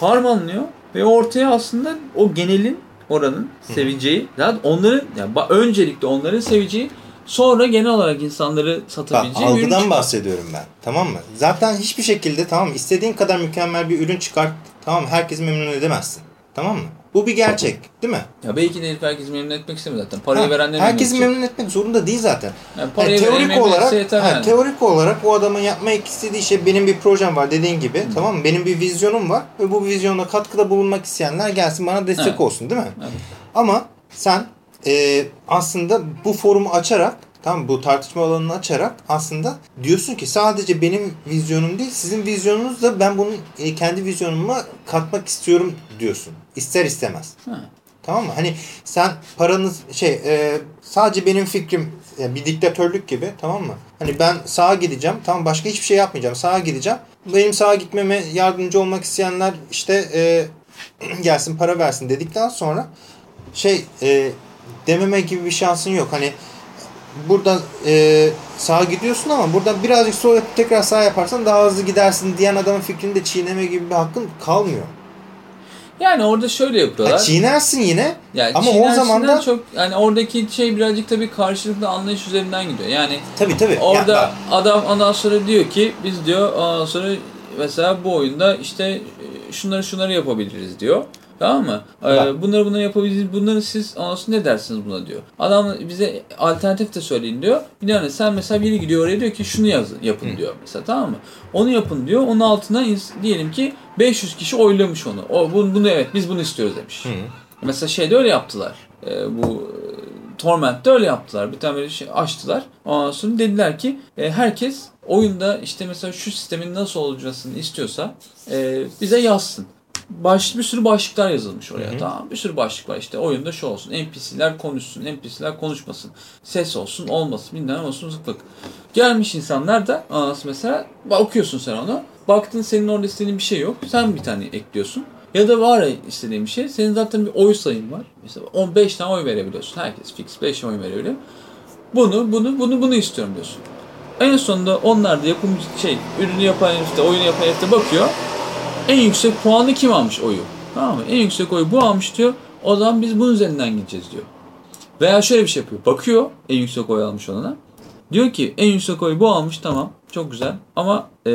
harmanlıyor ve ortaya aslında o genelin oranın seveceği, zaten onların yani öncelikle onların seveceği sonra genel olarak insanları Bak satabileceği bir ürün algıdan çıkıyor. bahsediyorum ben. Tamam mı? Zaten hiçbir şekilde tamam istediğin kadar mükemmel bir ürün çıkart. Tamam? Herkesi memnun edemezsin. Tamam mı? Bu bir gerçek. Değil mi? Ya belki de herif herkesi memnun etmek istemiyor zaten. Parayı Ha, verenleri herkesi memnun memnun etmek zorunda değil zaten. Yani Yani parayı veren teorik olarak yeter ha, yani. teorik olarak o adamın yapmak istediği şey benim bir projem var dediğin gibi tamam mı? Benim bir vizyonum var ve bu vizyona katkıda bulunmak isteyenler gelsin bana destek Evet. olsun değil mi? Evet. Ama sen e, aslında bu forumu açarak tamam bu tartışma alanını açarak aslında diyorsun ki sadece benim vizyonum değil sizin vizyonunuz da ben bunu e, kendi vizyonuma katmak istiyorum diyorsun. İster istemez. Ha. Tamam mı? Hani sen paranız şey e, sadece benim fikrim e, bir diktatörlük gibi tamam mı? Hani ben sağa gideceğim tamam başka hiçbir şey yapmayacağım sağa gideceğim. Benim sağa gitmeme yardımcı olmak isteyenler işte e, gelsin para versin dedikten sonra şey e, dememe gibi bir şansın yok. Hani buradan e, sağa gidiyorsun ama buradan birazcık sola tekrar sağ yaparsan daha hızlı gidersin diyen adamın fikrini de çiğneme gibi bir hakkın kalmıyor. Yani orada şöyle yapıyorlar. Ha, çiğnersin yine yani ama o zaman da çok yani oradaki şey birazcık tabii karşılıklı anlayış üzerinden gidiyor. Yani tabii tabii. Orada Ya bak, adam ondan sonra diyor ki biz diyor ondan sonra mesela bu oyunda işte e, şunları şunları yapabiliriz diyor. Tamam mı? Ee, bunları bunları yapabiliriz. Bunları siz anasını ne dersiniz buna diyor. Adam bize alternatif de söyleyin diyor. Bir tane sen mesela biri gidiyor oraya diyor ki şunu yazın yapın Hı. diyor mesela tamam mı? Onu yapın diyor. Onun altına diyelim ki 500 kişi oylamış onu. O bunu, bunu evet biz bunu istiyoruz demiş. Hı. Mesela şeyde öyle yaptılar. Ee, bu e, Torment'te öyle yaptılar. Bir tane böyle şey açtılar. Ondan sonra dediler ki e, herkes oyunda işte mesela şu sistemin nasıl olacağını istiyorsa e, bize yazsın. Baş, bir sürü başlıklar yazılmış oraya. Hı hı. Tamam bir sürü başlık var işte oyunda şu olsun. NPC'ler konuşsun, NPC'ler konuşmasın. Ses olsun, olmasın, bilmem olsun zıplık. Gelmiş insanlar da anası mesela okuyorsun sen onu. Baktın senin orada istediğin bir şey yok. Sen bir tane ekliyorsun. Ya da var ya istediğin bir şey. Senin zaten bir oy sayın var. Mesela 15 tane oy verebiliyorsun. Herkes fix 5 oy verebiliyor. Bunu, bunu, bunu, bunu istiyorum diyorsun. En sonunda onlar da yapımcı şey, ürünü yapan herif de, oyunu yapan herif de bakıyor. En yüksek puanı kim almış oyu? Tamam mı? En yüksek oyu bu almış diyor. O zaman biz bunun üzerinden gideceğiz diyor. Veya şöyle bir şey yapıyor. Bakıyor en yüksek oy almış olana. Diyor ki en yüksek oyu bu almış tamam çok güzel ama e,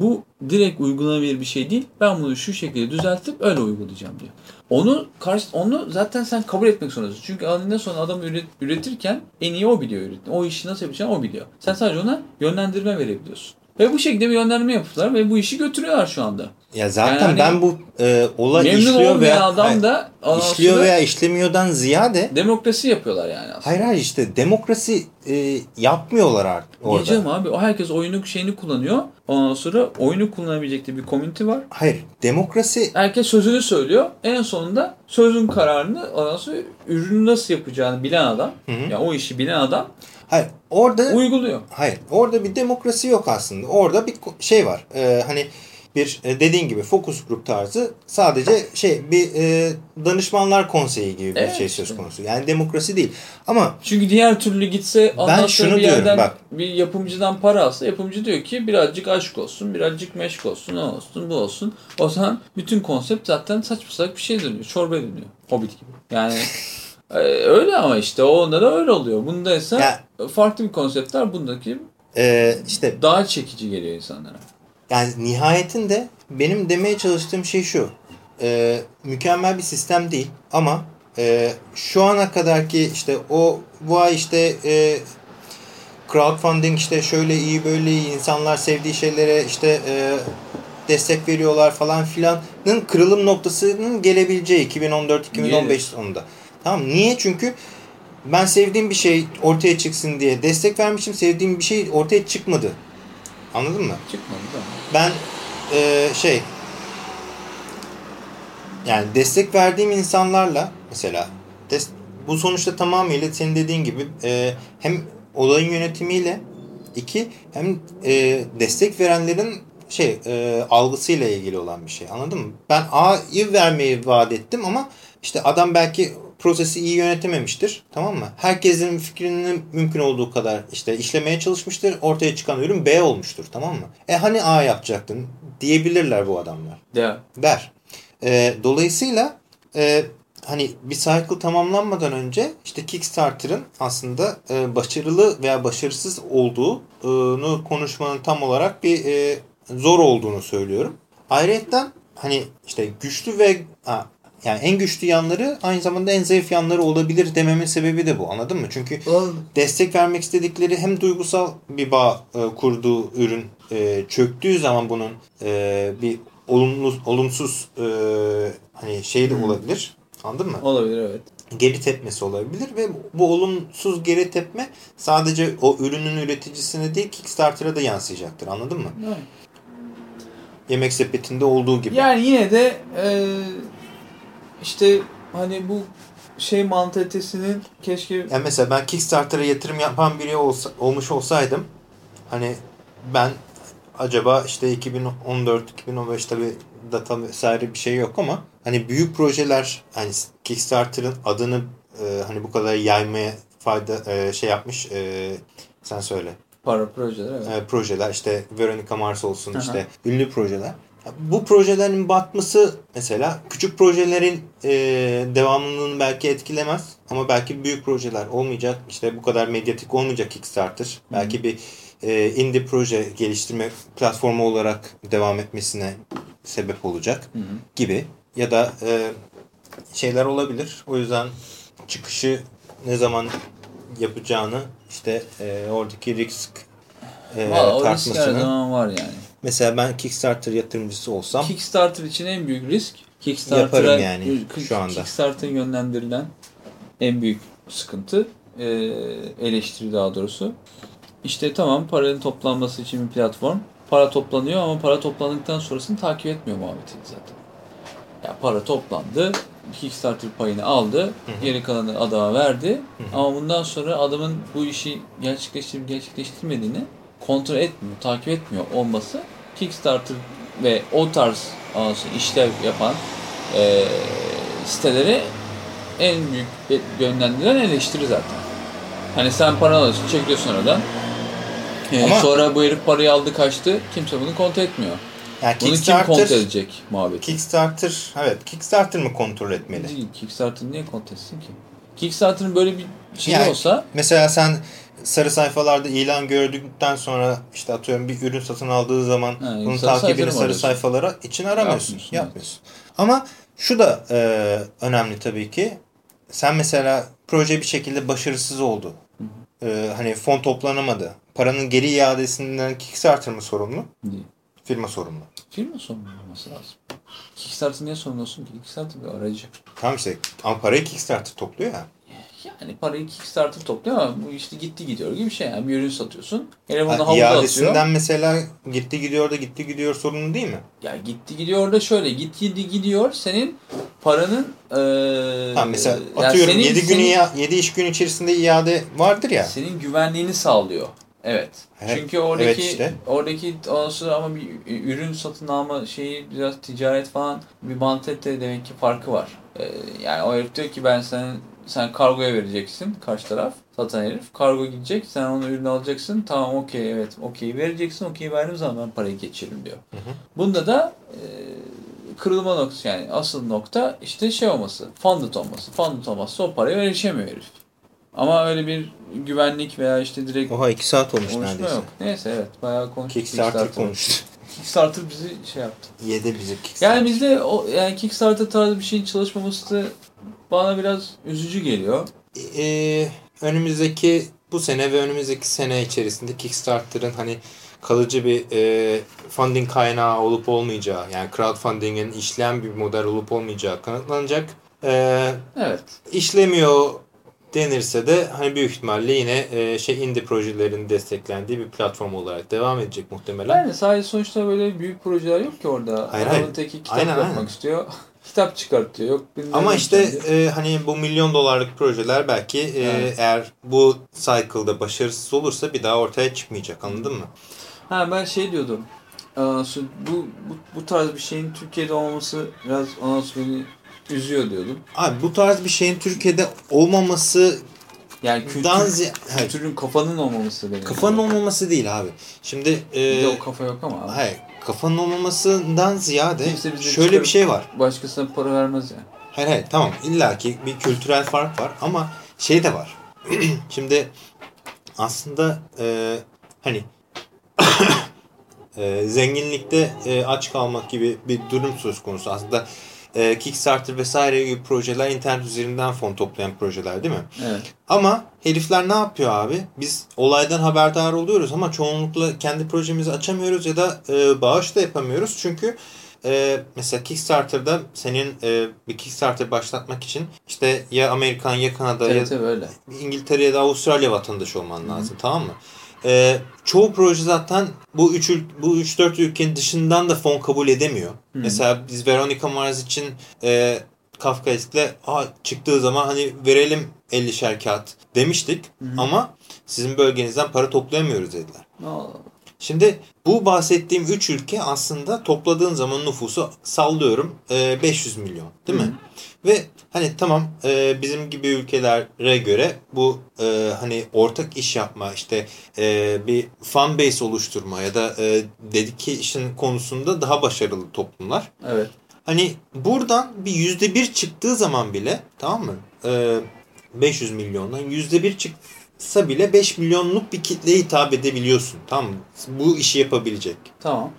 bu direkt uygulanabilir bir şey değil. Ben bunu şu şekilde düzeltip öyle uygulayacağım diyor. Onu karşı onu zaten sen kabul etmek zorundasın. Çünkü eninde sonra adam üret, üretirken en iyi o biliyor üret. O işi nasıl yapacağını o biliyor. Sen sadece ona yönlendirme verebiliyorsun. Ve bu şekilde bir yönlendirme yapıyorlar ve bu işi götürüyorlar şu anda. Ya zaten Yani ben bu e, olay işliyor veya adam da işliyor veya işlemiyordan ziyade demokrasi yapıyorlar yani aslında. hayır hayır işte demokrasi e, yapmıyorlar artık orada. Diyeceğim abi o herkes oyunu şeyini kullanıyor. Ondan sonra oyunu kullanabilecek de bir community var. Hayır demokrasi Herkes sözünü söylüyor. En sonunda sözün kararını ondan sonra ürünü nasıl yapacağını bilen adam. Hı hı. Yani o işi bilen adam hayır orada uyguluyor. Hayır. Orada bir demokrasi yok aslında. Orada bir şey var. Ee, hani bir e, dediğin gibi fokus grup tarzı sadece şey bir e, danışmanlar konseyi gibi bir Evet şey söz konusu. Yani demokrasi değil. Ama Çünkü diğer türlü gitse Ben şunu bir diyorum, yerden bak. bir yapımcıdan para alsa yapımcı diyor ki birazcık aşk olsun, birazcık meşk olsun, o olsun, bu olsun. O zaman bütün konsept zaten saçma salak bir şey dönüyor. Çorba dönüyor. Hobbit gibi. Yani e, öyle ama işte o onda da öyle oluyor. Bunda ise Ya- farklı bir konsept var. Bundaki e, işte daha çekici geliyor insanlara. Yani nihayetinde benim demeye çalıştığım şey şu. E, mükemmel bir sistem değil ama e, şu ana kadarki işte o bu ay işte e, crowdfunding işte şöyle iyi böyle iyi insanlar sevdiği şeylere işte e, destek veriyorlar falan filanın kırılım noktasının gelebileceği 2014-2015 Gelir. sonunda. Tamam niye? Çünkü ben sevdiğim bir şey ortaya çıksın diye destek vermişim. Sevdiğim bir şey ortaya çıkmadı. Anladın mı? Çıkmadı da. Ben e, şey yani destek verdiğim insanlarla mesela des- bu sonuçta tamamıyla senin dediğin gibi e, hem olayın yönetimiyle iki hem e, destek verenlerin şey e, algısıyla ilgili olan bir şey anladın mı? Ben A'yı vermeyi vaat ettim ama işte adam belki prosesi iyi yönetememiştir tamam mı? Herkesin fikrinin mümkün olduğu kadar işte işlemeye çalışmıştır. Ortaya çıkan ürün B olmuştur tamam mı? E hani A yapacaktın diyebilirler bu adamlar Ya. der. E, dolayısıyla e, hani bir cycle tamamlanmadan önce işte Kickstarter'ın aslında e, başarılı veya başarısız olduğunu konuşmanın tam olarak bir e, zor olduğunu söylüyorum. Ayrıca hani işte güçlü ve ha, yani en güçlü yanları aynı zamanda en zayıf yanları olabilir dememin sebebi de bu anladın mı? Çünkü destek vermek istedikleri hem duygusal bir bağ e, kurduğu ürün e, çöktüğü zaman bunun e, bir olumlu olumsuz e, hani şey de Hmm. olabilir. Anladın mı? Olabilir evet. Geri tepmesi olabilir ve bu olumsuz geri tepme sadece o ürünün üreticisine değil Kickstarter'a da yansıyacaktır. Anladın mı? Evet. Yemek sepetinde olduğu gibi. Yani yine de e, işte hani bu şey mantalitesinin keşke Yani mesela ben Kickstarter'a yatırım yapan biri olsa, olmuş olsaydım hani ben acaba işte 2014-2015 tabi data vesaire bir şey yok ama hani büyük projeler hani Kickstarter'ın adını e, hani bu kadar yaymaya fayda e, şey yapmış e, sen söyle para projeler evet. e, projeler işte Veronica Mars olsun Aha. işte ünlü projeler. Bu projelerin batması mesela küçük projelerin e, devamlılığını belki etkilemez ama belki büyük projeler olmayacak. İşte bu kadar medyatik olmayacak Kickstarter. Belki bir e, indie proje geliştirme platformu olarak devam etmesine sebep olacak hı. gibi. Ya da e, şeyler olabilir. O yüzden çıkışı ne zaman yapacağını işte e, oradaki risk e, Valla o risk her tartmasını. zaman var yani. Mesela ben Kickstarter yatırımcısı olsam Kickstarter için en büyük risk Kickstarter'a yani şu anda. Kickstarter'a yönlendirilen en büyük sıkıntı e, eleştiri daha doğrusu. İşte tamam paranın toplanması için bir platform. Para toplanıyor ama para toplandıktan sonrasını takip etmiyor muhabbeti zaten. Ya para toplandı, Kickstarter payını aldı, geri kalanı adama verdi. Ama bundan sonra adamın bu işi gerçekleştirip gerçekleştirmediğini kontrol etmiyor, takip etmiyor olması Kickstarter ve o tarz anlasın, işlev yapan eee sitelere en büyük yönlendiren eleştiri zaten. Hani sen paranı alıyorsun, çekiyorsun oradan. Ee, Ama- sonra bu herif parayı aldı kaçtı. Kimse bunu kontrol etmiyor. yani Bunu kim kontrol edecek muhabbeti? Kickstarter evet Kickstarter mı kontrol etmeli? Değil. Kickstarter niye kontrol etsin ki? Kickstarter'ın böyle bir şey Yani- olsa Mesela sen sarı sayfalarda ilan gördükten sonra işte atıyorum bir ürün satın aldığı zaman Ha, bunun takibini sarı arıyorsun? sayfalara için aramıyorsun. Yapmıyorsun, Yapmıyorsun. Ama şu da e, önemli tabii ki. Sen mesela proje bir şekilde başarısız oldu. E, hani fon toplanamadı. Paranın geri iadesinden Kickstarter mı sorumlu? değil. Firma sorumlu. Firma sorumlu olması lazım. Kickstarter niye sorumlu olsun ki? Kickstarter bir aracı. Tamam işte ama parayı Kickstarter topluyor ya. Yani parayı Kickstarter topluyor ama bu işte gitti gidiyor gibi bir şey. Yani bir ürün satıyorsun. Elemanı Ha, havuza atıyor. iadesinden mesela gitti gidiyor da gitti gidiyor sorumlu değil mi? Ya gitti gidiyor da şöyle gitti gidiyor senin paranın eee Tamam mesela yani atıyorum senin- 7 gün senin- ya 7 iş gün içerisinde iade vardır ya. senin güvenliğini sağlıyor. Evet. Evet, Çünkü oradaki evet işte. oradaki ondan ama bir ürün satın alma şeyi biraz ticaret falan bir mantette demek ki farkı var. Ee, yani o herif diyor ki ben sen sen kargoya vereceksin karşı taraf satan herif. Kargo gidecek sen onu ürünü alacaksın. Tamam okey evet okey vereceksin. Okey verdiğim zaman ben parayı geçiririm diyor. Bunda da e, kırılma noktası yani asıl nokta işte şey olması. Funded olması. Funded olmazsa o paraya erişemiyor herif. Ama öyle bir güvenlik veya işte direkt Oha 2 saat olmuş neredeyse. yok. Neyse evet bayağı konuştuk. Kickstarter konuştu. Kickstarter bizi şey yaptı. Yedi bizi Kickstarter. Yani bizde o yani Kickstarter tarzı bir şeyin çalışmaması da bana biraz üzücü geliyor. Ee, önümüzdeki bu sene ve önümüzdeki sene içerisinde Kickstarter'ın hani kalıcı bir e, funding kaynağı olup olmayacağı yani crowdfunding'in işleyen bir model olup olmayacağı kanıtlanacak. Ee, Evet. işlemiyor denirse de hani büyük ihtimalle yine e, şey indie projelerin desteklendiği bir platform olarak devam edecek muhtemelen. Yani sadece sonuçta böyle büyük projeler yok ki orada. Hayır, hayır. teki kitap Aynen, yapmak aynen. istiyor. kitap çıkartıyor. Yok Ama işte e, hani bu milyon dolarlık projeler belki e, Evet. eğer bu cycle'da başarısız olursa bir daha ortaya çıkmayacak anladın mı? Ha ben şey diyordum. Bu, bu, bu tarz bir şeyin Türkiye'de olmaması biraz ondan sonra beni üzüyor diyordum. Abi bu tarz bir şeyin Türkiye'de olmaması Yani kültür, dan zi- evet, kültürün kafanın olmaması benim. kafanın olmaması değil abi. Şimdi e, Bir de o kafa yok ama. abi. hayır kafanın olmamasından ziyade şöyle bir şey var. Başkasına para vermez yani. Hayır hayır tamam illaki bir kültürel fark var ama şey de var. Şimdi aslında e, hani e, zenginlikte e, aç kalmak gibi bir durum söz konusu. Aslında e, Kickstarter vesaire gibi projeler internet üzerinden fon toplayan projeler değil mi? Evet. Ama herifler ne yapıyor abi? Biz olaydan haberdar oluyoruz ama çoğunlukla kendi projemizi açamıyoruz ya da e, bağış da yapamıyoruz. Çünkü e, mesela Kickstarter'da senin e, bir Kickstarter başlatmak için işte ya Amerikan ya Kanada ya Evet evet öyle. İngiltere ya da Avustralya vatandaşı olman lazım tamam mı? E, çoğu proje zaten bu 3 bu 3-4 ülkenin dışından da fon kabul edemiyor. Mesela biz Veronica Mars için e, Kafkaesk'le "Aa, çıktığı zaman hani verelim 50'şer kağıt demiştik ama sizin bölgenizden para toplayamıyoruz dediler. Aa, Şimdi bu bahsettiğim 3 ülke aslında topladığın zaman nüfusu sallıyorum e, 500 milyon değil mi? Ve hani tamam e, bizim gibi ülkelere göre bu e, hani ortak iş yapma işte e, bir fan base oluşturma ya da e, dedication konusunda daha başarılı toplumlar. evet. Hani buradan bir yüzde bir çıktığı zaman bile tamam mı? Ee, 500 milyondan yüzde bir çıksa bile 5 milyonluk bir kitleye hitap edebiliyorsun. Tamam mı? Bu işi yapabilecek. Tamam.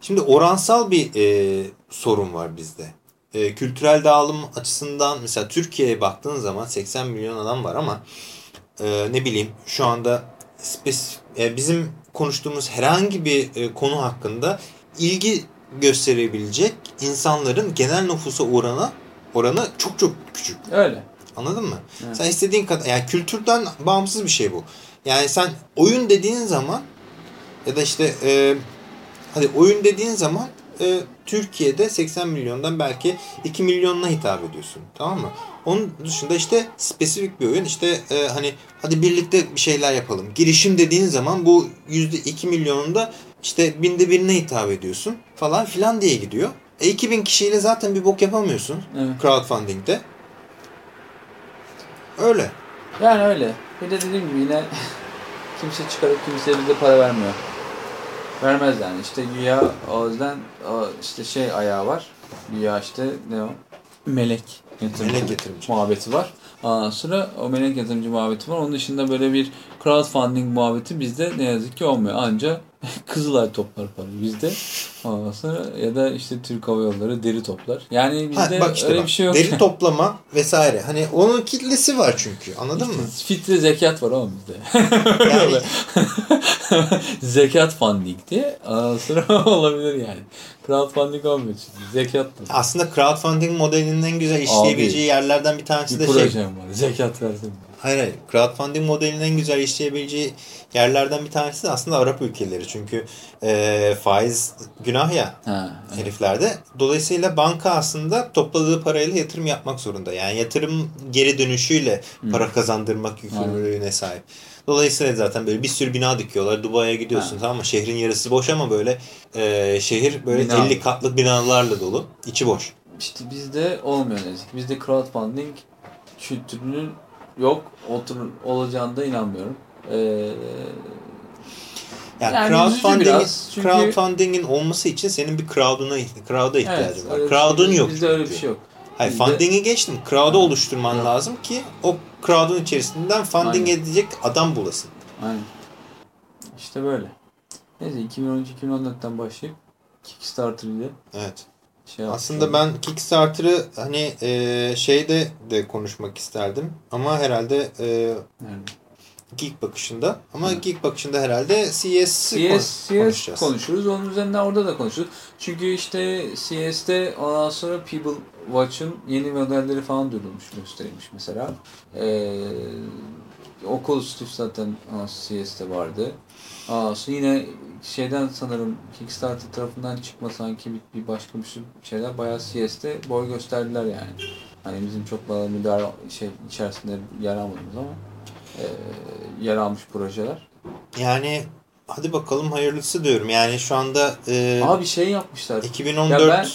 Şimdi oransal bir e, sorun var bizde. E, kültürel dağılım açısından mesela Türkiye'ye baktığın zaman 80 milyon adam var ama e, ne bileyim şu anda e, bizim konuştuğumuz herhangi bir e, konu hakkında ilgi gösterebilecek insanların genel nüfusa oranı oranı çok çok küçük. Öyle. Anladın mı? Evet. Sen istediğin kadar yani kültürden bağımsız bir şey bu. Yani sen oyun dediğin zaman ya da işte e, hadi oyun dediğin zaman e, Türkiye'de 80 milyondan belki 2 milyonuna hitap ediyorsun. Tamam mı? Onun dışında işte spesifik bir oyun işte e, hani hadi birlikte bir şeyler yapalım. Girişim dediğin zaman bu %2 milyonunda işte binde birine hitap ediyorsun falan filan diye gidiyor. E 2000 kişiyle zaten bir bok yapamıyorsun Evet. crowdfunding'de. Öyle. Yani öyle. Bir de dediğim gibi yine kimse çıkarıp kimseye bize para vermiyor. Vermez yani. İşte güya o yüzden o işte şey ayağı var. Güya işte ne o? Melek yatırımcı, Melek yatırımcı. muhabbeti var. Ondan sonra o melek yatırımcı muhabbeti var. Onun dışında böyle bir crowdfunding muhabbeti bizde ne yazık ki olmuyor. Anca Kızılay toplar parayı bizde. Ondan sonra ya da işte Türk Hava Yolları deri toplar. Yani bizde Ha, bak işte öyle bak, bir şey yok. Deri toplama vesaire. Hani onun kitlesi var çünkü. Anladın mı? Fitre zekat var oğlum bizde. Yani zekat funding diye. Ondan sonra olabilir yani. Crowdfunding olmuyor çünkü. Zekat da. aslında crowdfunding modelinin en güzel işleyebileceği yerlerden bir tanesi Bir de şey. projem var. Zekat versin. Hayır hayır. Crowdfunding modelinin en güzel işleyebileceği yerlerden bir tanesi de aslında Arap ülkeleri. Çünkü e, faiz günah ya Ha. evet. heriflerde. Dolayısıyla banka aslında topladığı parayla yatırım yapmak zorunda. Yani yatırım geri dönüşüyle para kazandırmak yükümlülüğüne sahip. Dolayısıyla zaten böyle bir sürü bina dikiyorlar. Dubai'ye gidiyorsun Ha. tamam mı? Şehrin yarısı boş ama böyle e, şehir böyle Bina. 50 katlı binalarla dolu. İçi boş. İşte bizde olmuyor ne yazık. Bizde crowdfunding kültürünün yok otur olacağını da inanmıyorum. Ee, Yani, Yani crowdfunding, çünkü- crowdfunding'in olması için senin bir crowd'una crowd'a ihtiyacın evet, var. Crowd'un şey- yok. Bizde öyle bir şey yok. Hayır, Bizde- funding'i geçtim. Crowd'u oluşturman Evet. lazım ki o crowd'un içerisinden funding Aynen. edecek adam bulasın. Aynen. İşte böyle. Neyse 2013-2014'ten başlayıp Kickstarter ile Evet. Şey. Aslında ben Kickstarter'ı hani e, şeyde de konuşmak isterdim ama herhalde e, Nerede? Geek bakışında ama Hı. Geek bakışında herhalde CS, CS konuşacağız. konuşuruz. Onun üzerinden orada da konuşuruz. Çünkü işte CS'te ondan sonra People Watch'ın yeni modelleri falan duyurulmuş, gösterilmiş mesela. Ee, Oculus Rift zaten aa, CS'te vardı. Aa, sonra yine şeyden sanırım Kickstarter tarafından çıkma sanki bir, bir başka bir şeyler bayağı CS'te boy gösterdiler yani. Hani bizim çok da müdahale şey içerisinde yer almadığımız ama e, yer almış projeler. Yani hadi bakalım hayırlısı diyorum. Yani şu anda e, Abi şey yapmışlar. 2014 Ya ben-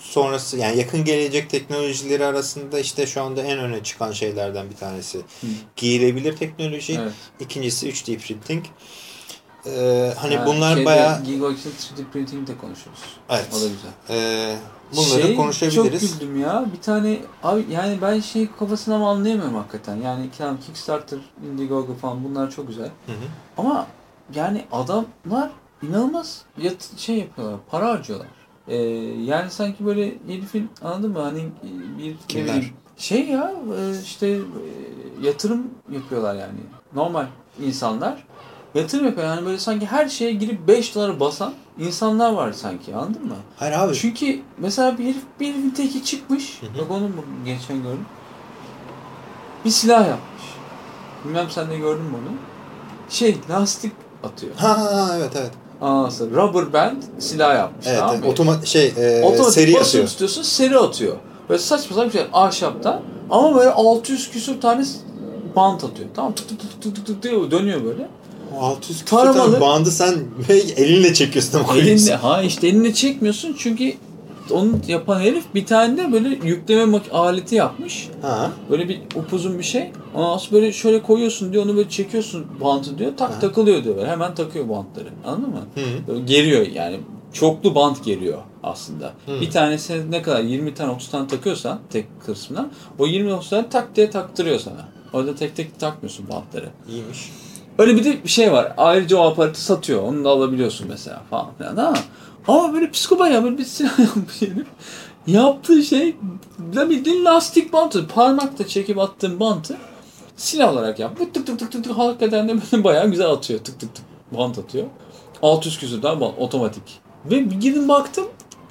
sonrası yani yakın gelecek teknolojileri arasında işte şu anda en öne çıkan şeylerden bir tanesi. Giyilebilir teknoloji. Evet. İkincisi 3D printing. Ee, hani Ha, bunlar şeyde, bayağı Gigax'in 3D printing de konuşuruz. evet. O da güzel. Ee, bunları şey, konuşabiliriz. Çok güldüm ya. Bir tane abi yani ben şey kafasını ama anlayamıyorum hakikaten. Yani tamam Kickstarter, Indiegogo falan bunlar çok güzel. Hı hı. Ama yani adamlar inanılmaz yat şey yapıyorlar. Para harcıyorlar. Ee, yani sanki böyle herifin anladın mı? Hani e, bir Kimler? bileyim, şey ya e, işte e, yatırım yapıyorlar yani. Normal insanlar yatırım yapıyor. Yani böyle sanki her şeye girip 5 dolara basan insanlar var sanki anladın mı? Hayır abi. Çünkü mesela bir herif bir herifin teki çıkmış. Hı hı. Bak onu mu geçen gördüm. Bir silah yapmış. Bilmem sen de gördün mü onu? Şey lastik atıyor. Ha, ha evet evet. Sonra rubber band silah yapmış. Evet, tamam evet. mı? Otoma şey e, Otomatik seri atıyor. istiyorsun seri atıyor. Böyle saçma sapan bir şey ahşaptan ama böyle 600 küsur tane bant atıyor. Tamam tık tık tık tık tık tık diye dönüyor böyle. 600 küsur Taramalı- bandı sen elinle çekiyorsun ama Elinde, ha işte elinde çekmiyorsun çünkü onu yapan herif bir tane de böyle yükleme aleti yapmış. Ha. Böyle bir upuzun bir şey. Ondan sonra böyle şöyle koyuyorsun diyor onu böyle çekiyorsun bantı diyor. Tak Ha. takılıyor diyor. Böyle. Hemen takıyor bantları. Anladın mı? Hı. Böyle geriyor yani. Çoklu bant geriyor aslında. Hı. Bir tanesi ne kadar 20 tane 30 tane takıyorsan tek kısmına o 20 30 tane tak diye taktırıyor sana. Orada tek tek takmıyorsun bantları. İyiymiş. Öyle bir de bir şey var. Ayrıca o aparatı satıyor. Onu da alabiliyorsun mesela falan filan. Ama, ama böyle psikopat ya böyle bir silah yapmış yaptığı şey da bildiğin lastik bantı. Parmakla çekip attığın bantı silah olarak yap. Tık tık tık tık tık tık hakikaten de böyle bayağı güzel atıyor. Tık tık tık bant atıyor. 600 küsürden bant otomatik. Ve gidin baktım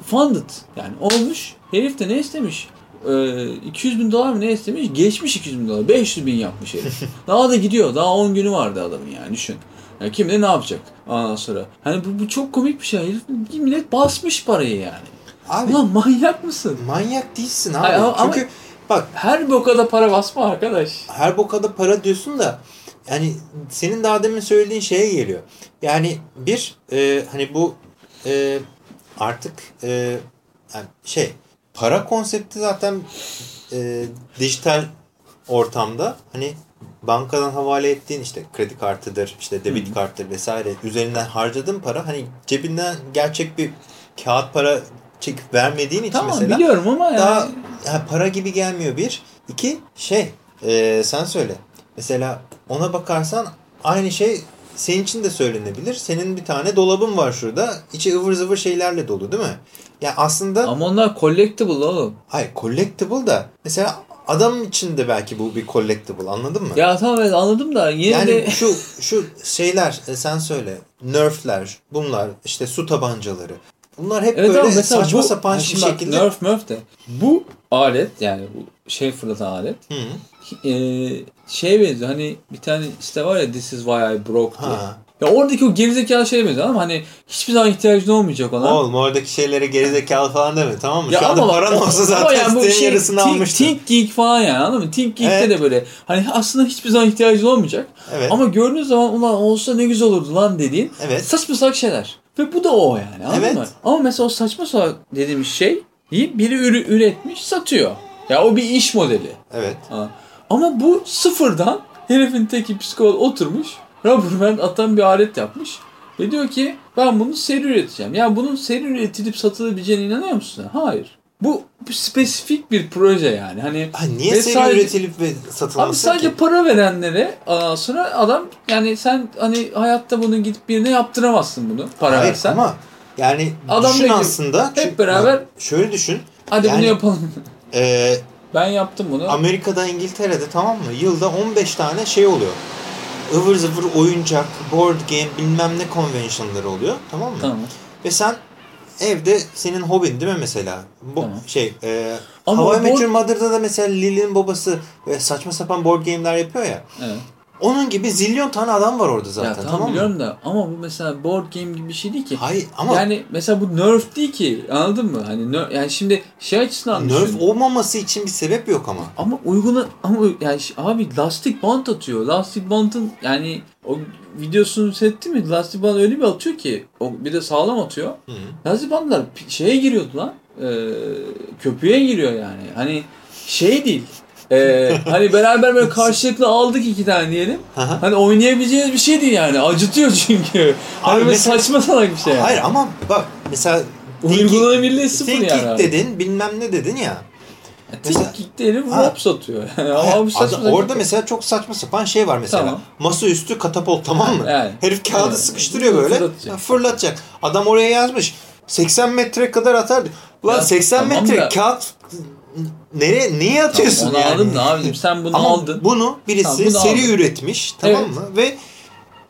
funded. Yani olmuş. Herif de ne istemiş? Ee, 200 bin dolar mı ne istemiş? Geçmiş 200 bin dolar. 500 bin yapmış herif. Daha da gidiyor. Daha 10 günü vardı adamın yani düşün. Yani kim de ne yapacak ondan sonra. Hani bu, bu çok komik bir şey. Herif, millet basmış parayı yani. Abi Ulan manyak mısın? manyak değilsin abi. Hayır, ama- ama- Çünkü bak Her bokada para basma arkadaş. her bokada para diyorsun da yani senin daha demin söylediğin şeye geliyor. Yani bir e, hani bu e, artık e, yani şey para konsepti zaten e, dijital ortamda hani bankadan havale ettiğin işte kredi kartıdır, işte debit kartıdır vesaire üzerinden harcadığın para hani cebinden gerçek bir kağıt para çekip vermediğin için Tamam mesela biliyorum ama yani. daha ya para gibi gelmiyor bir. İki şey e, sen söyle. Mesela ona bakarsan aynı şey senin için de söylenebilir. Senin bir tane dolabın var şurada. İçi ıvır zıvır şeylerle dolu değil mi? Yani aslında Ama onlar collectible oğlum. hayır collectible da mesela adam için de belki bu bir collectible anladın mı? Ya tamam evet anladım da yine yani de şu şu şeyler e, sen söyle. Nerf'ler bunlar işte su tabancaları. Bunlar hep evet böyle saçma bu, sapan bir şekilde. Nerf Murf de bu alet yani bu şey fırlatan alet Hı. e, şey benziyor hani bir tane site var ya This is why I broke diye. Ha. Ya oradaki o gerizekalı şeye benziyor ama hani hiçbir zaman ihtiyacın olmayacak ona. Oğlum oradaki şeylere gerizekalı falan deme tamam mı? Ya Şu anda ama- paran olsa zaten yani bu sitenin şey, yarısını Think- almıştın. Think Geek falan yani anladın mı? Think Geek'te Evet. de böyle hani aslında hiçbir zaman ihtiyacın olmayacak. Evet. Ama gördüğün zaman ulan olsa ne güzel olurdu lan dediğin Evet. saçma salak şeyler. Ve bu da o yani anladın Evet. mı? Ama mesela o saçma salak dediğimiz şey biri üretmiş satıyor. Ya o bir iş modeli. Evet. Ha. Ama bu sıfırdan herifin teki psikolog oturmuş rubber band atan bir alet yapmış. Ve diyor ki ben bunu seri üreteceğim. Ya bunun seri üretilip satılabileceğine inanıyor musun? Hayır. Bu, spesifik bir proje yani. Hani Ha, niye seri sadece- üretilip ve satılmasın Abi sadece ki? para verenlere ondan sonra adam yani sen hani hayatta bunu gidip birine yaptıramazsın bunu para Hayır versen. ama yani Adam düşün aslında. hep çünkü- beraber- bak, şöyle düşün. Hadi bunu yani- yapalım. E, ben yaptım bunu. Amerika'da İngiltere'de tamam mı? Yılda 15 tane şey oluyor. Ivır zıvır oyuncak, board game bilmem ne convention'ları oluyor. Tamam mı? Tamam. Ve sen evde senin hobin değil mi mesela? Bu Tamam. şey e, Ama How I o Met board- Mother'da da mesela Lily'nin babası ve saçma sapan board game'ler yapıyor ya. Evet. Onun gibi zilyon tane adam var orada Ya zaten tamam, tamam, mı? biliyorum da ama bu mesela board game gibi bir şey değil ki. Hayır ama Yani mesela bu nerf değil ki anladın mı? Hani ner- yani şimdi şey açısından nerf düşün. olmaması için bir sebep yok ama. Ama uyguna ama yani abi lastik bant atıyor. Lastik bantın yani o videosunu seyretti mi? Lastik bant öyle bir atıyor ki o bir de sağlam atıyor. Hı. Lastik bantlar şeye giriyordu lan. E, köpüğe giriyor yani. Hani şey değil. E, hani beraber böyle karşılıklı aldık iki tane diyelim. Aha. Hani oynayabileceğiniz bir şey değil yani. Acıtıyor çünkü. Hani Abi böyle mesela- saçma salak bir şey. Yani. Hayır ama bak mesela Uygulanabilirliği sıfır Think yani. Abi. dedin bilmem ne dedin ya. mesela- Geek'te herif satıyor. Yani saçma adam- sapan- orada mesela çok saçma sapan şey var mesela. Tamam. Masaüstü katapult tamam mı? Yani. Herif kağıdı Evet. sıkıştırıyor böyle. Fırlatacak. Fırlatacak. Adam oraya yazmış. 80 metre kadar atardı. Ulan Ya, 80 tamam metre da- kağıt nereye niye atıyorsun Tamam, onu yani? aldım da abicim sen bunu Ama aldın. bunu birisi Tamam, bunu seri aldın. üretmiş tamam Evet. mı? Ve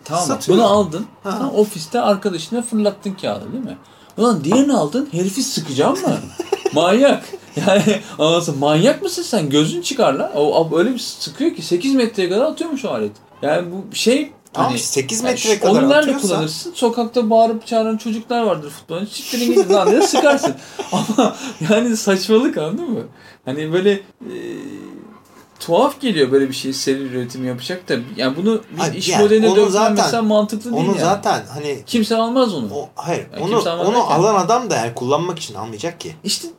Tamam satıyor. bunu aldın. Ha. Tamam, ofiste arkadaşına fırlattın kağıdı değil mi? Ulan diğerini aldın herifi sıkacağım mı? manyak. Yani anlasın manyak mısın sen? Gözün çıkar lan. O, o öyle bir sıkıyor ki 8 metreye kadar atıyormuş o alet. Yani bu şey Tamam, hani, 8 yani metreye şu- kadar nerede atıyorsa- kullanırsın? Sokakta bağırıp çağıran çocuklar vardır futbolun. Siktirin gidin lan diye sıkarsın. Ama yani saçmalık anladın mı? Hani böyle e, tuhaf geliyor böyle bir şey seri üretim yapacak da. Yani bunu bir Abi iş yani modeline dökmen mesela mantıklı değil onu yani. zaten hani Kimse almaz onu. o, hayır Ya onu onu alan adam da yani kullanmak için almayacak ki. İşte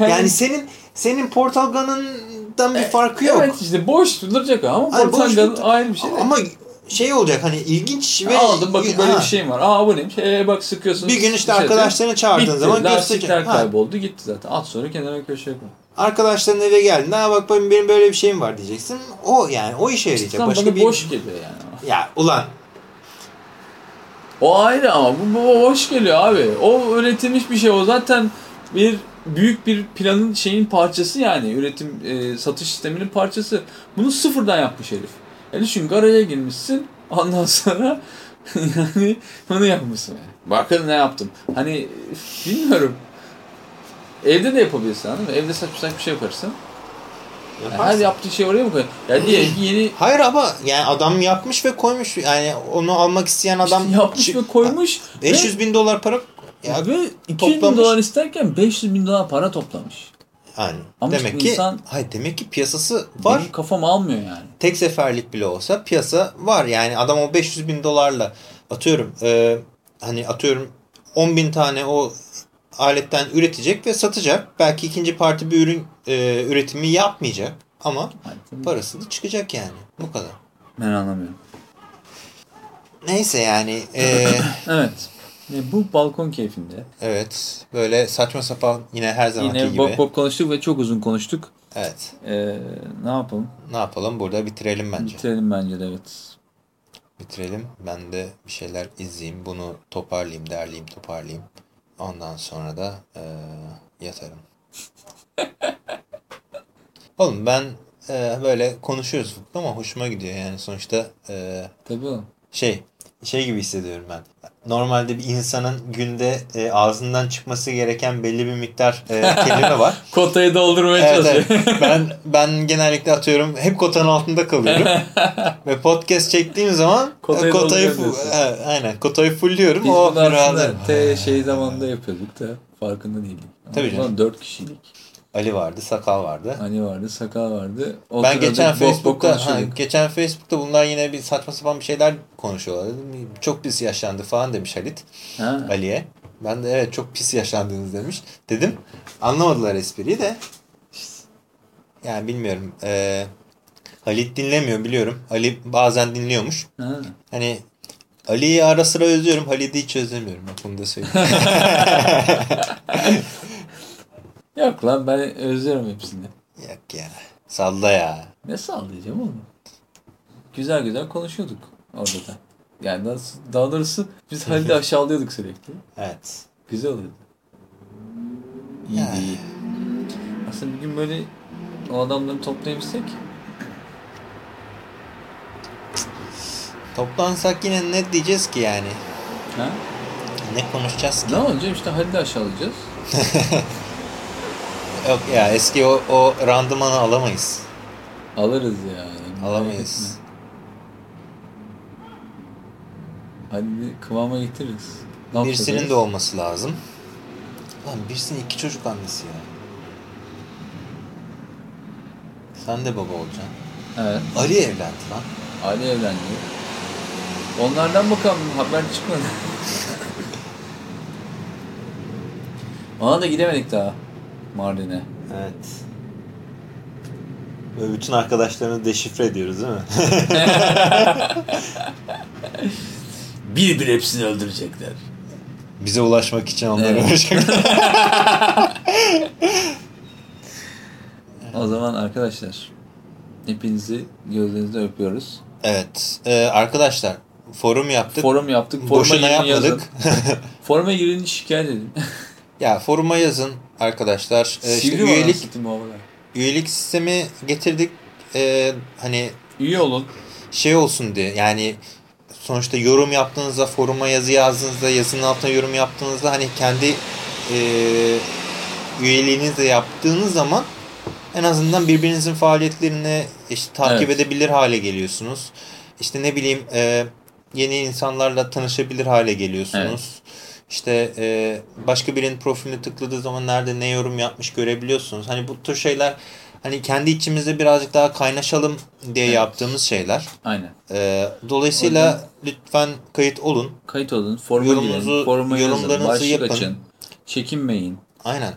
Yani, senin senin Portal Gun'ından bir farkı yok. E, Evet işte boş duracak ama Hayır, Portangal'ın tut- ayrı bir şey. Ama şey olacak hani ilginç ve Aldım bakın böyle Ha, bir şeyim var. Aa bu neymiş? Ee, bak sıkıyorsun. Bir gün işte şey arkadaşlarını çağırdığın zaman Lastikler gösterecek. Ha, kayboldu gitti zaten. At sonra kenara köşeye koy. arkadaşların eve geldiğinde ha bak benim, benim böyle bir şeyim var diyeceksin. O yani o işe yarayacak. Tam Başka bana bir boş geliyor yani. Ya ulan O ayrı ama bu, bu boş geliyor abi. O üretilmiş bir şey. O zaten bir büyük bir planın şeyin parçası yani üretim e, satış sisteminin parçası. Bunu sıfırdan yapmış herif. Yani düşün garaja girmişsin ondan sonra yani bunu yapmışsın. Yani. Bakın ne yaptım. Hani bilmiyorum. Evde de yapabilirsin anladın mı? Evde saçma saçma bir şey yaparsın. Yani her yaptığı şey oraya mı koyuyor? Yani yeni Hayır ama yani adam yapmış ve koymuş. Yani onu almak isteyen adam işte yapmış ve koymuş. 500 bin dolar para ya ve 200 bin toplamış. dolar isterken 500 bin dolar para toplamış. Yani Ama demek ki insan- hayır demek ki piyasası var. Benim kafam almıyor yani. Tek seferlik bile olsa piyasa var. Yani adam o 500 bin dolarla atıyorum e, hani atıyorum 10 bin tane o aletten üretecek ve satacak. Belki ikinci parti bir ürün e, üretimi yapmayacak ama Hani parası da çıkacak yani. Bu kadar. ben anlamıyorum. Neyse yani e, Evet. E, bu balkon keyfinde. evet böyle saçma sapan yine her zamanki Yine gibi. bok bok konuştuk ve çok uzun konuştuk. Evet. Ee, ne yapalım? Ne yapalım? Burada bitirelim bence. Bitirelim bence de evet. Bitirelim. Ben de bir şeyler izleyeyim. Bunu toparlayayım, derleyeyim, toparlayayım. Ondan sonra da eee, yatarım. Oğlum ben eee, böyle konuşuyoruz ama hoşuma gidiyor yani sonuçta eee, Tabii şey şey gibi hissediyorum ben. Normalde bir insanın günde eee, ağzından çıkması gereken belli bir miktar eee, kelime var. Kotayı doldurmaya Evet, çalışıyor. evet. Ben ben genellikle atıyorum hep kotanın altında kalıyorum. Ve podcast çektiğim zaman Kotayı kotayı, dolduruyorum fu- diyorsun. evet, aynen kotayı fullüyorum. Biz o bunu aslında T şey zamanında yapıyorduk da farkında değildik. Ama Tabii o zaman canım. dört kişiydik. Ali vardı, sakal vardı. Hani vardı, sakal vardı. O ben geçen Facebook'ta ha, geçen Facebook'ta bunlar yine bir saçma sapan bir şeyler konuşuyorlar. Dedim, Çok pis yaşlandı falan demiş Halit Ha. Ali'ye. Ben de evet çok pis yaşlandınız demiş. Dedim. Anlamadılar espriyi de. Yani bilmiyorum. Ee, Halit dinlemiyor biliyorum. Ali bazen dinliyormuş. Ha. Hani Ali'yi ara sıra özlüyorum. Halit'i hiç özlemiyorum. Bak bunu da söyleyeyim. Yok lan ben özlüyorum hepsini. Yok ya. Salla ya. Ne sallayacağım oğlum? Güzel güzel konuşuyorduk orada da. Yani daha, daha doğrusu biz Halil'i aşağılıyorduk sürekli. Evet. Güzel oluyordu. İyi Ya. iyi. Aslında bir gün böyle o adamları toplayabilsek Toplansak yine ne diyeceğiz ki yani? ha? Ne konuşacağız ki? Ne olacak işte Halil'i aşağılayacağız. Yok ya eski o, o randımanı alamayız. Alırız yani. Alamayız. Halil'i kıvama getiririz. Ne Birisinin yapacağız? de olması lazım. Lan birisinin iki çocuk annesi ya. Sen de baba olacaksın. Evet. Ali evlendi lan. Ali evlendi. Onlardan bakalım haber çıkmadı. Ona da gidemedik daha Mardin'e. Evet. Böyle bütün arkadaşlarını deşifre ediyoruz değil mi? Bir bir hepsini öldürecekler. Bize ulaşmak için onları Evet. uğraşacak. O zaman arkadaşlar hepinizi gözlerinizde öpüyoruz. evet. Ee, arkadaşlar forum yaptık. Forum yaptık. Foruma Boşuna yapmadık. Foruma girin şikayet edin. ya foruma yazın arkadaşlar. Ee, işte üyelik üyelik sistemi getirdik. Ee, hani Üye olun. şey olsun diye yani sonuçta yorum yaptığınızda foruma yazı yazdığınızda yazının altına yorum yaptığınızda hani kendi e, üyeliğinizle yaptığınız zaman en azından birbirinizin faaliyetlerini işte takip Evet. edebilir hale geliyorsunuz. İşte ne bileyim e, yeni insanlarla tanışabilir hale geliyorsunuz. İşte e, başka birinin profiline tıkladığı zaman nerede ne yorum yapmış görebiliyorsunuz. Hani bu tür şeyler hani kendi içimizde birazcık daha kaynaşalım diye Evet. yaptığımız şeyler. Aynen. E, dolayısıyla lütfen kayıt olun. Kayıt olun. Foruma Yorumunuzu- girin. Yazın. yorumlarınızı Başlık yapın. açın. Çekinmeyin. Aynen.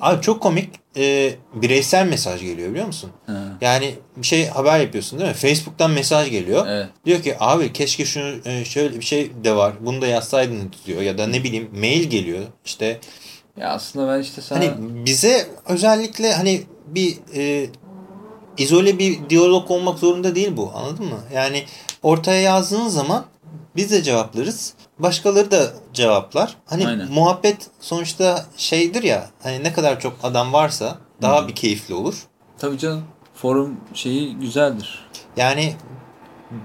Abi çok komik e, bireysel mesaj geliyor biliyor musun? Ha. Yani bir şey haber yapıyorsun değil mi? Facebook'tan mesaj geliyor. Evet. Diyor ki abi keşke şunu e, şöyle bir şey de var. Bunu da yazsaydın diyor. Ya da ne bileyim mail geliyor. İşte Ya aslında ben işte sana hani bize özellikle hani bir e, izole bir diyalog olmak zorunda değil bu. Anladın mı? Yani ortaya yazdığın zaman biz de cevaplarız. Başkaları da cevaplar. Hani Aynen. muhabbet sonuçta şeydir ya. Hani ne kadar çok adam varsa daha bir keyifli olur. Tabii canım. Forum şeyi güzeldir. Yani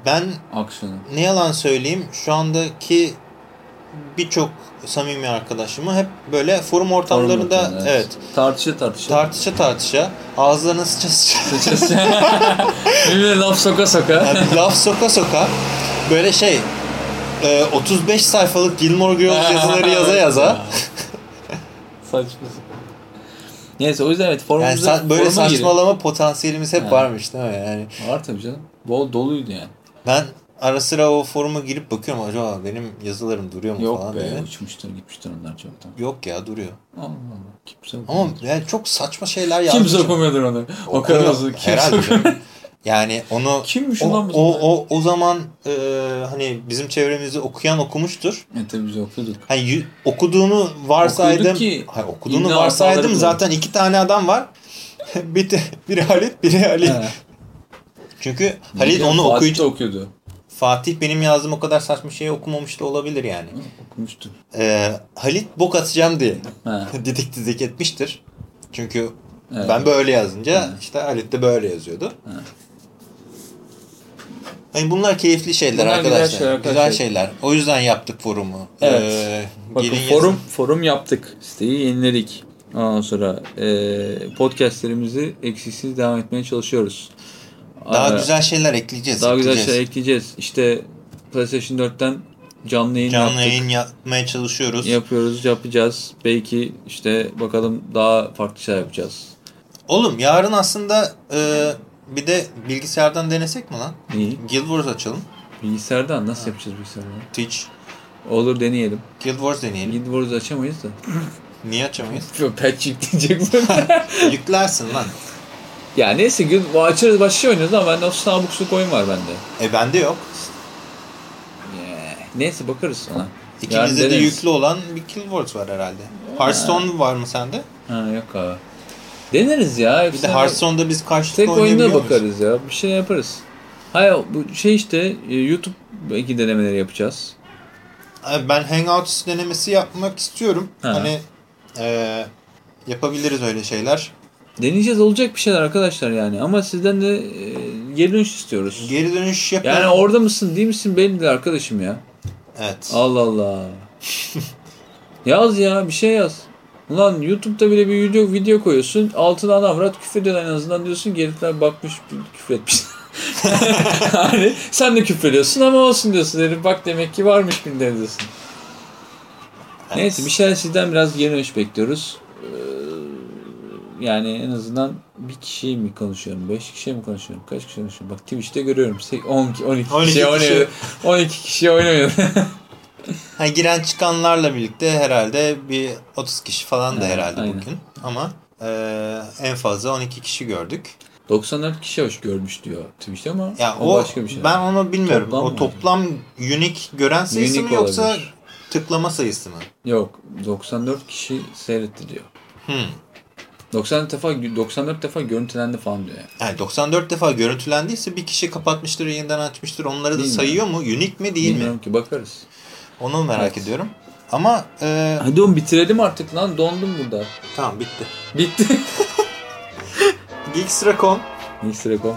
ben Aksiyonu. ne yalan söyleyeyim şu andaki birçok samimi arkadaşımı hep böyle forum ortamlarında Forum ortamı, evet. Tartışa tartışa. tartışa tartışa ağızlarına sıça sıça Birbirine laf soka soka. yani laf soka soka böyle şey e, 35 sayfalık Gilmore Girls yazıları yaza yaza Saçma. Neyse o yüzden evet yani forumumuza sa- böyle girin. saçmalama potansiyelimiz hep Ha. varmış değil mi? Yani Var tabii canım. Bol doluydu yani. ben ara sıra o foruma girip bakıyorum acaba benim yazılarım duruyor mu Yok falan be diye. uçmuştur gitmiştir onlar çoktan. Yok ya duruyor. Allah Allah. Kimse Ama okumuyordur. yani çok saçma şeyler yazmış. Kimse okumuyordur onu. O kadar hızlı. Kimse Herhalde okumuyor. canım. Yani onu Kimmiş o, o, o, o zaman e, hani bizim çevremizde okuyan okumuştur. E tabii biz okuduk. Hani okuduğunu varsaydım. Okuyorduk ki Hayır, okuduğunu varsaydım. Zaten iki tane adam var. bir, biri Halit, biri Ali. He. Çünkü Halit onu okuyucu. okuyordu. Fatih benim yazdığım o kadar saçma şeyi okumamış da olabilir yani. Okumuştu. Ee, Halit bok atacağım diye didik didik etmiştir. Çünkü Evet. ben böyle yazınca Ha. işte Halit de böyle yazıyordu. Ha. Yani bunlar keyifli şeyler Bunlar güzel arkadaşlar. şeyler Güzel arkadaşlar. şeyler. O yüzden yaptık forumu. Evet. Ee, Bakın forum yazın. forum yaptık. Siteyi yeniledik. Ondan sonra e, podcastlerimizi eksiksiz devam etmeye çalışıyoruz. Daha Aa, güzel şeyler ekleyeceğiz. daha güzel ekleyeceğiz. şeyler ekleyeceğiz. İşte PlayStation 4'ten canlı yayın Canlı yaptık. yayın yapmaya çalışıyoruz. Yapıyoruz, yapacağız. Belki işte bakalım daha farklı şeyler yapacağız. Oğlum yarın aslında e, bir de bilgisayardan denesek mi lan? İyi. Guild Wars açalım. Bilgisayardan nasıl yapacağız bilgisayardan? Twitch. Olur deneyelim. Guild Wars deneyelim. Guild Wars açamayız da. Niye açamayız? Patch yükleyeceksin. Yüklersin lan. ya neyse bu açarız başka şey oynuyoruz ama bende 30 tane abuk subuk oyun var bende. E bende yok. Yeah. Neyse bakarız ona. İkimizde de yüklü olan bir Guild Wars var herhalde. Hearthstone var mı sende? Ha yok abi. Deneriz ya. Bir de Hearthstone'da biz Tek oyuna oynayabiliyor muyuz? bakarız ya. Bir şey yaparız. Hayır bu şey işte e, YouTube belki denemeleri yapacağız. Abi Ben Hangouts denemesi yapmak istiyorum. Ha. Hani e, yapabiliriz öyle şeyler. Deneyeceğiz olacak bir şeyler arkadaşlar yani. Ama sizden de e, geri dönüş istiyoruz. Geri dönüş yapalım. Yani orada mısın değil misin belli değil arkadaşım ya. Evet. Allah Allah. yaz ya bir şey yaz. Ulan YouTube'da bile bir video video koyuyorsun. Altına küfür ediyor en azından diyorsun ki herifler bakmış küfür etmiş. hani sen de küfür ediyorsun ama olsun diyorsun. Herif bak demek ki varmış birileri diyorsun. Evet. Neyse bir şeyler sizden biraz geri dönüş bekliyoruz. Ee, yani en azından bir kişiye mi konuşuyorum? Beş kişiye mi konuşuyorum? Kaç kişi konuşuyorum? Bak Twitch'te görüyorum. Se- 10, 12, 12 kişi kişi. oynuyor. 12 kişi oynuyor. Ha, giren çıkanlarla birlikte herhalde bir 30 kişi falan da Ha, herhalde aynen. bugün. Ama e, en fazla 12 kişi gördük. 94 kişi hoş görmüş diyor Twitch'te ama Ya o, o, başka bir şey. ben onu bilmiyorum. Toplam o toplam unique gören sayısı Unique mı yoksa olabilir. tıklama sayısı mı? Yok 94 kişi seyretti diyor. Hmm. 94 defa 94 defa görüntülendi falan diyor yani. Yani 94 defa görüntülendiyse bir kişi kapatmıştır, yeniden açmıştır. Onları da Bilmiyorum. sayıyor mu? Unique mi değil mi? Bilmiyorum ki bakarız. Onu merak Evet. ediyorum. Ama e, Hadi oğlum bitirelim artık lan dondum burada. tamam bitti. Bitti. Geekstra.com Rekom.